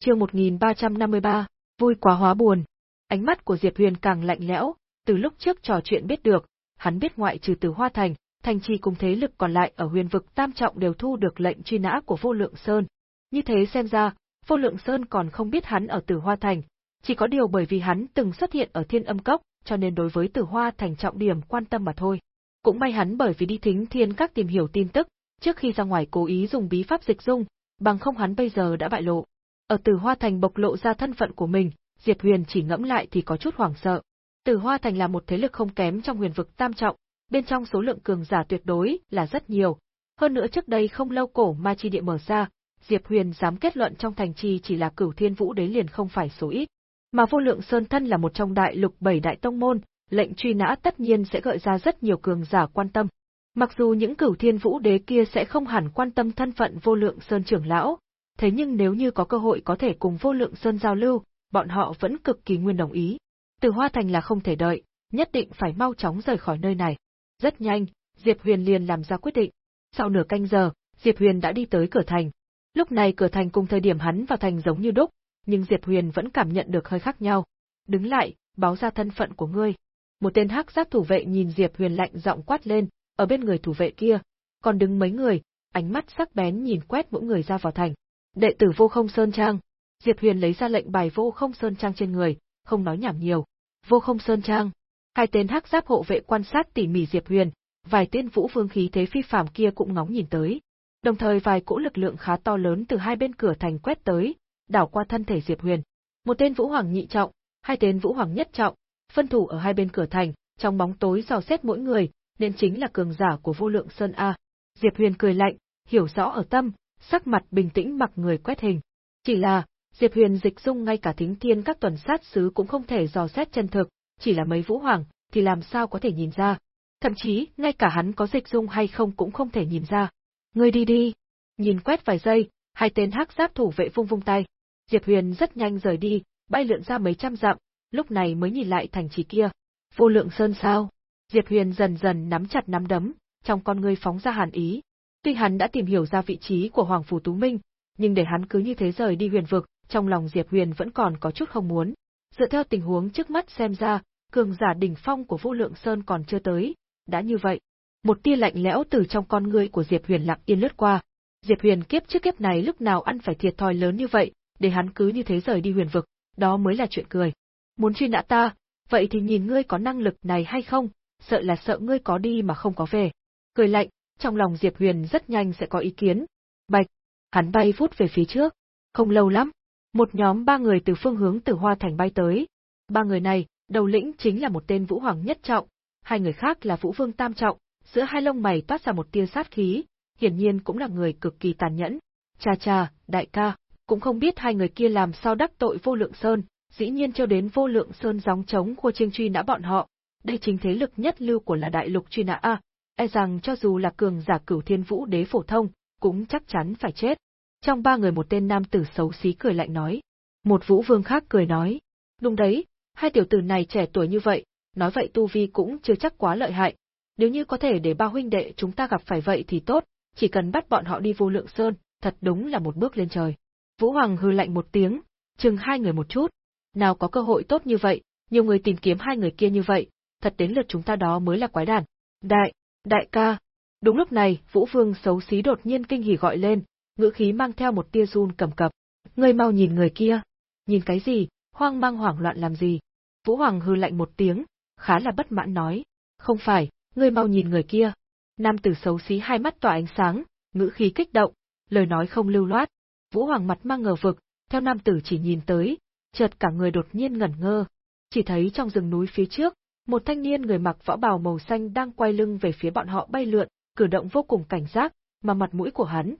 Chương 1353, vui quá hóa buồn. Ánh mắt của Diệp Huyền càng lạnh lẽo, từ lúc trước trò chuyện biết được, hắn biết ngoại trừ Từ Hoa Thành, thành trì cùng thế lực còn lại ở huyền vực tam trọng đều thu được lệnh truy nã của Vô Lượng Sơn. Như thế xem ra, Vô Lượng Sơn còn không biết hắn ở Tử Hoa Thành, chỉ có điều bởi vì hắn từng xuất hiện ở Thiên Âm Cốc, cho nên đối với Tử Hoa Thành trọng điểm quan tâm mà thôi. Cũng may hắn bởi vì đi thính thiên các tìm hiểu tin tức, trước khi ra ngoài cố ý dùng bí pháp dịch dung, bằng không hắn bây giờ đã bại lộ. Ở Tử Hoa Thành bộc lộ ra thân phận của mình, Diệp Huyền chỉ ngẫm lại thì có chút hoảng sợ. Tử Hoa Thành là một thế lực không kém trong huyền vực tam trọng, bên trong số lượng cường giả tuyệt đối là rất nhiều. Hơn nữa trước đây không lâu cổ ma chi địa mở ra, Diệp Huyền dám kết luận trong thành trì chỉ là cửu thiên vũ đế liền không phải số ít. Mà vô lượng sơn thân là một trong đại lục bảy đại tông môn, lệnh truy nã tất nhiên sẽ gợi ra rất nhiều cường giả quan tâm. Mặc dù những cửu thiên vũ đế kia sẽ không hẳn quan tâm thân phận vô lượng sơn trưởng lão, thế nhưng nếu như có cơ hội có thể cùng vô lượng sơn giao lưu, bọn họ vẫn cực kỳ nguyên đồng ý. Từ Hoa Thành là không thể đợi, nhất định phải mau chóng rời khỏi nơi này. Rất nhanh, Diệp Huyền liền làm ra quyết định. Sau nửa canh giờ, Diệp Huyền đã đi tới cửa thành. Lúc này cửa thành cùng thời điểm hắn vào thành giống như đúc, nhưng Diệp Huyền vẫn cảm nhận được hơi khác nhau. Đứng lại, báo ra thân phận của ngươi. Một tên hắc giáp thủ vệ nhìn Diệp Huyền lạnh giọng quát lên, ở bên người thủ vệ kia, còn đứng mấy người, ánh mắt sắc bén nhìn quét mỗi người ra vào thành. Đệ tử Vô Không Sơn Trang. Diệp Huyền lấy ra lệnh bài Vô Không Sơn Trang trên người, không nói nhảm nhiều. Vô Không Sơn Trang. Hai tên hắc giáp hộ vệ quan sát tỉ mỉ Diệp Huyền, vài tên vũ vương khí thế phi phàm kia cũng ngóng nhìn tới. Đồng thời vài cỗ lực lượng khá to lớn từ hai bên cửa thành quét tới, đảo qua thân thể Diệp Huyền. Một tên vũ hoàng nhị trọng, hai tên vũ hoàng nhất trọng, phân thủ ở hai bên cửa thành, trong bóng tối dò xét mỗi người, nên chính là cường giả của vô lượng sơn a. Diệp Huyền cười lạnh, hiểu rõ ở tâm, sắc mặt bình tĩnh mặc người quét hình. Chỉ là, Diệp Huyền dịch dung ngay cả thính thiên các tuần sát sứ cũng không thể dò xét chân thực, chỉ là mấy vũ hoàng, thì làm sao có thể nhìn ra. Thậm chí, ngay cả hắn có dịch dung hay không cũng không thể nhìn ra. Ngươi đi đi. Nhìn quét vài giây, hai tên hắc giáp thủ vệ vung vung tay. Diệp Huyền rất nhanh rời đi, bay lượn ra mấy trăm dặm, lúc này mới nhìn lại thành trì kia. Vô lượng sơn sao? Diệp Huyền dần dần nắm chặt nắm đấm, trong con ngươi phóng ra hàn ý. Tuy hắn đã tìm hiểu ra vị trí của Hoàng Phủ Tú Minh, nhưng để hắn cứ như thế rời đi huyền vực, trong lòng Diệp Huyền vẫn còn có chút không muốn. Dựa theo tình huống trước mắt xem ra, cường giả đỉnh phong của Vũ Lượng Sơn còn chưa tới, đã như vậy. Một tia lạnh lẽo từ trong con ngươi của Diệp Huyền lặng yên lướt qua. Diệp Huyền kiếp trước kiếp này lúc nào ăn phải thiệt thòi lớn như vậy, để hắn cứ như thế rời đi huyền vực, đó mới là chuyện cười. Muốn truy nã ta, vậy thì nhìn ngươi có năng lực này hay không, sợ là sợ ngươi có đi mà không có về. Cười lạnh, trong lòng Diệp Huyền rất nhanh sẽ có ý kiến. Bạch, hắn bay vút về phía trước. Không lâu lắm, Một nhóm ba người từ phương hướng Tử Hoa Thành bay tới. Ba người này, đầu lĩnh chính là một tên Vũ Hoàng nhất trọng, hai người khác là Vũ Vương tam trọng, giữa hai lông mày toát ra một tia sát khí, hiển nhiên cũng là người cực kỳ tàn nhẫn. Cha cha, đại ca, cũng không biết hai người kia làm sao đắc tội vô lượng sơn, dĩ nhiên cho đến vô lượng sơn gióng trống khua chiêng truy nã bọn họ. Đây chính thế lực nhất lưu của là đại lục truy nã A, e rằng cho dù là cường giả cửu thiên vũ đế phổ thông, cũng chắc chắn phải chết. Trong ba người một tên nam tử xấu xí cười lạnh nói. Một vũ vương khác cười nói. Đúng đấy, hai tiểu tử này trẻ tuổi như vậy, nói vậy tu vi cũng chưa chắc quá lợi hại. Nếu như có thể để ba huynh đệ chúng ta gặp phải vậy thì tốt, chỉ cần bắt bọn họ đi vô lượng sơn, thật đúng là một bước lên trời. Vũ Hoàng hư lạnh một tiếng, chừng hai người một chút. Nào có cơ hội tốt như vậy, nhiều người tìm kiếm hai người kia như vậy, thật đến lượt chúng ta đó mới là quái đản. Đại, đại ca. Đúng lúc này, Vũ Vương xấu xí đột nhiên kinh hỉ gọi lên, ngữ khí mang theo một tia run cầm cập. Ngươi mau nhìn người kia. Nhìn cái gì, hoang mang hoảng loạn làm gì? Vũ Hoàng hư lạnh một tiếng, khá là bất mãn nói. Không phải, ngươi mau nhìn người kia. Nam tử xấu xí hai mắt tỏa ánh sáng, ngữ khí kích động, lời nói không lưu loát. Vũ Hoàng mặt mang ngờ vực, theo nam tử chỉ nhìn tới, chợt cả người đột nhiên ngẩn ngơ. Chỉ thấy trong rừng núi phía trước, một thanh niên người mặc võ bào màu xanh đang quay lưng về phía bọn họ bay lượn, cử động vô cùng cảnh giác, mà mặt mũi của hắn,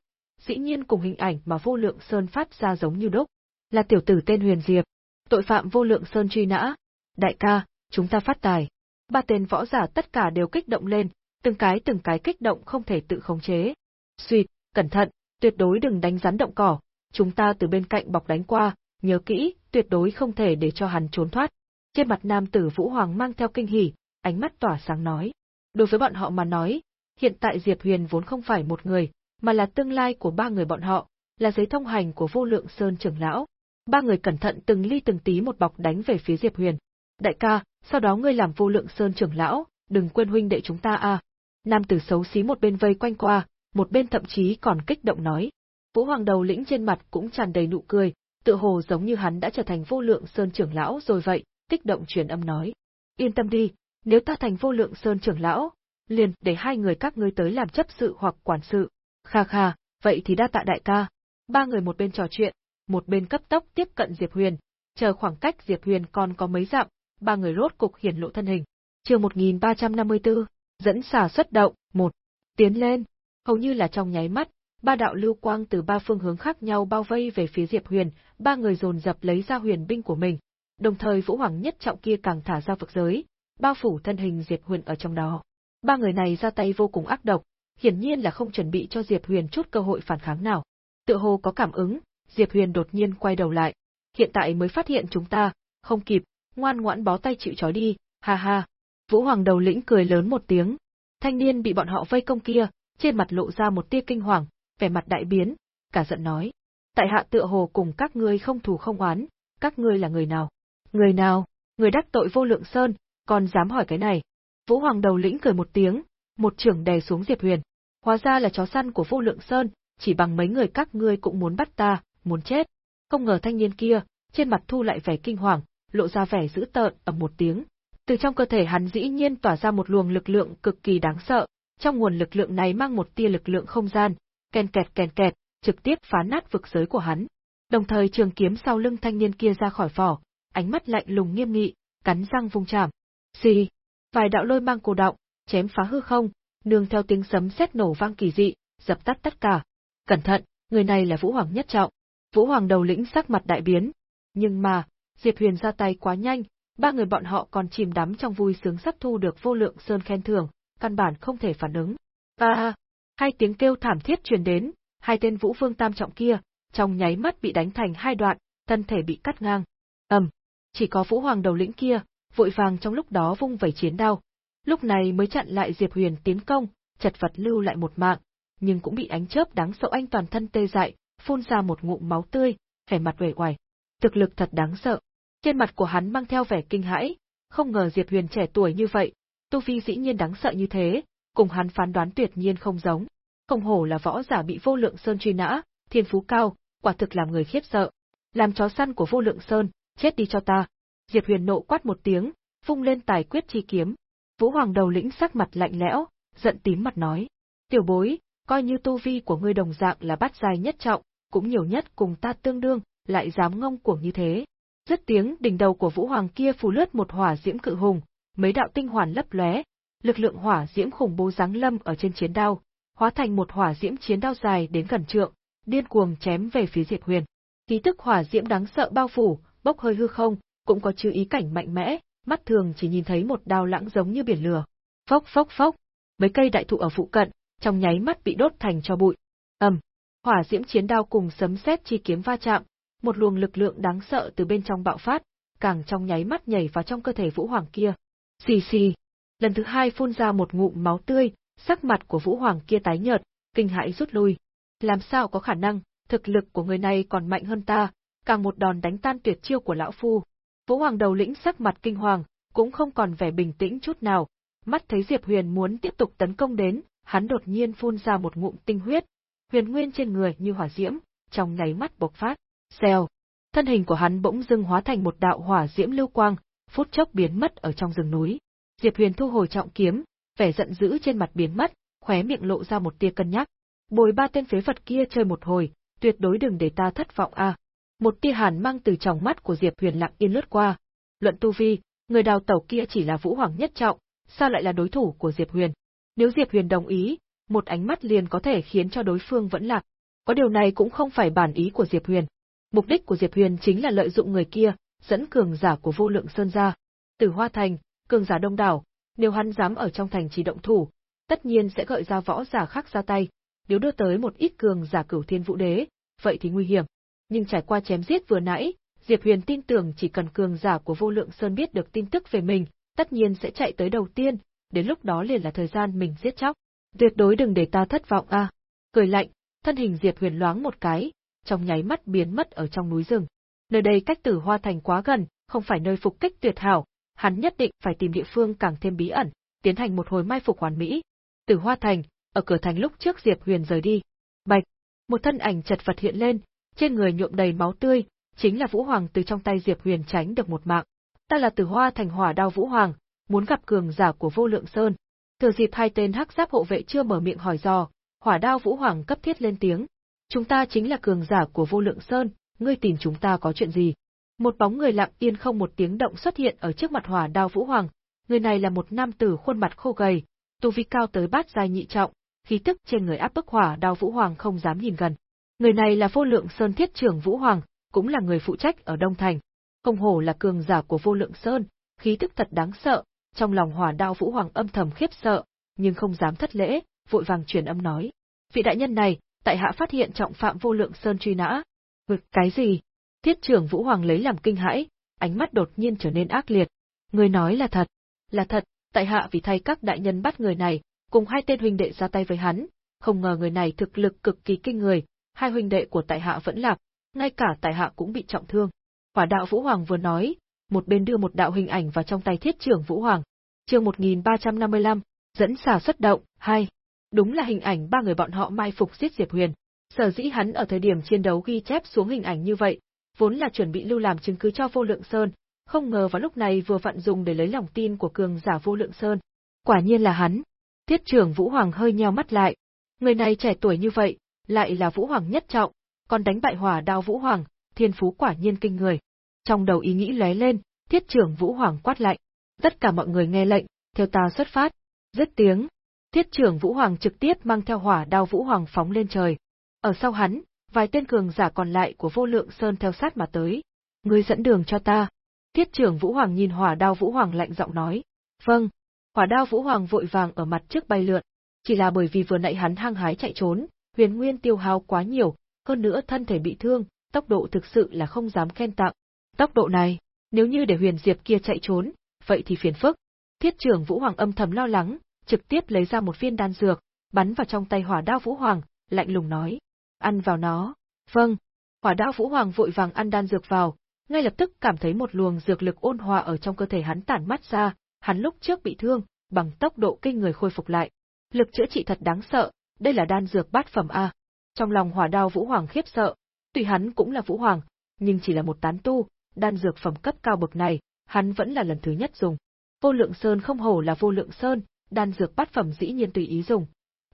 dĩ nhiên cùng hình ảnh mà vô lượng sơn phát ra giống như đúc. Là tiểu tử tên Huyền Diệp, tội phạm vô lượng sơn truy nã. Đại ca, chúng ta phát tài. Ba tên võ giả tất cả đều kích động lên, từng cái từng cái kích động không thể tự khống chế. Xuyệt, cẩn thận, tuyệt đối đừng đánh rắn động cỏ, chúng ta từ bên cạnh bọc đánh qua, nhớ kỹ, tuyệt đối không thể để cho hắn trốn thoát. Trên mặt nam tử Vũ Hoàng mang theo kinh hỉ, ánh mắt tỏa sáng nói. Đối với bọn họ mà nói, hiện tại Diệp Huyền vốn không phải một người, mà là tương lai của ba người bọn họ, là giấy thông hành của vô lượng sơn trưởng lão. Ba người cẩn thận từng ly từng tí một bọc đánh về phía Diệp Huyền. Đại ca, sau đó ngươi làm vô lượng sơn trưởng lão, đừng quên huynh đệ chúng ta a. Nam tử xấu xí một bên vây quanh qua, một bên thậm chí còn kích động nói. Vũ Hoàng đầu lĩnh trên mặt cũng tràn đầy nụ cười, tựa hồ giống như hắn đã trở thành vô lượng sơn trưởng lão rồi vậy, kích động truyền âm nói. Yên tâm đi, nếu ta thành vô lượng sơn trưởng lão, liền để hai người các ngươi tới làm chấp sự hoặc quản sự. Kha kha, vậy thì đa tạ đại ca. Ba người một bên trò chuyện, một bên cấp tốc tiếp cận Diệp Huyền, chờ khoảng cách Diệp Huyền còn có mấy dặm, ba người rốt cục hiển lộ thân hình. Chương 1354, dẫn xả xuất động, một, tiến lên. Hầu như là trong nháy mắt, ba đạo lưu quang từ ba phương hướng khác nhau bao vây về phía Diệp Huyền, ba người dồn dập lấy ra huyền binh của mình. Đồng thời Vũ Hoàng nhất trọng kia càng thả ra vực giới, bao phủ thân hình Diệp Huyền ở trong đó. Ba người này ra tay vô cùng ác độc, hiển nhiên là không chuẩn bị cho Diệp Huyền chút cơ hội phản kháng nào. Tựa hồ có cảm ứng, Diệp Huyền đột nhiên quay đầu lại. Hiện tại mới phát hiện chúng ta, không kịp, ngoan ngoãn bó tay chịu trói đi, ha ha. Vũ Hoàng đầu lĩnh cười lớn một tiếng. Thanh niên bị bọn họ vây công kia, trên mặt lộ ra một tia kinh hoàng, vẻ mặt đại biến, cả giận nói. Tại hạ tựa hồ cùng các ngươi không thù không oán, các ngươi là người nào? Người nào? Người đắc tội vô lượng sơn, còn dám hỏi cái này. Vũ Hoàng đầu lĩnh cười một tiếng, một trưởng đè xuống Diệp Huyền. Hóa ra là chó săn của vô lượng sơn, chỉ bằng mấy người các ngươi cũng muốn bắt ta, muốn chết. Không ngờ thanh niên kia, trên mặt thu lại vẻ kinh hoàng, lộ ra vẻ dữ tợn ở một tiếng. Từ trong cơ thể hắn dĩ nhiên tỏa ra một luồng lực lượng cực kỳ đáng sợ, trong nguồn lực lượng này mang một tia lực lượng không gian, kèn kẹt kèn kẹt, trực tiếp phá nát vực giới của hắn. Đồng thời trường kiếm sau lưng thanh niên kia ra khỏi vỏ, ánh mắt lạnh lùng nghiêm nghị, cắn răng vung chạm. Xì, vài đạo lôi mang cổ động, chém phá hư không, nương theo tiếng sấm sét nổ vang kỳ dị, dập tắt tất cả. Cẩn thận, người này là Vũ Hoàng nhất trọng. Vũ Hoàng đầu lĩnh sắc mặt đại biến. Nhưng mà, Diệp Huyền ra tay quá nhanh, ba người bọn họ còn chìm đắm trong vui sướng sắp thu được vô lượng sơn khen thưởng, căn bản không thể phản ứng. À, hai tiếng kêu thảm thiết truyền đến, hai tên Vũ Vương tam trọng kia, trong nháy mắt bị đánh thành hai đoạn, thân thể bị cắt ngang. Ầm, chỉ có Vũ Hoàng đầu lĩnh kia, vội vàng trong lúc đó vung vẩy chiến đao, lúc này mới chặn lại Diệp Huyền tiến công, chật vật lưu lại một mạng, nhưng cũng bị ánh chớp đáng sợ anh toàn thân tê dại, phun ra một ngụm máu tươi, vẻ mặt uể oải. Thực lực thật đáng sợ. Trên mặt của hắn mang theo vẻ kinh hãi, không ngờ Diệp Huyền trẻ tuổi như vậy, tu vi dĩ nhiên đáng sợ như thế, cùng hắn phán đoán tuyệt nhiên không giống. Không hổ là võ giả bị vô lượng sơn truy nã, thiên phú cao, quả thực làm người khiếp sợ. Làm chó săn của vô lượng sơn, chết đi cho ta. Diệp Huyền nộ quát một tiếng, vung lên tài quyết chi kiếm. Vũ Hoàng đầu lĩnh sắc mặt lạnh lẽo, giận tím mặt nói: "Tiểu bối, coi như tu vi của ngươi đồng dạng là bát giai nhất trọng, cũng nhiều nhất cùng ta tương đương, lại dám ngông cuồng như thế. Rất tiếng đỉnh đầu của Vũ Hoàng kia phù lướt một hỏa diễm cự hùng, mấy đạo tinh hoàn lấp lóe, lực lượng hỏa diễm khủng bố giáng lâm ở trên chiến đao, hóa thành một hỏa diễm chiến đao dài đến gần trượng, điên cuồng chém về phía Diệp Huyền. Khí tức hỏa diễm đáng sợ bao phủ, bốc hơi hư không, cũng có chứa ý cảnh mạnh mẽ, mắt thường chỉ nhìn thấy một đao lãng giống như biển lửa. Phốc phốc phốc, mấy cây đại thụ ở phụ cận, trong nháy mắt bị đốt thành cho bụi. Ầm, hỏa diễm chiến đao cùng sấm sét chi kiếm va chạm, một luồng lực lượng đáng sợ từ bên trong bạo phát, càng trong nháy mắt nhảy vào trong cơ thể Vũ Hoàng kia. Xì xì, lần thứ hai phun ra một ngụm máu tươi, sắc mặt của Vũ Hoàng kia tái nhợt, kinh hãi rút lui. Làm sao có khả năng, thực lực của người này còn mạnh hơn ta, càng một đòn đánh tan tuyệt chiêu của lão phu. Vũ Hoàng đầu lĩnh sắc mặt kinh hoàng, cũng không còn vẻ bình tĩnh chút nào, mắt thấy Diệp Huyền muốn tiếp tục tấn công đến, hắn đột nhiên phun ra một ngụm tinh huyết, huyền nguyên trên người như hỏa diễm, trong nháy mắt bộc phát. Xèo, thân hình của hắn bỗng dưng hóa thành một đạo hỏa diễm lưu quang, phút chốc biến mất ở trong rừng núi. Diệp Huyền thu hồi trọng kiếm, vẻ giận dữ trên mặt biến mất, khóe miệng lộ ra một tia cân nhắc. Bồi ba tên phế vật kia chơi một hồi, tuyệt đối đừng để ta thất vọng a. Một tia hàn mang từ trong mắt của Diệp Huyền lặng yên lướt qua. Luận tu vi, người đào tẩu kia chỉ là vũ hoàng nhất trọng, sao lại là đối thủ của Diệp Huyền? Nếu Diệp Huyền đồng ý, một ánh mắt liền có thể khiến cho đối phương vẫn lạc. Có điều này cũng không phải bản ý của Diệp Huyền. Mục đích của Diệp Huyền chính là lợi dụng người kia, dẫn cường giả của vô lượng sơn ra. Từ Hoa Thành, cường giả đông đảo, nếu hắn dám ở trong thành trì động thủ, tất nhiên sẽ gợi ra võ giả khác ra tay, nếu đưa tới một ít cường giả cửu thiên vũ đế, vậy thì nguy hiểm. Nhưng trải qua chém giết vừa nãy, Diệp Huyền tin tưởng chỉ cần cường giả của vô lượng sơn biết được tin tức về mình, tất nhiên sẽ chạy tới đầu tiên, đến lúc đó liền là thời gian mình giết chóc. Tuyệt đối đừng để ta thất vọng a. Cười lạnh, thân hình Diệp Huyền loáng một cái, trong nháy mắt biến mất ở trong núi rừng. Nơi đây cách Tử Hoa Thành quá gần, không phải nơi phục kích tuyệt hảo, hắn nhất định phải tìm địa phương càng thêm bí ẩn, tiến hành một hồi mai phục hoàn mỹ. Tử Hoa Thành, ở cửa thành lúc trước Diệp Huyền rời đi. Bạch, một thân ảnh chật vật hiện lên, trên người nhuộm đầy máu tươi, chính là Vũ Hoàng từ trong tay Diệp Huyền tránh được một mạng. Ta là Tử Hoa Thành Hỏa Đao Vũ Hoàng, muốn gặp cường giả của Vô Lượng Sơn. Thừa dịp hai tên hắc giáp hộ vệ chưa mở miệng hỏi dò, Hỏa Đao Vũ Hoàng cấp thiết lên tiếng. Chúng ta chính là cường giả của Vô Lượng Sơn, ngươi tìm chúng ta có chuyện gì? Một bóng người lặng yên không một tiếng động xuất hiện ở trước mặt Hỏa Đao Vũ Hoàng. Người này là một nam tử khuôn mặt khô gầy, tu vi cao tới bát giai nhị trọng, khí tức trên người áp bức Hỏa Đao Vũ Hoàng không dám nhìn gần. Người này là Vô Lượng Sơn Thiết trưởng Vũ Hoàng, cũng là người phụ trách ở Đông Thành. Không hổ là cường giả của Vô Lượng Sơn, khí tức thật đáng sợ, trong lòng Hỏa Đao Vũ Hoàng âm thầm khiếp sợ, nhưng không dám thất lễ, vội vàng truyền âm nói: "Vị đại nhân này, tại hạ phát hiện trọng phạm Vô Lượng Sơn truy nã." Cái gì?" Thiết trưởng Vũ Hoàng lấy làm kinh hãi, ánh mắt đột nhiên trở nên ác liệt. "Người nói là thật?" "Là thật, tại hạ vì thay các đại nhân bắt người này, cùng hai tên huynh đệ ra tay với hắn, không ngờ người này thực lực cực kỳ kinh người, hai huynh đệ của tại hạ vẫn lạc, ngay cả tại hạ cũng bị trọng thương. Hỏa đạo Vũ Hoàng vừa nói, một bên đưa một đạo hình ảnh vào trong tay thiết trưởng Vũ Hoàng. Chương 1355, dẫn xà xuất động, hai. Đúng là hình ảnh ba người bọn họ mai phục giết Diệp Huyền. Sở dĩ hắn ở thời điểm chiến đấu ghi chép xuống hình ảnh như vậy, vốn là chuẩn bị lưu làm chứng cứ cho Vô Lượng Sơn, không ngờ vào lúc này vừa vặn dùng để lấy lòng tin của cường giả Vô Lượng Sơn. Quả nhiên là hắn. Thiết trưởng Vũ Hoàng hơi nheo mắt lại. Người này trẻ tuổi như vậy, lại là Vũ Hoàng nhất trọng, còn đánh bại hỏa đao Vũ Hoàng, thiên phú quả nhiên kinh người. Trong đầu ý nghĩ lóe lên, thiết trưởng Vũ Hoàng quát lạnh. Tất cả mọi người nghe lệnh, theo ta xuất phát. Dứt tiếng, thiết trưởng Vũ Hoàng trực tiếp mang theo hỏa đao Vũ Hoàng phóng lên trời. Ở sau hắn, vài tên cường giả còn lại của vô lượng sơn theo sát mà tới. Ngươi dẫn đường cho ta. Thiết trưởng Vũ Hoàng nhìn hỏa đao Vũ Hoàng lạnh giọng nói. Vâng. Hỏa đao Vũ Hoàng vội vàng ở mặt trước bay lượn. Chỉ là bởi vì vừa nãy hắn hăng hái chạy trốn, huyền nguyên tiêu hao quá nhiều, hơn nữa thân thể bị thương, tốc độ thực sự là không dám khen tặng. Tốc độ này, nếu như để huyền diệp kia chạy trốn, vậy thì phiền phức. Thiết trưởng Vũ Hoàng âm thầm lo lắng, trực tiếp lấy ra một viên đan dược, bắn vào trong tay hỏa đao Vũ Hoàng, lạnh lùng nói. Ăn vào nó. Vâng. Hỏa đao Vũ Hoàng vội vàng ăn đan dược vào, ngay lập tức cảm thấy một luồng dược lực ôn hòa ở trong cơ thể hắn tản mắt ra, hắn lúc trước bị thương, bằng tốc độ kinh người khôi phục lại. Lực chữa trị thật đáng sợ, đây là đan dược bát phẩm A. Trong lòng hỏa đao Vũ Hoàng khiếp sợ, tuy hắn cũng là Vũ Hoàng, nhưng chỉ là một tán tu, đan dược phẩm cấp cao bậc này, hắn vẫn là lần thứ nhất dùng. Vô lượng sơn không hổ là vô lượng sơn, đan dược bát phẩm dĩ nhiên tùy ý dùng.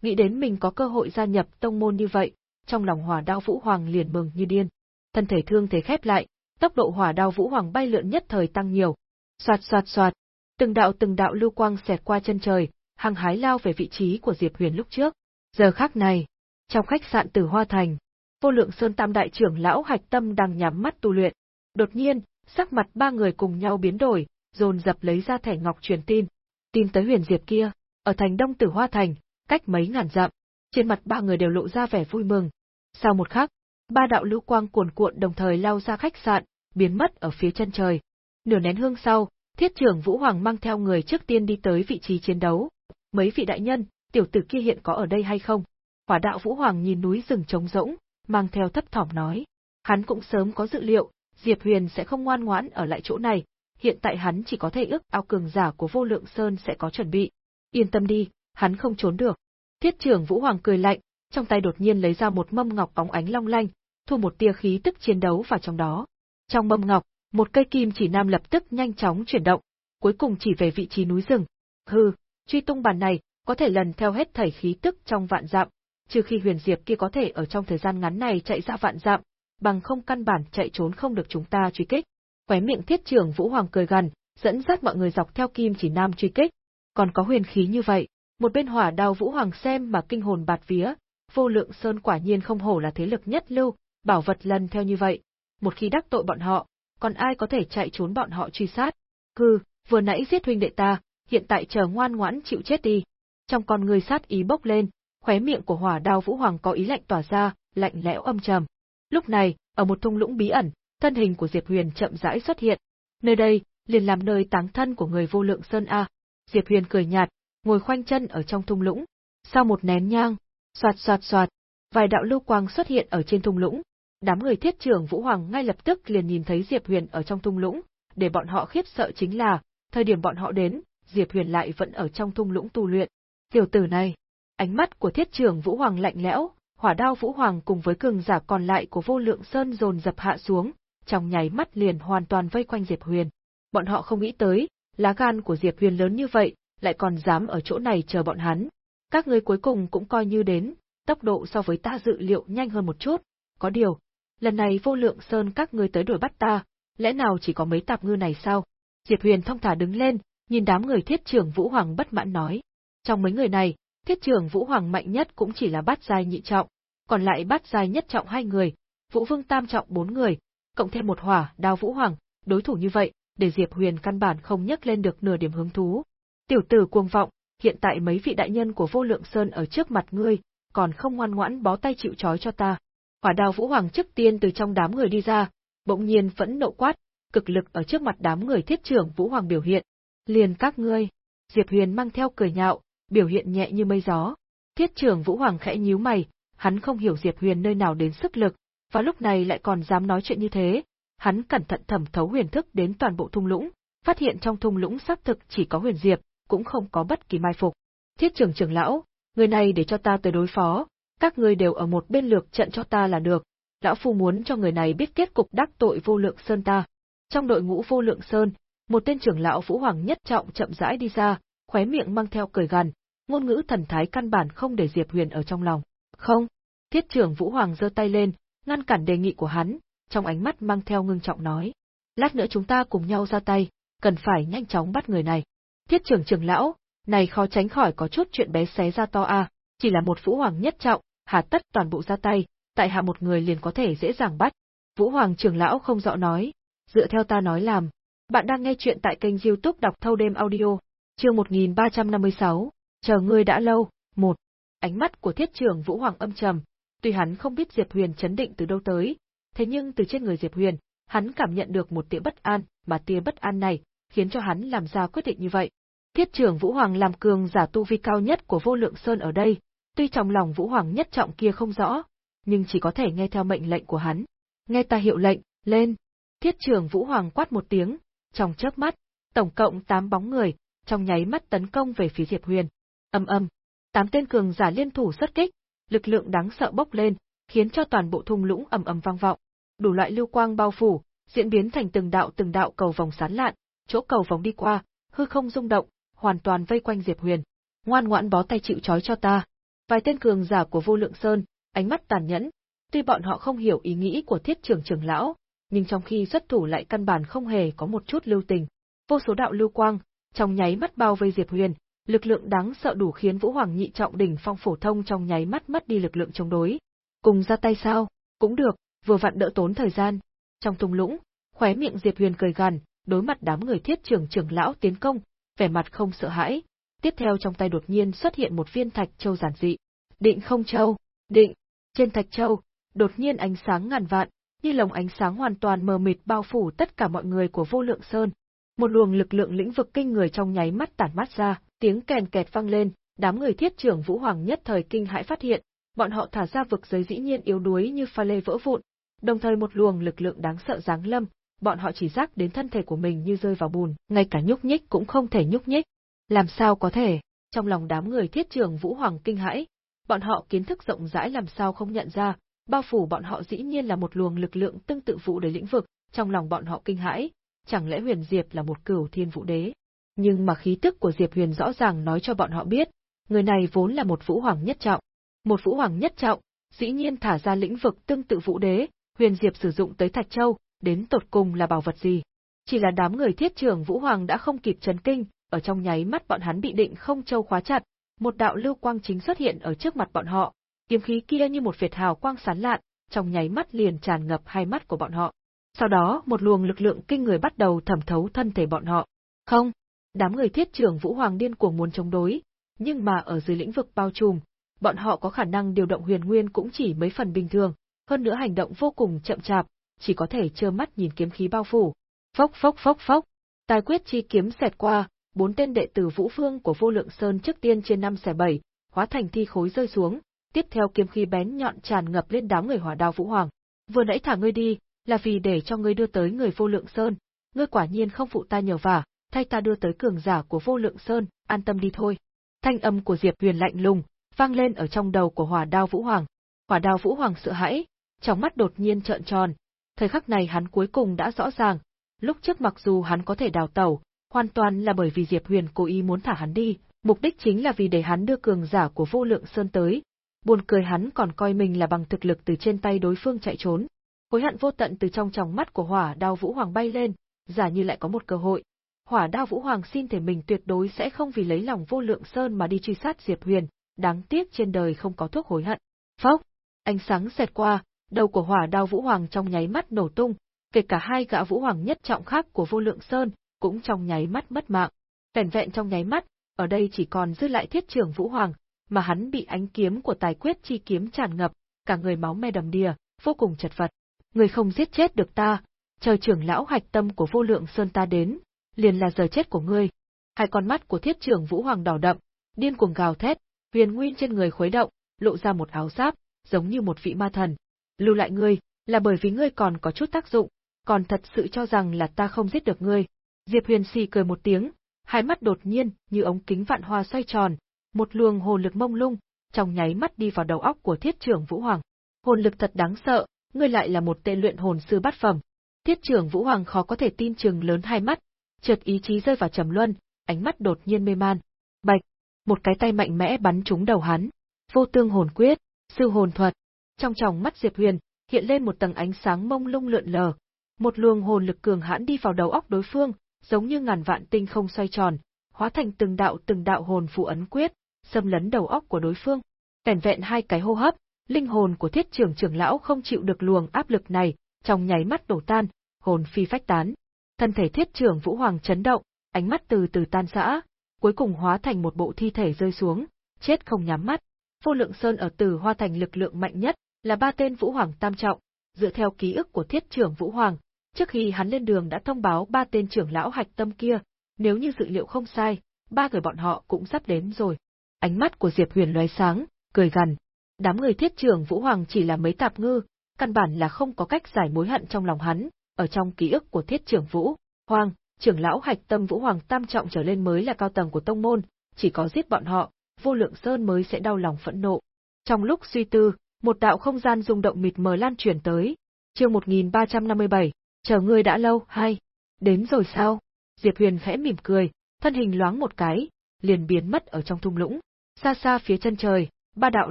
Nghĩ đến mình có cơ hội gia nhập tông môn như vậy, trong lòng hỏa đao Vũ Hoàng liền mừng như điên. thân thể thương thế khép lại, tốc độ hỏa đao vũ hoàng bay lượn nhất thời tăng nhiều. Soạt soạt soạt, từng đạo từng đạo lưu quang xẹt qua chân trời, hăng hái lao về vị trí của Diệp Huyền lúc trước. Giờ khắc này, trong khách sạn Tử Hoa Thành, Vô Lượng Sơn Tam đại trưởng lão Hạch Tâm đang nhắm mắt tu luyện. Đột nhiên, sắc mặt ba người cùng nhau biến đổi, dồn dập lấy ra thẻ ngọc truyền tin tìm tới Huyền Diệp kia, ở thành Đông Tử Hoa Thành, cách mấy ngàn dặm, trên mặt ba người đều lộ ra vẻ vui mừng. Sau một khắc, ba đạo lưu quang cuồn cuộn đồng thời lao ra khách sạn, biến mất ở phía chân trời. Nửa nén hương sau, Thiết trưởng Vũ Hoàng mang theo người trước tiên đi tới vị trí chiến đấu. Mấy vị đại nhân, tiểu tử kia hiện có ở đây hay không? Hỏa đạo Vũ Hoàng nhìn núi rừng trống rỗng, mang theo thấp thỏm nói. Hắn cũng sớm có dự liệu, Diệp Huyền sẽ không ngoan ngoãn ở lại chỗ này, hiện tại hắn chỉ có thể ước ao cường giả của vô lượng sơn sẽ có chuẩn bị. Yên tâm đi, hắn không trốn được. Thiết trưởng Vũ Hoàng cười lạnh, trong tay đột nhiên lấy ra một mâm ngọc óng ánh long lanh, thu một tia khí tức chiến đấu vào trong đó. Trong mâm ngọc, một cây kim chỉ nam lập tức nhanh chóng chuyển động, cuối cùng chỉ về vị trí núi rừng. Hừ, truy tung bàn này, có thể lần theo hết thảy khí tức trong vạn dặm, trừ khi huyền diệp kia có thể ở trong thời gian ngắn này chạy ra vạn dặm, bằng không căn bản chạy trốn không được chúng ta truy kích. Khóe miệng thiết trưởng Vũ Hoàng cười gần, dẫn dắt mọi người dọc theo kim chỉ nam truy kích. Còn có huyền khí như vậy, một bên hỏa đao Vũ Hoàng xem mà kinh hồn bạt vía, vô lượng sơn quả nhiên không hổ là thế lực nhất lưu, bảo vật lần theo như vậy. Một khi đắc tội bọn họ, còn ai có thể chạy trốn bọn họ truy sát? Hừ, vừa nãy giết huynh đệ ta, hiện tại chờ ngoan ngoãn chịu chết đi. Trong con người sát ý bốc lên, khóe miệng của hỏa đao Vũ Hoàng có ý lạnh tỏa ra, lạnh lẽo âm trầm. Lúc này, ở một thung lũng bí ẩn, thân hình của Diệp Huyền chậm rãi xuất hiện. Nơi đây, liền làm nơi táng thân của người vô lượng sơn a. Diệp Huyền cười nhạt, ngồi khoanh chân ở trong thung lũng. Sau một nén nhang, xoạt xoạt xoạt, vài đạo lưu quang xuất hiện ở trên thung lũng. Đám người thiết trưởng Vũ Hoàng ngay lập tức liền nhìn thấy Diệp Huyền ở trong thung lũng, để bọn họ khiếp sợ chính là, thời điểm bọn họ đến, Diệp Huyền lại vẫn ở trong thung lũng tu luyện. Tiểu tử này, ánh mắt của thiết trưởng Vũ Hoàng lạnh lẽo, hỏa đao Vũ Hoàng cùng với cường giả còn lại của vô lượng sơn dồn dập hạ xuống, trong nháy mắt liền hoàn toàn vây quanh Diệp Huyền. Bọn họ không nghĩ tới, lá gan của Diệp Huyền lớn như vậy, lại còn dám ở chỗ này chờ bọn hắn. Các ngươi cuối cùng cũng coi như đến, tốc độ so với ta dự liệu nhanh hơn một chút, có điều, lần này vô lượng sơn các ngươi tới đuổi bắt ta, lẽ nào chỉ có mấy tạp ngư này sao? Diệp Huyền thông thả đứng lên, nhìn đám người thiết trưởng Vũ Hoàng bất mãn nói. Trong mấy người này, thiết trưởng Vũ Hoàng mạnh nhất cũng chỉ là bát giai nhị trọng, còn lại bát giai nhất trọng hai người, Vũ Vương tam trọng bốn người, cộng thêm một hỏa đao Vũ Hoàng, đối thủ như vậy, để Diệp Huyền căn bản không nhấc lên được nửa điểm hứng thú. Tiểu tử cuồng vọng, hiện tại mấy vị đại nhân của vô lượng sơn ở trước mặt ngươi, còn không ngoan ngoãn bó tay chịu trói cho ta. Hỏa đao Vũ Hoàng trước tiên từ trong đám người đi ra, bỗng nhiên phẫn nộ quát, cực lực ở trước mặt đám người thiết trưởng Vũ Hoàng biểu hiện. Liền các ngươi, Diệp Huyền mang theo cười nhạo, biểu hiện nhẹ như mây gió. Thiết trưởng Vũ Hoàng khẽ nhíu mày, hắn không hiểu Diệp Huyền nơi nào đến sức lực, và lúc này lại còn dám nói chuyện như thế. Hắn cẩn thận thẩm thấu huyền thức đến toàn bộ thung lũng, phát hiện trong thung lũng xác thực chỉ có huyền diệp, cũng không có bất kỳ mai phục. Thiết trưởng trưởng lão, người này để cho ta tới đối phó, các ngươi đều ở một bên lược trận cho ta là được. Lão phu muốn cho người này biết kết cục đắc tội vô lượng sơn ta. Trong đội ngũ vô lượng sơn, một tên trưởng lão Vũ Hoàng nhất trọng chậm rãi đi ra, khóe miệng mang theo cười gằn, ngôn ngữ thần thái căn bản không để Diệp Huyền ở trong lòng. Không, thiết trưởng Vũ Hoàng giơ tay lên, ngăn cản đề nghị của hắn, trong ánh mắt mang theo ngưng trọng nói. Lát nữa chúng ta cùng nhau ra tay, cần phải nhanh chóng bắt người này. Thiết trưởng trưởng lão, này khó tránh khỏi có chút chuyện bé xé ra to a, chỉ là một Vũ Hoàng nhất trọng, hà tất toàn bộ ra tay, tại hạ một người liền có thể dễ dàng bắt. Vũ Hoàng trưởng lão không rõ nói, dựa theo ta nói làm. Bạn đang nghe chuyện tại kênh youtube đọc thâu đêm audio, chương 1356, chờ ngươi đã lâu, một. Ánh mắt của thiết trưởng Vũ Hoàng âm trầm, tuy hắn không biết Diệp Huyền chấn định từ đâu tới, thế nhưng từ trên người Diệp Huyền, hắn cảm nhận được một tia bất an, mà tia bất an này, khiến cho hắn làm ra quyết định như vậy. Thiết trưởng Vũ Hoàng làm cường giả tu vi cao nhất của vô lượng sơn ở đây, tuy trong lòng Vũ Hoàng nhất trọng kia không rõ, nhưng chỉ có thể nghe theo mệnh lệnh của hắn. Nghe ta hiệu lệnh, lên. Thiết trưởng Vũ Hoàng quát một tiếng, trong chớp mắt, tổng cộng 8 bóng người, trong nháy mắt tấn công về phía Diệp Huyền. Âm âm, tám tên cường giả liên thủ xuất kích, lực lượng đáng sợ bốc lên, khiến cho toàn bộ thung lũng ầm ầm vang vọng. Đủ loại lưu quang bao phủ, diễn biến thành từng đạo từng đạo cầu vòng sán lạn, chỗ cầu vòng đi qua, hư không rung động, hoàn toàn vây quanh Diệp Huyền. Ngoan ngoãn bó tay chịu trói cho ta. Vài tên cường giả của Vô Lượng Sơn, ánh mắt tàn nhẫn, Tuy bọn họ không hiểu ý nghĩ của thiết trưởng trưởng lão, nhưng trong khi xuất thủ lại căn bản không hề có một chút lưu tình. Vô số đạo lưu quang, trong nháy mắt bao vây Diệp Huyền, lực lượng đáng sợ đủ khiến Vũ Hoàng nhị trọng đỉnh phong phổ thông trong nháy mắt mất đi lực lượng chống đối. Cùng ra tay sao? Cũng được, vừa vặn đỡ tốn thời gian. Trong tung lũng, khóe miệng Diệp Huyền cười gằn, đối mặt đám người thiết trưởng trưởng lão tiến công, vẻ mặt không sợ hãi. Tiếp theo trong tay đột nhiên xuất hiện một viên thạch châu giản dị. Định không châu, định. Trên thạch châu, đột nhiên ánh sáng ngàn vạn, như lồng ánh sáng hoàn toàn mờ mịt bao phủ tất cả mọi người của vô lượng sơn. Một luồng lực lượng lĩnh vực kinh người trong nháy mắt tản mắt ra, tiếng kèn kẹt vang lên, đám người thiết trưởng Vũ Hoàng nhất thời kinh hãi phát hiện, bọn họ thả ra vực giới dĩ nhiên yếu đuối như pha lê vỡ vụn, đồng thời một luồng lực lượng đáng sợ giáng lâm, bọn họ chỉ giác đến thân thể của mình như rơi vào bùn, ngay cả nhúc nhích cũng không thể nhúc nhích. Làm sao có thể? Trong lòng đám người thiết trưởng Vũ Hoàng kinh hãi, bọn họ kiến thức rộng rãi làm sao không nhận ra, bao phủ bọn họ dĩ nhiên là một luồng lực lượng tương tự vũ đế lĩnh vực, trong lòng bọn họ kinh hãi, chẳng lẽ Huyền Diệp là một cửu thiên vũ đế? Nhưng mà khí tức của Diệp Huyền rõ ràng nói cho bọn họ biết, người này vốn là một vũ hoàng nhất trọng. Một vũ hoàng nhất trọng, dĩ nhiên thả ra lĩnh vực tương tự vũ đế, Huyền Diệp sử dụng tới Thạch Châu, đến tột cùng là bảo vật gì? Chỉ là đám người thiết trưởng vũ hoàng đã không kịp chấn kinh, ở trong nháy mắt bọn hắn bị định không châu khóa chặt, một đạo lưu quang chính xuất hiện ở trước mặt bọn họ, kiếm khí kia như một việt hào quang sáng lạn, trong nháy mắt liền tràn ngập hai mắt của bọn họ. Sau đó, một luồng lực lượng kinh người bắt đầu thẩm thấu thân thể bọn họ. Không, đám người thiết trưởng Vũ Hoàng điên cuồng muốn chống đối, nhưng mà ở dưới lĩnh vực bao trùm, bọn họ có khả năng điều động huyền nguyên cũng chỉ mấy phần bình thường, hơn nữa hành động vô cùng chậm chạp, chỉ có thể trơ mắt nhìn kiếm khí bao phủ. Phốc phốc phốc phốc, tài quyết chi kiếm xẹt qua, bốn tên đệ tử Vũ Phương của Vô Lượng Sơn trước tiên trên năm xẻ bảy, hóa thành thi khối rơi xuống, tiếp theo kiếm khí bén nhọn tràn ngập lên đám người hỏa đao Vũ Hoàng. Vừa nãy thả ngươi đi, là vì để cho ngươi đưa tới người Vô Lượng Sơn, ngươi quả nhiên không phụ ta nhờ vả, thay ta đưa tới cường giả của Vô Lượng Sơn, an tâm đi thôi. Thanh âm của Diệp Huyền lạnh lùng, vang lên ở trong đầu của Hỏa Đao Vũ Hoàng. Hỏa Đao Vũ Hoàng sợ hãi, trong mắt đột nhiên trợn tròn. Thời khắc này hắn cuối cùng đã rõ ràng, lúc trước mặc dù hắn có thể đào tẩu, hoàn toàn là bởi vì Diệp Huyền cố ý muốn thả hắn đi, mục đích chính là vì để hắn đưa cường giả của Vô Lượng Sơn tới. Buồn cười hắn còn coi mình là bằng thực lực từ trên tay đối phương chạy trốn. Hối hận vô tận từ trong tròng mắt của Hỏa Đao Vũ Hoàng bay lên, giả như lại có một cơ hội, Hỏa Đao Vũ Hoàng xin thể mình tuyệt đối sẽ không vì lấy lòng vô lượng sơn mà đi truy sát Diệp Huyền, đáng tiếc trên đời không có thuốc hối hận. Phốc, ánh sáng xẹt qua, đầu của Hỏa Đao Vũ Hoàng trong nháy mắt nổ tung, kể cả hai gã Vũ Hoàng nhất trọng khác của vô lượng sơn cũng trong nháy mắt mất mạng. Vẻn vẹn trong nháy mắt, ở đây chỉ còn dư lại Thiết Trưởng Vũ Hoàng, mà hắn bị ánh kiếm của tài quyết chi kiếm tràn ngập, cả người máu me đầm đìa, vô cùng chật vật. Người không giết chết được ta, chờ trưởng lão hạch tâm của vô lượng sơn ta đến, liền là giờ chết của ngươi. Hai con mắt của thiết trưởng Vũ Hoàng đỏ đậm, điên cuồng gào thét, huyền nguyên trên người khuấy động, lộ ra một áo giáp, giống như một vị ma thần. Lưu lại ngươi, là bởi vì ngươi còn có chút tác dụng, còn thật sự cho rằng là ta không giết được ngươi. Diệp Huyền si cười một tiếng, hai mắt đột nhiên như ống kính vạn hoa xoay tròn, một luồng hồn lực mông lung, trong nháy mắt đi vào đầu óc của thiết trưởng Vũ Hoàng. Hồn lực thật đáng sợ, ngươi lại là một tên luyện hồn sư bát phẩm. Thiết trưởng Vũ Hoàng khó có thể tin chừng lớn hai mắt, chợt ý chí rơi vào trầm luân, ánh mắt đột nhiên mê man. Bạch, một cái tay mạnh mẽ bắn trúng đầu hắn. Vô tương hồn quyết, sư hồn thuật. Trong tròng mắt Diệp Huyền, hiện lên một tầng ánh sáng mông lung lượn lờ. Một luồng hồn lực cường hãn đi vào đầu óc đối phương, giống như ngàn vạn tinh không xoay tròn, hóa thành từng đạo từng đạo hồn phù ấn quyết, xâm lấn đầu óc của đối phương. Vẻn vẹn hai cái hô hấp, linh hồn của thiết trưởng trưởng lão không chịu được luồng áp lực này, trong nháy mắt đổ tan, hồn phi phách tán thân thể thiết trưởng Vũ Hoàng chấn động, ánh mắt từ từ tan rã, cuối cùng hóa thành một bộ thi thể rơi xuống, chết không nhắm mắt. Vô Lượng Sơn ở Tử Hoa thành lực lượng mạnh nhất, là ba tên Vũ Hoàng tam trọng, dựa theo ký ức của thiết trưởng Vũ Hoàng, trước khi hắn lên đường đã thông báo ba tên trưởng lão hạch tâm kia, nếu như dự liệu không sai, ba người bọn họ cũng sắp đến rồi. Ánh mắt của Diệp Huyền lóe sáng, cười gằn. Đám người thiết trưởng Vũ Hoàng chỉ là mấy tạp ngư, căn bản là không có cách giải mối hận trong lòng hắn, ở trong ký ức của thiết trưởng Vũ, Hoàng, trưởng lão hạch tâm Vũ Hoàng tam trọng trở lên mới là cao tầng của tông môn, chỉ có giết bọn họ, vô lượng sơn mới sẽ đau lòng phẫn nộ. Trong lúc suy tư, một đạo không gian rung động mịt mờ lan truyền tới. Chương 1357, chờ ngươi đã lâu, hay đến rồi sao? Diệp Huyền khẽ mỉm cười, thân hình loáng một cái, liền biến mất ở trong thung lũng. Xa xa phía chân trời, ba đạo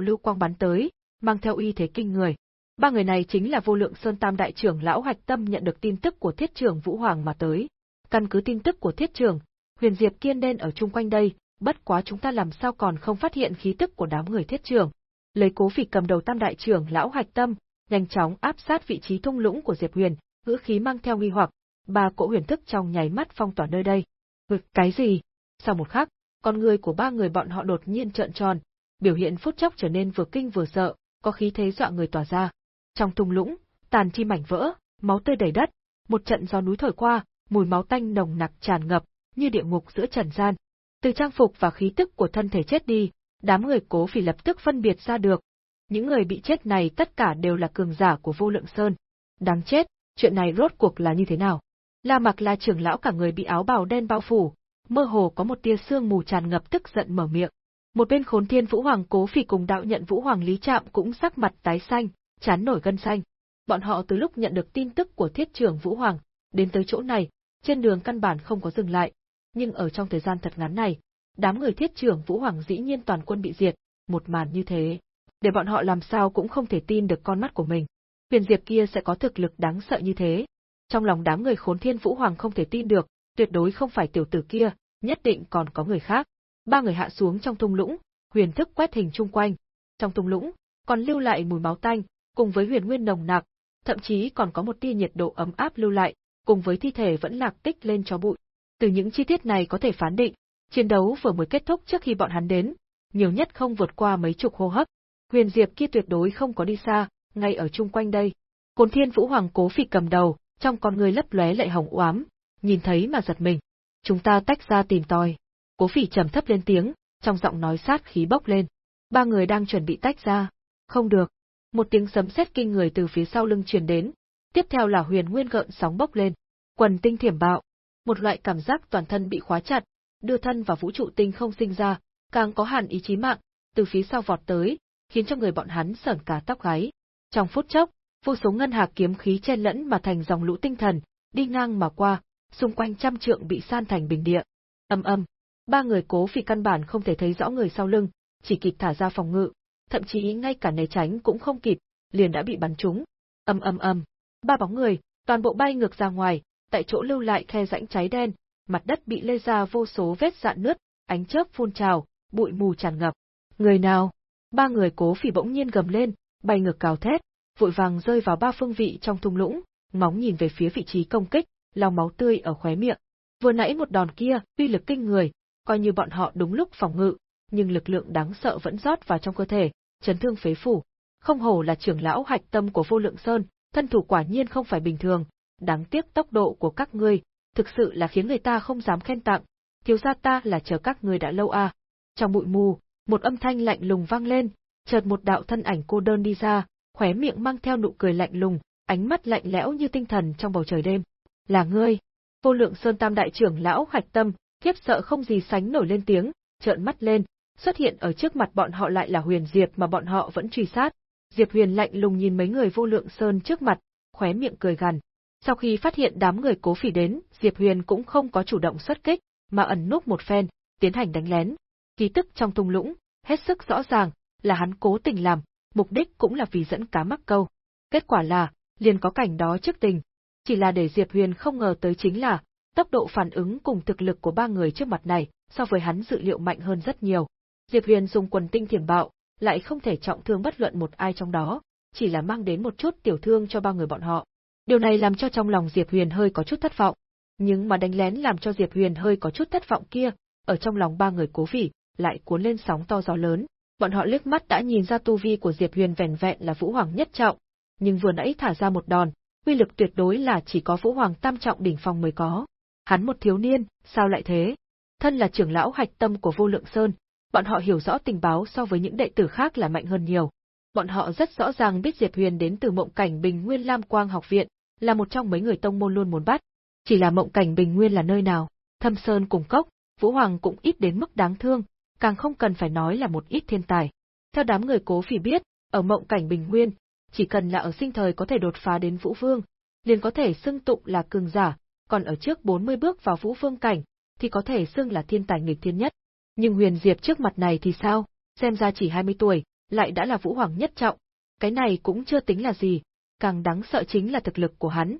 lưu quang bắn tới, mang theo uy thế kinh người. Ba người này chính là vô lượng Sơn Tam Đại trưởng lão Hạch Tâm nhận được tin tức của thiết trưởng Vũ Hoàng mà tới. Căn cứ tin tức của thiết trưởng, huyền diệp kiên đen ở chung quanh đây, bất quá chúng ta làm sao còn không phát hiện khí tức của đám người thiết trưởng. Lấy cố phỉ cầm đầu Tam Đại trưởng lão Hạch Tâm, nhanh chóng áp sát vị trí thung lũng của Diệp Huyền, ngữ khí mang theo nghi hoặc, ba cỗ huyền thức trong nháy mắt phong tỏa nơi đây. Ngực cái gì? Sau một khắc, con người của ba người bọn họ đột nhiên trợn tròn, biểu hiện phút chốc trở nên vừa kinh vừa sợ, có khí thế dọa người tỏa ra. Trong thung lũng, tàn chi mảnh vỡ, máu tươi đầy đất, một trận gió núi thổi qua, mùi máu tanh nồng nặc tràn ngập, như địa ngục giữa trần gian. Từ trang phục và khí tức của thân thể chết đi, đám người cố phỉ lập tức phân biệt ra được. Những người bị chết này tất cả đều là cường giả của vô lượng sơn. Đáng chết, chuyện này rốt cuộc là như thế nào? La mặc là trưởng lão cả người bị áo bào đen bao phủ, mơ hồ có một tia sương mù tràn ngập tức giận mở miệng. Một bên khốn thiên vũ hoàng cố phỉ cùng đạo nhận vũ hoàng lý trạm cũng sắc mặt tái xanh, chán nổi gân xanh. Bọn họ từ lúc nhận được tin tức của thiết trưởng vũ hoàng, đến tới chỗ này, trên đường căn bản không có dừng lại. Nhưng ở trong thời gian thật ngắn này, đám người thiết trưởng vũ hoàng dĩ nhiên toàn quân bị diệt, một màn như thế. Để bọn họ làm sao cũng không thể tin được con mắt của mình. Huyền diệp kia sẽ có thực lực đáng sợ như thế. Trong lòng đám người khốn thiên vũ hoàng không thể tin được, tuyệt đối không phải tiểu tử kia, nhất định còn có người khác. Ba người hạ xuống trong thung lũng, huyền thức quét hình chung quanh. Trong thung lũng, còn lưu lại mùi máu tanh, cùng với huyền nguyên nồng nặc, thậm chí còn có một tia nhiệt độ ấm áp lưu lại, cùng với thi thể vẫn lạc tích lên cho bụi. Từ những chi tiết này có thể phán định, chiến đấu vừa mới kết thúc trước khi bọn hắn đến, nhiều nhất không vượt qua mấy chục hô hấp. Huyền Diệp kia tuyệt đối không có đi xa, ngay ở chung quanh đây. Côn Thiên Vũ Hoàng cố phịch cầm đầu, trong con người lấp lóe lệ hồng oám, nhìn thấy mà giật mình. Chúng ta tách ra tìm tòi. Cố phỉ trầm thấp lên tiếng, trong giọng nói sát khí bốc lên. Ba người đang chuẩn bị tách ra. Không được. Một tiếng sấm sét kinh người từ phía sau lưng truyền đến. Tiếp theo là huyền nguyên gợn sóng bốc lên. Quần tinh thiểm bạo. Một loại cảm giác toàn thân bị khóa chặt, đưa thân vào vũ trụ tinh không sinh ra, càng có hàn ý chí mạng, từ phía sau vọt tới, khiến cho người bọn hắn sởn cả tóc gáy. Trong phút chốc, vô số ngân hà kiếm khí chen lẫn mà thành dòng lũ tinh thần, đi ngang mà qua, xung quanh trăm trượng bị san thành bình địa. Âm âm, ba người cố vì căn bản không thể thấy rõ người sau lưng, chỉ kịp thả ra phòng ngự, thậm chí ngay cả né tránh cũng không kịp, liền đã bị bắn trúng. ầm ầm ầm, ba bóng người, toàn bộ bay ngược ra ngoài, tại chỗ lưu lại khe rãnh cháy đen, mặt đất bị lê ra vô số vết dạn nứt, ánh chớp phun trào, bụi mù tràn ngập. Người nào? Ba người cố phỉ bỗng nhiên gầm lên, bay ngược cào thét, vội vàng rơi vào ba phương vị trong thung lũng, móng nhìn về phía vị trí công kích, lau máu tươi ở khóe miệng. Vừa nãy một đòn kia, uy lực kinh người, coi như bọn họ đúng lúc phòng ngự, nhưng lực lượng đáng sợ vẫn rót vào trong cơ thể, chấn thương phế phủ. Không hổ là trưởng lão hạch tâm của vô lượng sơn, thân thủ quả nhiên không phải bình thường, đáng tiếc tốc độ của các ngươi, thực sự là khiến người ta không dám khen tặng, thiếu gia ta là chờ các ngươi đã lâu à. Trong bụi mù, một âm thanh lạnh lùng vang lên, chợt một đạo thân ảnh cô đơn đi ra, khóe miệng mang theo nụ cười lạnh lùng, ánh mắt lạnh lẽo như tinh thần trong bầu trời đêm. Là ngươi. Vô lượng Sơn Tam Đại trưởng lão Hạch Tâm, khiếp sợ không gì sánh nổi lên tiếng, trợn mắt lên, xuất hiện ở trước mặt bọn họ lại là Huyền Diệp mà bọn họ vẫn truy sát. Diệp Huyền lạnh lùng nhìn mấy người vô lượng sơn trước mặt, khóe miệng cười gằn. Sau khi phát hiện đám người cố phỉ đến, Diệp Huyền cũng không có chủ động xuất kích, mà ẩn núp một phen, tiến hành đánh lén. Ký tức trong tung lũng, hết sức rõ ràng, là hắn cố tình làm, mục đích cũng là vì dẫn cá mắc câu. Kết quả là, liền có cảnh đó trước tình. Chỉ là để Diệp Huyền không ngờ tới chính là, tốc độ phản ứng cùng thực lực của ba người trước mặt này, so với hắn dự liệu mạnh hơn rất nhiều. Diệp Huyền dùng quần tinh thiểm bạo, lại không thể trọng thương bất luận một ai trong đó, chỉ là mang đến một chút tiểu thương cho ba người bọn họ. Điều này làm cho trong lòng Diệp Huyền hơi có chút thất vọng. Nhưng mà đánh lén làm cho Diệp Huyền hơi có chút thất vọng kia, ở trong lòng ba người cố vỉ, lại cuốn lên sóng to gió lớn. Bọn họ liếc mắt đã nhìn ra tu vi của Diệp Huyền vẻn vẹn là Vũ Hoàng nhất trọng, nhưng vừa nãy thả ra một đòn, uy lực tuyệt đối là chỉ có Vũ Hoàng tam trọng đỉnh phong mới có. Hắn một thiếu niên, sao lại thế? Thân là trưởng lão hạch tâm của Vô Lượng Sơn, bọn họ hiểu rõ tình báo so với những đệ tử khác là mạnh hơn nhiều. Bọn họ rất rõ ràng biết Diệp Huyền đến từ Mộng Cảnh Bình Nguyên Lam Quang học viện, là một trong mấy người tông môn luôn muốn bắt. Chỉ là Mộng Cảnh Bình Nguyên là nơi nào? Thâm Sơn cùng cốc, Vũ Hoàng cũng ít đến mức đáng thương, càng không cần phải nói là một ít thiên tài. Theo đám người cố phỉ biết, ở Mộng Cảnh Bình Nguyên, chỉ cần là ở sinh thời có thể đột phá đến Vũ Vương, liền có thể xưng tụng là cường giả, còn ở trước 40 bước vào Vũ Vương cảnh, thì có thể xưng là thiên tài nghịch thiên nhất. Nhưng Huyền Diệp trước mặt này thì sao, xem ra chỉ 20 tuổi, lại đã là Vũ Hoàng nhất trọng. Cái này cũng chưa tính là gì, càng đáng sợ chính là thực lực của hắn.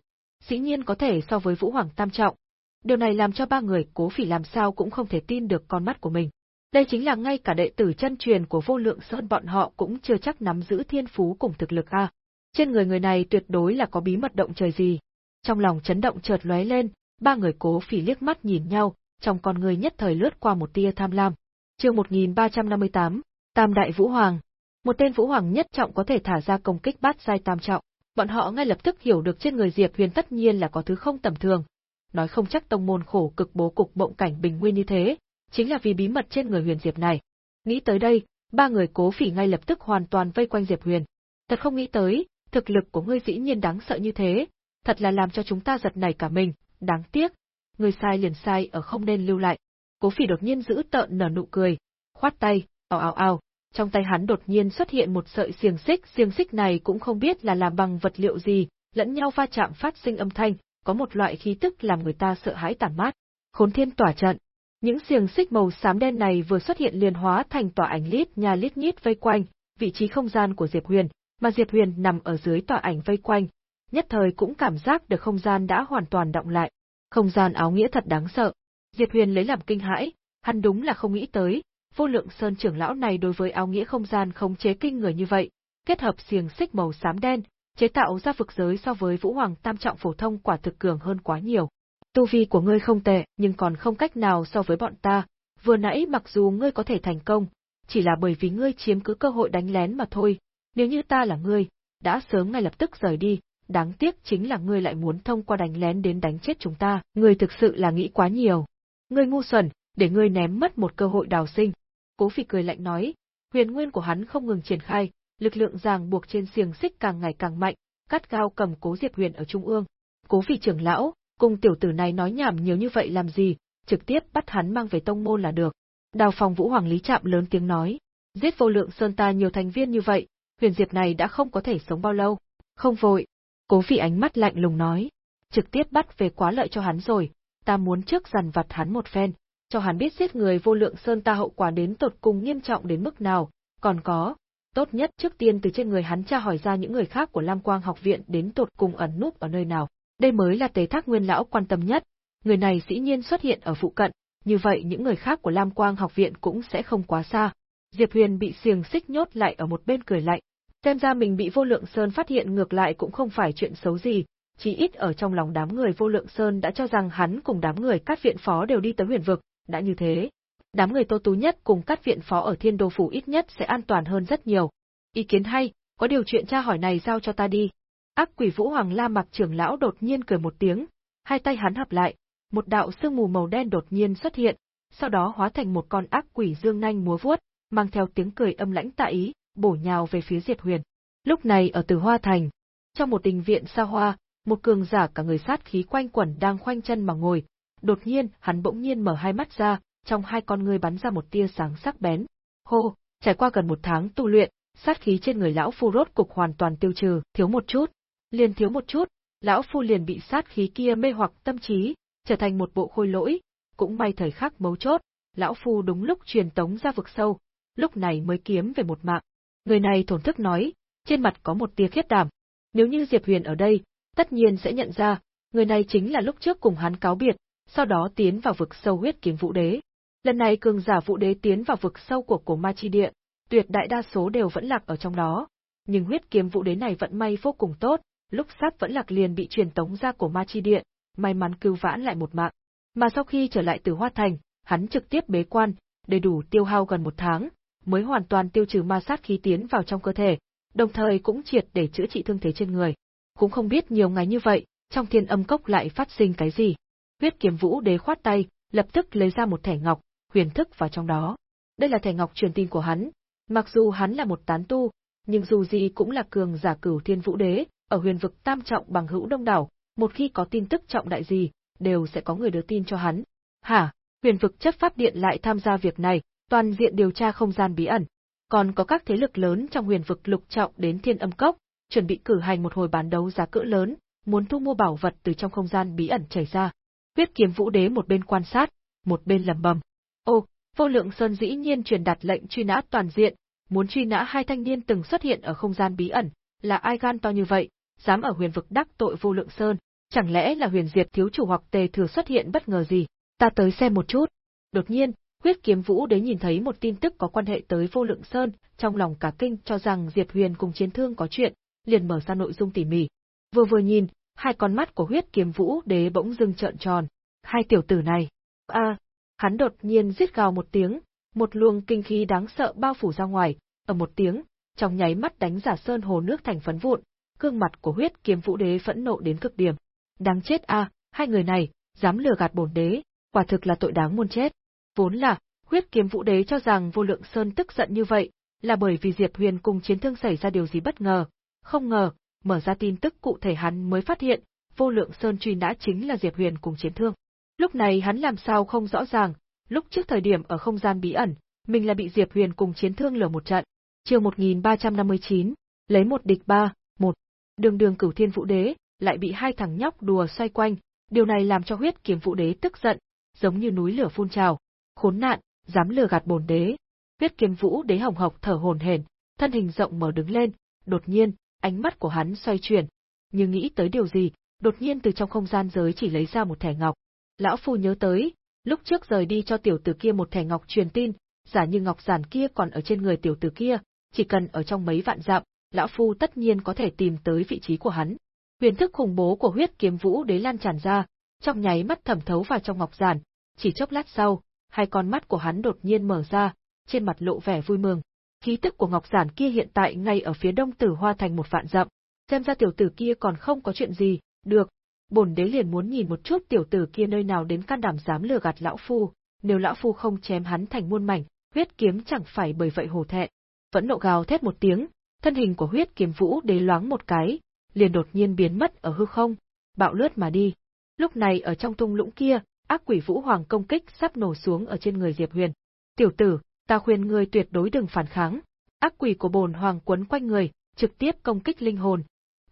Dĩ nhiên có thể so với Vũ Hoàng Tam Trọng. Điều này làm cho ba người cố phỉ làm sao cũng không thể tin được con mắt của mình. Đây chính là ngay cả đệ tử chân truyền của vô lượng sơn bọn họ cũng chưa chắc nắm giữ thiên phú cùng thực lực a. Trên người người này tuyệt đối là có bí mật động trời gì. Trong lòng chấn động chợt lóe lên, ba người cố phỉ liếc mắt nhìn nhau, trong con người nhất thời lướt qua một tia tham lam. Chương 1358, Tam Đại Vũ Hoàng. Một tên Vũ Hoàng nhất trọng có thể thả ra công kích bát giai tam trọng, bọn họ ngay lập tức hiểu được trên người Diệp Huyền tất nhiên là có thứ không tầm thường. Nói không chắc tông môn khổ cực bố cục bộng cảnh bình nguyên như thế, chính là vì bí mật trên người Huyền Diệp này. Nghĩ tới đây, ba người cố phỉ ngay lập tức hoàn toàn vây quanh Diệp Huyền. Thật không nghĩ tới, thực lực của ngươi dĩ nhiên đáng sợ như thế, thật là làm cho chúng ta giật nảy cả mình, đáng tiếc người sai liền sai ở không nên lưu lại. Cố phỉ đột nhiên giữ tợn nở nụ cười, khoát tay, ào ào ào, trong tay hắn đột nhiên xuất hiện một sợi xiềng xích, xiềng xích này cũng không biết là làm bằng vật liệu gì, lẫn nhau va chạm phát sinh âm thanh, có một loại khí tức làm người ta sợ hãi tản mát. Khốn thiên tỏa trận. Những xiềng xích màu xám đen này vừa xuất hiện liền hóa thành tỏa ảnh lít nhà lít nhít vây quanh, vị trí không gian của Diệp Huyền, mà Diệp Huyền nằm ở dưới tỏa ảnh vây quanh, nhất thời cũng cảm giác được không gian đã hoàn toàn động lại. Không gian áo nghĩa thật đáng sợ. Diệp Huyền lấy làm kinh hãi, hắn đúng là không nghĩ tới, vô lượng sơn trưởng lão này đối với áo nghĩa không gian khống chế kinh người như vậy, kết hợp xiềng xích màu xám đen, chế tạo ra vực giới so với Vũ Hoàng tam trọng phổ thông quả thực cường hơn quá nhiều. Tu vi của ngươi không tệ, nhưng còn không cách nào so với bọn ta, vừa nãy mặc dù ngươi có thể thành công, chỉ là bởi vì ngươi chiếm cứ cơ hội đánh lén mà thôi, nếu như ta là ngươi, đã sớm ngay lập tức rời đi, đáng tiếc chính là ngươi lại muốn thông qua đánh lén đến đánh chết chúng ta, ngươi thực sự là nghĩ quá nhiều. Ngươi ngu xuẩn, để ngươi ném mất một cơ hội đào sinh. Cố Phỉ cười lạnh nói, huyền nguyên của hắn không ngừng triển khai, lực lượng ràng buộc trên xiềng xích càng ngày càng mạnh, cắt gao cầm Cố Diệp Huyền ở trung ương. Cố Phỉ trưởng lão, cùng tiểu tử này nói nhảm nhiều như vậy làm gì, trực tiếp bắt hắn mang về tông môn là được. Đào phòng Vũ Hoàng Lý chạm lớn tiếng nói, giết vô lượng sơn ta nhiều thành viên như vậy, huyền diệp này đã không có thể sống bao lâu. Không vội. Cố Phỉ ánh mắt lạnh lùng nói, trực tiếp bắt về quá lợi cho hắn rồi, ta muốn trước dằn vặt hắn một phen, cho hắn biết giết người vô lượng sơn ta hậu quả đến tột cùng nghiêm trọng đến mức nào, còn có, tốt nhất trước tiên từ trên người hắn tra hỏi ra những người khác của Lam Quang học viện đến tột cùng ẩn núp ở nơi nào. Đây mới là tế thác nguyên lão quan tâm nhất, người này dĩ nhiên xuất hiện ở phụ cận, như vậy những người khác của Lam Quang học viện cũng sẽ không quá xa. Diệp Huyền bị xiềng xích nhốt lại ở một bên cười lạnh. Xem ra mình bị vô lượng sơn phát hiện ngược lại cũng không phải chuyện xấu gì, chỉ ít ở trong lòng đám người vô lượng sơn đã cho rằng hắn cùng đám người cát viện phó đều đi tới huyền vực, đã như thế. Đám người tô tú nhất cùng cát viện phó ở thiên đô phủ ít nhất sẽ an toàn hơn rất nhiều. Ý kiến hay, có điều chuyện tra hỏi này giao cho ta đi. Ác quỷ vũ hoàng la mặc trưởng lão đột nhiên cười một tiếng, hai tay hắn hợp lại, một đạo sương mù màu đen đột nhiên xuất hiện, sau đó hóa thành một con ác quỷ dương nanh múa vuốt, mang theo tiếng cười âm lãnh tại ý, bổ nhào về phía Diệp Huyền. Lúc này ở Từ Hoa Thành, trong một đình viện xa hoa, một cường giả cả người sát khí quanh quẩn đang khoanh chân mà ngồi, đột nhiên, hắn bỗng nhiên mở hai mắt ra, trong hai con ngươi bắn ra một tia sáng sắc bén. Hô, trải qua gần một tháng tu luyện, sát khí trên người lão phu rốt cục hoàn toàn tiêu trừ, thiếu một chút, liền thiếu một chút, lão phu liền bị sát khí kia mê hoặc tâm trí, trở thành một bộ khôi lỗi, cũng may thời khắc mấu chốt, lão phu đúng lúc truyền tống ra vực sâu, lúc này mới kiếm về một mạng. Người này thổn thức nói, trên mặt có một tia khiết đảm. Nếu như Diệp Huyền ở đây, tất nhiên sẽ nhận ra, người này chính là lúc trước cùng hắn cáo biệt, sau đó tiến vào vực sâu huyết kiếm vũ đế. Lần này cường giả vũ đế tiến vào vực sâu của cổ ma chi địa, tuyệt đại đa số đều vẫn lạc ở trong đó. Nhưng huyết kiếm vũ đế này vận may vô cùng tốt, lúc sát vẫn lạc liền bị truyền tống ra cổ ma chi địa, may mắn cứu vãn lại một mạng. Mà sau khi trở lại từ Hoa Thành, hắn trực tiếp bế quan, đầy đủ tiêu hao gần một tháng, mới hoàn toàn tiêu trừ ma sát khí tiến vào trong cơ thể, đồng thời cũng triệt để chữa trị thương thế trên người. Cũng không biết nhiều ngày như vậy, trong thiên âm cốc lại phát sinh cái gì. Huyết kiếm vũ đế khoát tay, lập tức lấy ra một thẻ ngọc, huyền thức vào trong đó. Đây là thẻ ngọc truyền tin của hắn. Mặc dù hắn là một tán tu, nhưng dù gì cũng là cường giả cửu thiên vũ đế, ở huyền vực tam trọng bằng hữu đông đảo, một khi có tin tức trọng đại gì, đều sẽ có người đưa tin cho hắn. Hả, huyền vực chấp pháp điện lại tham gia việc này, toàn diện điều tra không gian bí ẩn. Còn có các thế lực lớn trong huyền vực lục trọng đến thiên âm cốc, chuẩn bị cử hành một hồi bán đấu giá cỡ lớn, muốn thu mua bảo vật từ trong không gian bí ẩn chảy ra. Huyết kiếm vũ đế một bên quan sát, một bên lẩm bẩm. Ô, vô lượng sơn dĩ nhiên truyền đạt lệnh truy nã toàn diện, muốn truy nã hai thanh niên từng xuất hiện ở không gian bí ẩn, là ai gan to như vậy, dám ở huyền vực đắc tội vô lượng sơn, chẳng lẽ là huyền diệt thiếu chủ hoặc tề thừa xuất hiện bất ngờ gì, ta tới xem một chút. Đột nhiên, huyết kiếm vũ đế nhìn thấy một tin tức có quan hệ tới vô lượng sơn, trong lòng cả kinh cho rằng Diệp Huyền cùng chiến thương có chuyện, liền mở ra nội dung tỉ mỉ. Vừa vừa nhìn, hai con mắt của huyết kiếm vũ đế bỗng dưng trợn tròn. Hai tiểu tử này. a hắn đột nhiên giết gào một tiếng, một luồng kinh khí đáng sợ bao phủ ra ngoài, ở một tiếng, trong nháy mắt đánh giả sơn hồ nước thành phấn vụn, gương mặt của huyết kiếm vũ đế phẫn nộ đến cực điểm. Đáng chết a, hai người này, dám lừa gạt bổn đế, quả thực là tội đáng muôn chết. Vốn là, huyết kiếm vũ đế cho rằng vô lượng sơn tức giận như vậy, là bởi vì Diệp Huyền cùng chiến thương xảy ra điều gì bất ngờ. Không ngờ, mở ra tin tức cụ thể hắn mới phát hiện, vô lượng sơn truy nã chính là Diệp Huyền cùng chiến thương. Lúc này hắn làm sao không rõ ràng, lúc trước thời điểm ở không gian bí ẩn, mình là bị Diệp Huyền cùng chiến thương lừa một trận. Chương 1359, lấy một địch ba, một. Đường đường cửu thiên vũ đế, lại bị hai thằng nhóc đùa xoay quanh, điều này làm cho huyết kiếm vũ đế tức giận, giống như núi lửa phun trào. Khốn nạn, dám lừa gạt bổn đế. Huyết kiếm vũ đế hồng hộc thở hồn hển, thân hình rộng mở đứng lên, đột nhiên, ánh mắt của hắn xoay chuyển, nhưng nghĩ tới điều gì, đột nhiên từ trong không gian giới chỉ lấy ra một thẻ ngọc. Lão phu nhớ tới, lúc trước rời đi cho tiểu tử kia một thẻ ngọc truyền tin, giả như ngọc giản kia còn ở trên người tiểu tử kia, chỉ cần ở trong mấy vạn dặm, lão phu tất nhiên có thể tìm tới vị trí của hắn. Huyền thức khủng bố của huyết kiếm vũ đế lan tràn ra, trong nháy mắt thẩm thấu vào trong ngọc giản, chỉ chốc lát sau, hai con mắt của hắn đột nhiên mở ra, trên mặt lộ vẻ vui mừng. Khí tức của ngọc giản kia hiện tại ngay ở phía đông Tử Hoa thành một vạn dặm, xem ra tiểu tử kia còn không có chuyện gì, được. Bổn đế liền muốn nhìn một chút tiểu tử kia nơi nào đến can đảm dám lừa gạt lão phu, nếu lão phu không chém hắn thành muôn mảnh, huyết kiếm chẳng phải bởi vậy hổ thẹn. Vẫn nộ gào thét một tiếng, thân hình của huyết kiếm vũ đế loáng một cái, liền đột nhiên biến mất ở hư không, bạo lướt mà đi. Lúc này ở trong tung lũng kia, ác quỷ vũ hoàng công kích sắp nổ xuống ở trên người Diệp Huyền. Tiểu tử, ta khuyên ngươi tuyệt đối đừng phản kháng. Ác quỷ của bồn hoàng quấn quanh người, trực tiếp công kích linh hồn.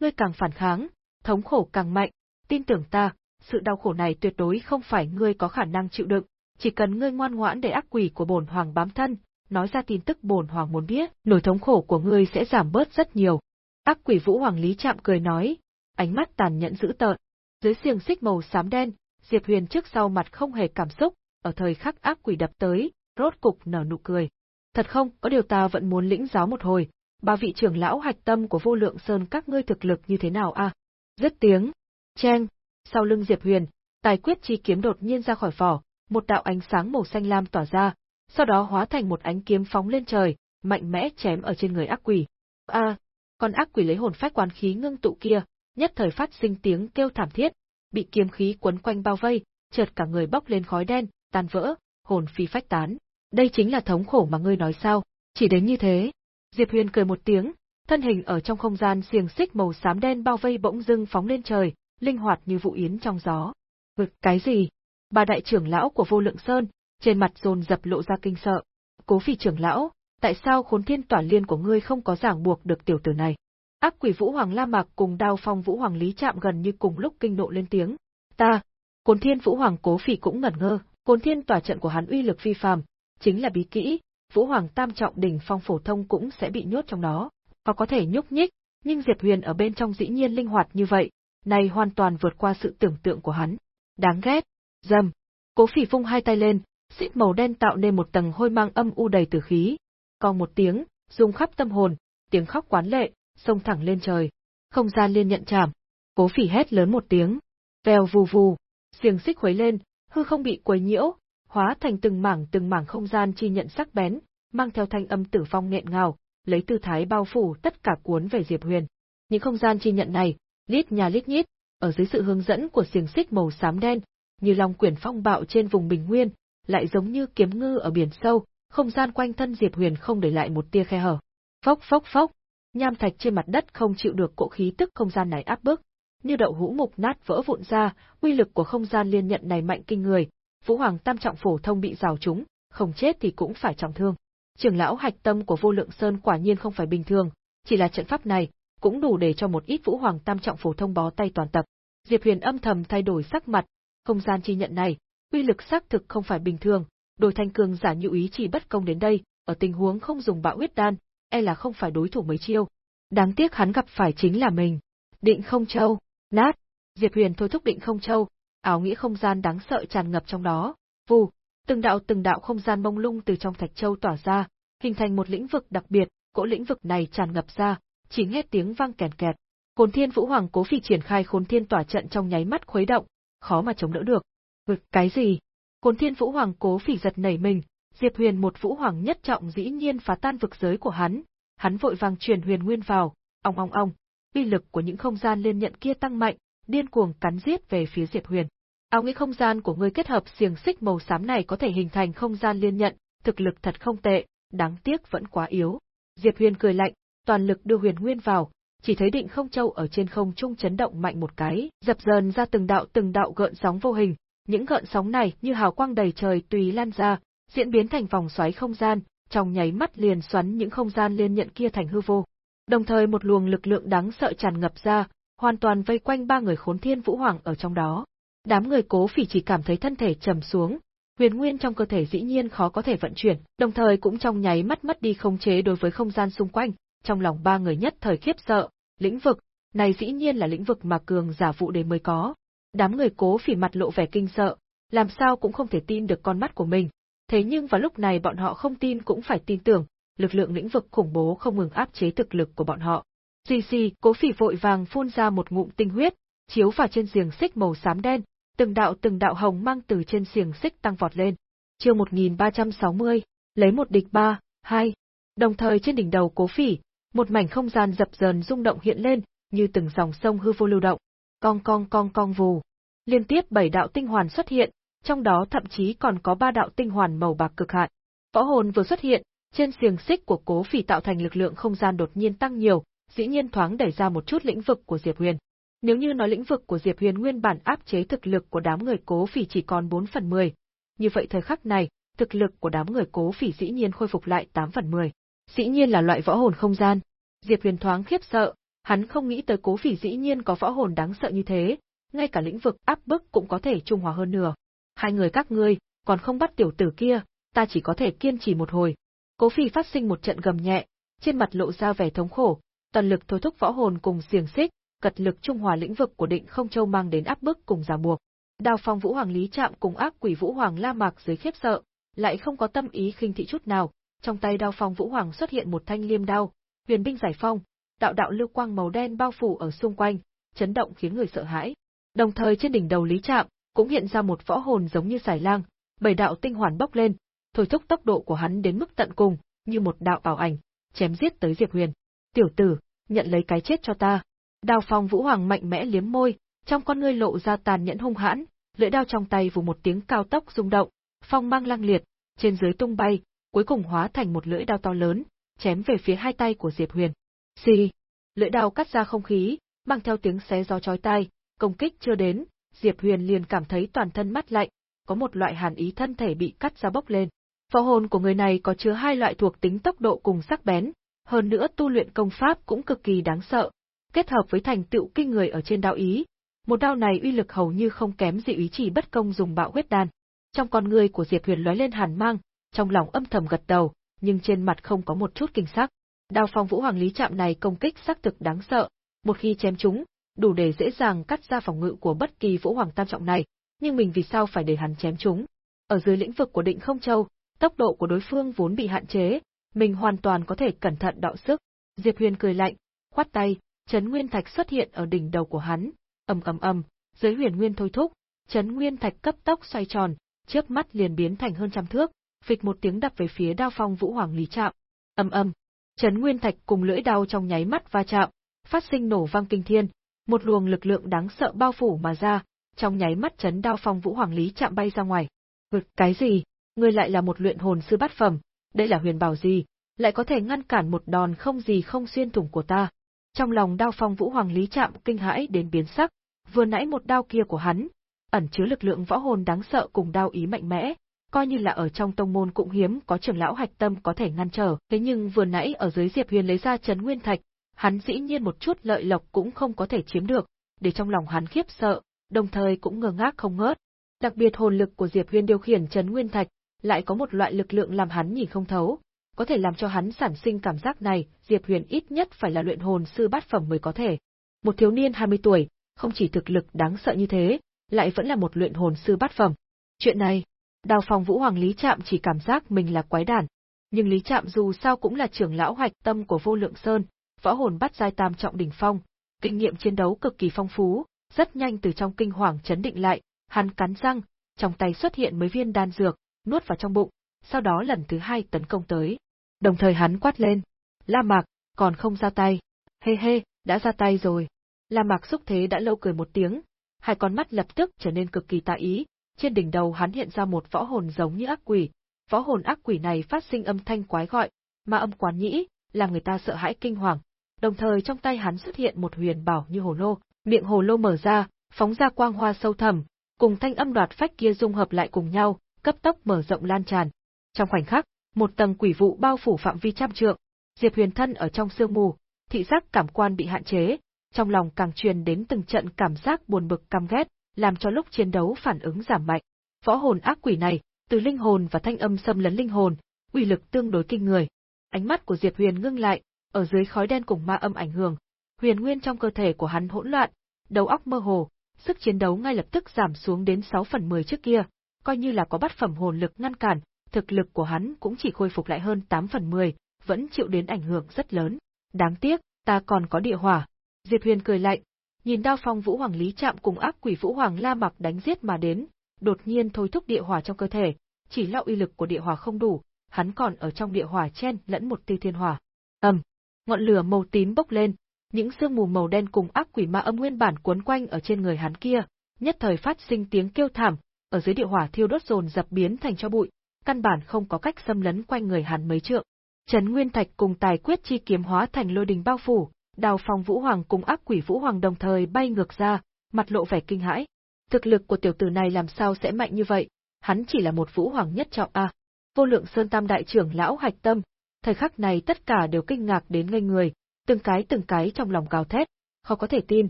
Ngươi càng phản kháng, thống khổ càng mạnh, tin tưởng ta, sự đau khổ này tuyệt đối không phải ngươi có khả năng chịu đựng, chỉ cần ngươi ngoan ngoãn để ác quỷ của bồn hoàng bám thân, nói ra tin tức bồn hoàng muốn biết, nỗi thống khổ của ngươi sẽ giảm bớt rất nhiều. Ác quỷ vũ hoàng lý chạm cười nói, ánh mắt tàn nhẫn dữ tợn. Dưới xiềng xích màu xám đen, Diệp Huyền trước sau mặt không hề cảm xúc, ở thời khắc ác quỷ đập tới, rốt cục nở nụ cười. Thật không, có điều ta vẫn muốn lĩnh giáo một hồi, ba vị trưởng lão hạch tâm của vô lượng sơn các ngươi thực lực như thế nào a? À? Dứt tiếng, chen, sau lưng Diệp Huyền, tài quyết chi kiếm đột nhiên ra khỏi vỏ, một đạo ánh sáng màu xanh lam tỏa ra, sau đó hóa thành một ánh kiếm phóng lên trời, mạnh mẽ chém ở trên người ác quỷ. A, à, con ác quỷ lấy hồn phách quán khí ngưng tụ kia, nhất thời phát sinh tiếng kêu thảm thiết, bị kiếm khí quấn quanh bao vây, chợt cả người bốc lên khói đen, tan vỡ, hồn phi phách tán. Đây chính là thống khổ mà ngươi nói sao? Chỉ đến như thế. Diệp Huyền cười một tiếng, thân hình ở trong không gian xiềng xích màu xám đen bao vây bỗng dưng phóng lên trời, linh hoạt như vụ yến trong gió. Ngực cái gì? Bà đại trưởng lão của Vô Lượng Sơn, trên mặt dồn dập lộ ra kinh sợ. Cố phỉ trưởng lão, tại sao khốn thiên tỏa liên của ngươi không có giảng buộc được tiểu tử này? Ác quỷ Vũ Hoàng La Mạc cùng đao phong Vũ Hoàng Lý trạm gần như cùng lúc kinh nộ lên tiếng. Ta, Côn Thiên Vũ Hoàng Cố Phỉ cũng ngẩn ngơ, Côn Thiên tỏa trận của hắn uy lực phi phàm, chính là bí kỹ, Vũ Hoàng Tam trọng đỉnh phong phổ thông cũng sẽ bị nhốt trong đó, có có thể nhúc nhích, nhưng Diệp Huyền ở bên trong dĩ nhiên linh hoạt như vậy, này hoàn toàn vượt qua sự tưởng tượng của hắn. Đáng ghét. Dầm. Cố Phỉ vung hai tay lên, xịt màu đen tạo nên một tầng hôi mang âm u đầy tử khí. Còn một tiếng, rung khắp tâm hồn, tiếng khóc quán lệ, xông thẳng lên trời. Không gian liên nhận chạm. Cố Phỉ hét lớn một tiếng. Vèo vù vù, xiềng xích khuấy lên, hư không bị quấy nhiễu, hóa thành từng mảng từng mảng không gian chi nhận sắc bén, mang theo thanh âm tử phong nghẹn ngào, lấy tư thái bao phủ tất cả cuốn về Diệp Huyền. Những không gian chi nhận này, lít nhà lít nhít, ở dưới sự hướng dẫn của xiềng xích màu xám đen, như long quyển phong bạo trên vùng bình nguyên, lại giống như kiếm ngư ở biển sâu, không gian quanh thân Diệp Huyền không để lại một tia khe hở. Phốc phốc phốc, nham thạch trên mặt đất không chịu được cỗ khí tức không gian này áp bức, như đậu hũ mục nát vỡ vụn ra, uy lực của không gian liên nhận này mạnh kinh người, Vũ Hoàng tam trọng phổ thông bị rào trúng, không chết thì cũng phải trọng thương. Trưởng lão hạch tâm của Vô Lượng Sơn quả nhiên không phải bình thường, chỉ là trận pháp này cũng đủ để cho một ít Vũ Hoàng tam trọng phổ thông bó tay toàn tập. Diệp Huyền âm thầm thay đổi sắc mặt, không gian chi nhận này, uy lực xác thực không phải bình thường, đổi thanh cường giả như ý chỉ bất công đến đây, ở tình huống không dùng bạo huyết đan, e là không phải đối thủ mấy chiêu. Đáng tiếc hắn gặp phải chính là mình. Định không châu, nát. Diệp Huyền thôi thúc định không châu, áo nghĩa không gian đáng sợ tràn ngập trong đó. Vù, từng đạo từng đạo không gian mông lung từ trong thạch châu tỏa ra, hình thành một lĩnh vực đặc biệt, cỗ lĩnh vực này tràn ngập ra, chỉ nghe tiếng vang kèn kẹt. Khốn Thiên Vũ Hoàng cố phi triển khai Khốn Thiên tỏa trận trong nháy mắt khuấy động, khó mà chống đỡ được. Vực cái gì? Khốn Thiên Vũ Hoàng cố phỉ giật nảy mình, Diệp Huyền một Vũ Hoàng nhất trọng dĩ nhiên phá tan vực giới của hắn, hắn vội vàng truyền Huyền Nguyên vào, ong ong ong, uy lực của những không gian liên nhận kia tăng mạnh, điên cuồng cắn giết về phía Diệp Huyền. Áo nghĩ không gian của ngươi kết hợp xiềng xích màu xám này có thể hình thành không gian liên nhận, thực lực thật không tệ, đáng tiếc vẫn quá yếu. Diệp Huyền cười lạnh, toàn lực đưa Huyền Nguyên vào, chỉ thấy định không châu ở trên không trung chấn động mạnh một cái, dập dờn ra từng đạo từng đạo gợn sóng vô hình, những gợn sóng này như hào quang đầy trời tùy lan ra, diễn biến thành vòng xoáy không gian, trong nháy mắt liền xoắn những không gian liên nhận kia thành hư vô. Đồng thời một luồng lực lượng đáng sợ tràn ngập ra, hoàn toàn vây quanh ba người khốn thiên vũ hoàng ở trong đó. Đám người cố phỉ chỉ cảm thấy thân thể trầm xuống, huyền nguyên trong cơ thể dĩ nhiên khó có thể vận chuyển, đồng thời cũng trong nháy mắt mất đi khống chế đối với không gian xung quanh, trong lòng ba người nhất thời khiếp sợ, lĩnh vực, này dĩ nhiên là lĩnh vực mà cường giả vụ đề mới có. Đám người cố phỉ mặt lộ vẻ kinh sợ, làm sao cũng không thể tin được con mắt của mình. Thế nhưng vào lúc này bọn họ không tin cũng phải tin tưởng, lực lượng lĩnh vực khủng bố không ngừng áp chế thực lực của bọn họ. Xì xì, cố phỉ vội vàng phun ra một ngụm tinh huyết, chiếu vào trên xiềng xích màu xám đen, từng đạo từng đạo hồng mang từ trên xiềng xích tăng vọt lên. Chương 1360, lấy một địch ba, hai. Đồng thời trên đỉnh đầu cố phỉ, một mảnh không gian dập dờn rung động hiện lên, như từng dòng sông hư vô lưu động. Cong cong cong cong vù. Liên tiếp bảy đạo tinh hoàn xuất hiện, trong đó thậm chí còn có ba đạo tinh hoàn màu bạc cực hạn. Võ hồn vừa xuất hiện, trên xiềng xích của Cố Phỉ tạo thành lực lượng không gian đột nhiên tăng nhiều, dĩ nhiên thoáng đẩy ra một chút lĩnh vực của Diệp Huyền. Nếu như nói lĩnh vực của Diệp Huyền nguyên bản áp chế thực lực của đám người Cố Phỉ chỉ còn 4 phần 10, như vậy thời khắc này, thực lực của đám người Cố Phỉ dĩ nhiên khôi phục lại 8 phần 10. Dĩ nhiên là loại võ hồn không gian. Diệp Huyền thoáng khiếp sợ, hắn không nghĩ tới Cố Phỉ dĩ nhiên có võ hồn đáng sợ như thế, ngay cả lĩnh vực áp bức cũng có thể trung hòa hơn nửa. Hai người các ngươi, còn không bắt tiểu tử kia, ta chỉ có thể kiên trì một hồi. Cố phi phát sinh một trận gầm nhẹ, trên mặt lộ ra vẻ thống khổ, toàn lực thôi thúc võ hồn cùng xiềng xích, cật lực trung hòa lĩnh vực của Định Không Châu mang đến áp bức cùng ràng buộc. Đao Phong Vũ Hoàng Lý Trạm cùng ác quỷ Vũ Hoàng La Mạc dưới khiếp sợ, lại không có tâm ý khinh thị chút nào, trong tay Đao Phong Vũ Hoàng xuất hiện một thanh liêm đao, huyền binh giải phong, đạo đạo lưu quang màu đen bao phủ ở xung quanh, chấn động khiến người sợ hãi. Đồng thời trên đỉnh đầu Lý Trạm cũng hiện ra một võ hồn giống như xài lang, bảy đạo tinh hoàn bốc lên, thổi thúc tốc độ của hắn đến mức tận cùng, như một đạo ảo ảnh, chém giết tới Diệp Huyền. "Tiểu tử, nhận lấy cái chết cho ta." Đao Phong Vũ Hoàng mạnh mẽ liếm môi, trong con ngươi lộ ra tàn nhẫn hung hãn, lưỡi đao trong tay vù một tiếng cao tốc rung động, phong mang lăng liệt, trên dưới tung bay, cuối cùng hóa thành một lưỡi đao to lớn, chém về phía hai tay của Diệp Huyền. Xì, lưỡi đao cắt ra không khí, mang theo tiếng xé gió chói tai, công kích chưa đến, Diệp Huyền liền cảm thấy toàn thân mát lạnh, có một loại hàn ý thân thể bị cắt ra bốc lên. Võ hồn của người này có chứa hai loại thuộc tính tốc độ cùng sắc bén, hơn nữa tu luyện công pháp cũng cực kỳ đáng sợ, kết hợp với thành tựu kinh người ở trên đạo ý, một đao này uy lực hầu như không kém dị ý chỉ bất công dùng bạo huyết đan. Trong con người của Diệp Huyền lóe lên hàn mang, trong lòng âm thầm gật đầu, nhưng trên mặt không có một chút kinh sắc. Đao phong vũ hoàng lý chạm này công kích sắc thực đáng sợ, một khi chém chúng, đủ để dễ dàng cắt ra phòng ngự của bất kỳ vũ hoàng tam trọng này, nhưng mình vì sao phải để hắn chém chúng? Ở dưới lĩnh vực của Định Không Châu, tốc độ của đối phương vốn bị hạn chế, mình hoàn toàn có thể cẩn thận đọ sức. Diệp Huyền cười lạnh, khoát tay, chấn nguyên thạch xuất hiện ở đỉnh đầu của hắn, ầm ầm ầm, dưới huyền nguyên thôi thúc, chấn nguyên thạch cấp tốc xoay tròn, chớp mắt liền biến thành hơn trăm thước, phịch một tiếng đập về phía đao phong vũ hoàng lý chạm. Ầm ầm, chấn nguyên thạch cùng lưỡi đao trong nháy mắt va chạm, phát sinh nổ vang kinh thiên, một luồng lực lượng đáng sợ bao phủ mà ra, trong nháy mắt chấn đao phong vũ hoàng lý chạm bay ra ngoài. Vực cái gì? Ngươi lại là một luyện hồn sư bát phẩm, đây là huyền bảo gì, lại có thể ngăn cản một đòn không gì không xuyên thủng của ta. Trong lòng đao phong vũ hoàng lý chạm kinh hãi đến biến sắc, vừa nãy một đao kia của hắn, ẩn chứa lực lượng võ hồn đáng sợ cùng đao ý mạnh mẽ, coi như là ở trong tông môn cũng hiếm có trưởng lão hạch tâm có thể ngăn trở, thế nhưng vừa nãy ở dưới Diệp Huyền lấy ra chấn nguyên thạch, hắn dĩ nhiên một chút lợi lộc cũng không có thể chiếm được, để trong lòng hắn khiếp sợ, đồng thời cũng ngơ ngác không ngớt. Đặc biệt hồn lực của Diệp Huyên điều khiển chấn nguyên thạch, lại có một loại lực lượng làm hắn nhìn không thấu. Có thể làm cho hắn sản sinh cảm giác này, Diệp Huyền ít nhất phải là luyện hồn sư bát phẩm mới có thể. Một thiếu niên 20 tuổi, không chỉ thực lực đáng sợ như thế, lại vẫn là một luyện hồn sư bát phẩm. Chuyện này, Đào Phong Vũ Hoàng Lý Trạm chỉ cảm giác mình là quái đản. Nhưng Lý Trạm dù sao cũng là trưởng lão hoạch tâm của Vô Lượng Sơn, võ hồn bắt giai tam trọng đỉnh phong, kinh nghiệm chiến đấu cực kỳ phong phú, rất nhanh từ trong kinh hoàng chấn định lại, hắn cắn răng, trong tay xuất hiện mấy viên đan dược, nuốt vào trong bụng, sau đó lần thứ hai tấn công tới. Đồng thời hắn quát lên, La Mạc, còn không ra tay. Hê hê, đã ra tay rồi. La Mạc xúc thế đã lâu cười một tiếng, hai con mắt lập tức trở nên cực kỳ tà ý, trên đỉnh đầu hắn hiện ra một võ hồn giống như ác quỷ. Võ hồn ác quỷ này phát sinh âm thanh quái gọi, mà âm quán nhĩ, làm người ta sợ hãi kinh hoàng. Đồng thời trong tay hắn xuất hiện một huyền bảo như hồ lô, miệng hồ lô mở ra, phóng ra quang hoa sâu thẳm, cùng thanh âm đoạt phách kia dung hợp lại cùng nhau, cấp tốc mở rộng lan tràn. Trong khoảnh khắc, một tầng quỷ vụ bao phủ phạm vi trăm trượng, Diệp Huyền thân ở trong sương mù, thị giác cảm quan bị hạn chế, trong lòng càng truyền đến từng trận cảm giác buồn bực căm ghét, làm cho lúc chiến đấu phản ứng giảm mạnh. Võ hồn ác quỷ này, từ linh hồn và thanh âm xâm lấn linh hồn, uy lực tương đối kinh người. Ánh mắt của Diệp Huyền ngưng lại, ở dưới khói đen cùng ma âm ảnh hưởng, huyền nguyên trong cơ thể của hắn hỗn loạn, đầu óc mơ hồ, sức chiến đấu ngay lập tức giảm xuống đến 6 phần 10 trước kia, coi như là có bắt phẩm hồn lực ngăn cản, thực lực của hắn cũng chỉ khôi phục lại hơn 8 phần 10, vẫn chịu đến ảnh hưởng rất lớn. Đáng tiếc, ta còn có địa hỏa. Diệp Huyền cười lạnh, nhìn đao phong Vũ Hoàng Lý chạm cùng ác quỷ Vũ Hoàng La Mặc đánh giết mà đến, đột nhiên thôi thúc địa hỏa trong cơ thể, chỉ lo uy lực của địa hỏa không đủ, hắn còn ở trong địa hỏa chen lẫn một tia thiên hỏa. Ầm, ngọn lửa màu tím bốc lên, những sương mù màu đen cùng ác quỷ ma âm nguyên bản cuốn quanh ở trên người hắn kia, nhất thời phát sinh tiếng kêu thảm, ở dưới địa hỏa thiêu đốt dồn dập biến thành cho bụi, căn bản không có cách xâm lấn quanh người hắn mấy trượng. Trấn Nguyên Thạch cùng tài quyết chi kiếm hóa thành lôi đình bao phủ, Đào Phong Vũ Hoàng cùng ác quỷ Vũ Hoàng đồng thời bay ngược ra, mặt lộ vẻ kinh hãi. Thực lực của tiểu tử này làm sao sẽ mạnh như vậy? Hắn chỉ là một Vũ Hoàng nhất trọng a. Vô Lượng Sơn Tam đại trưởng lão Hạch Tâm, thời khắc này tất cả đều kinh ngạc đến ngây người, từng cái từng cái trong lòng gào thét, khó có thể tin,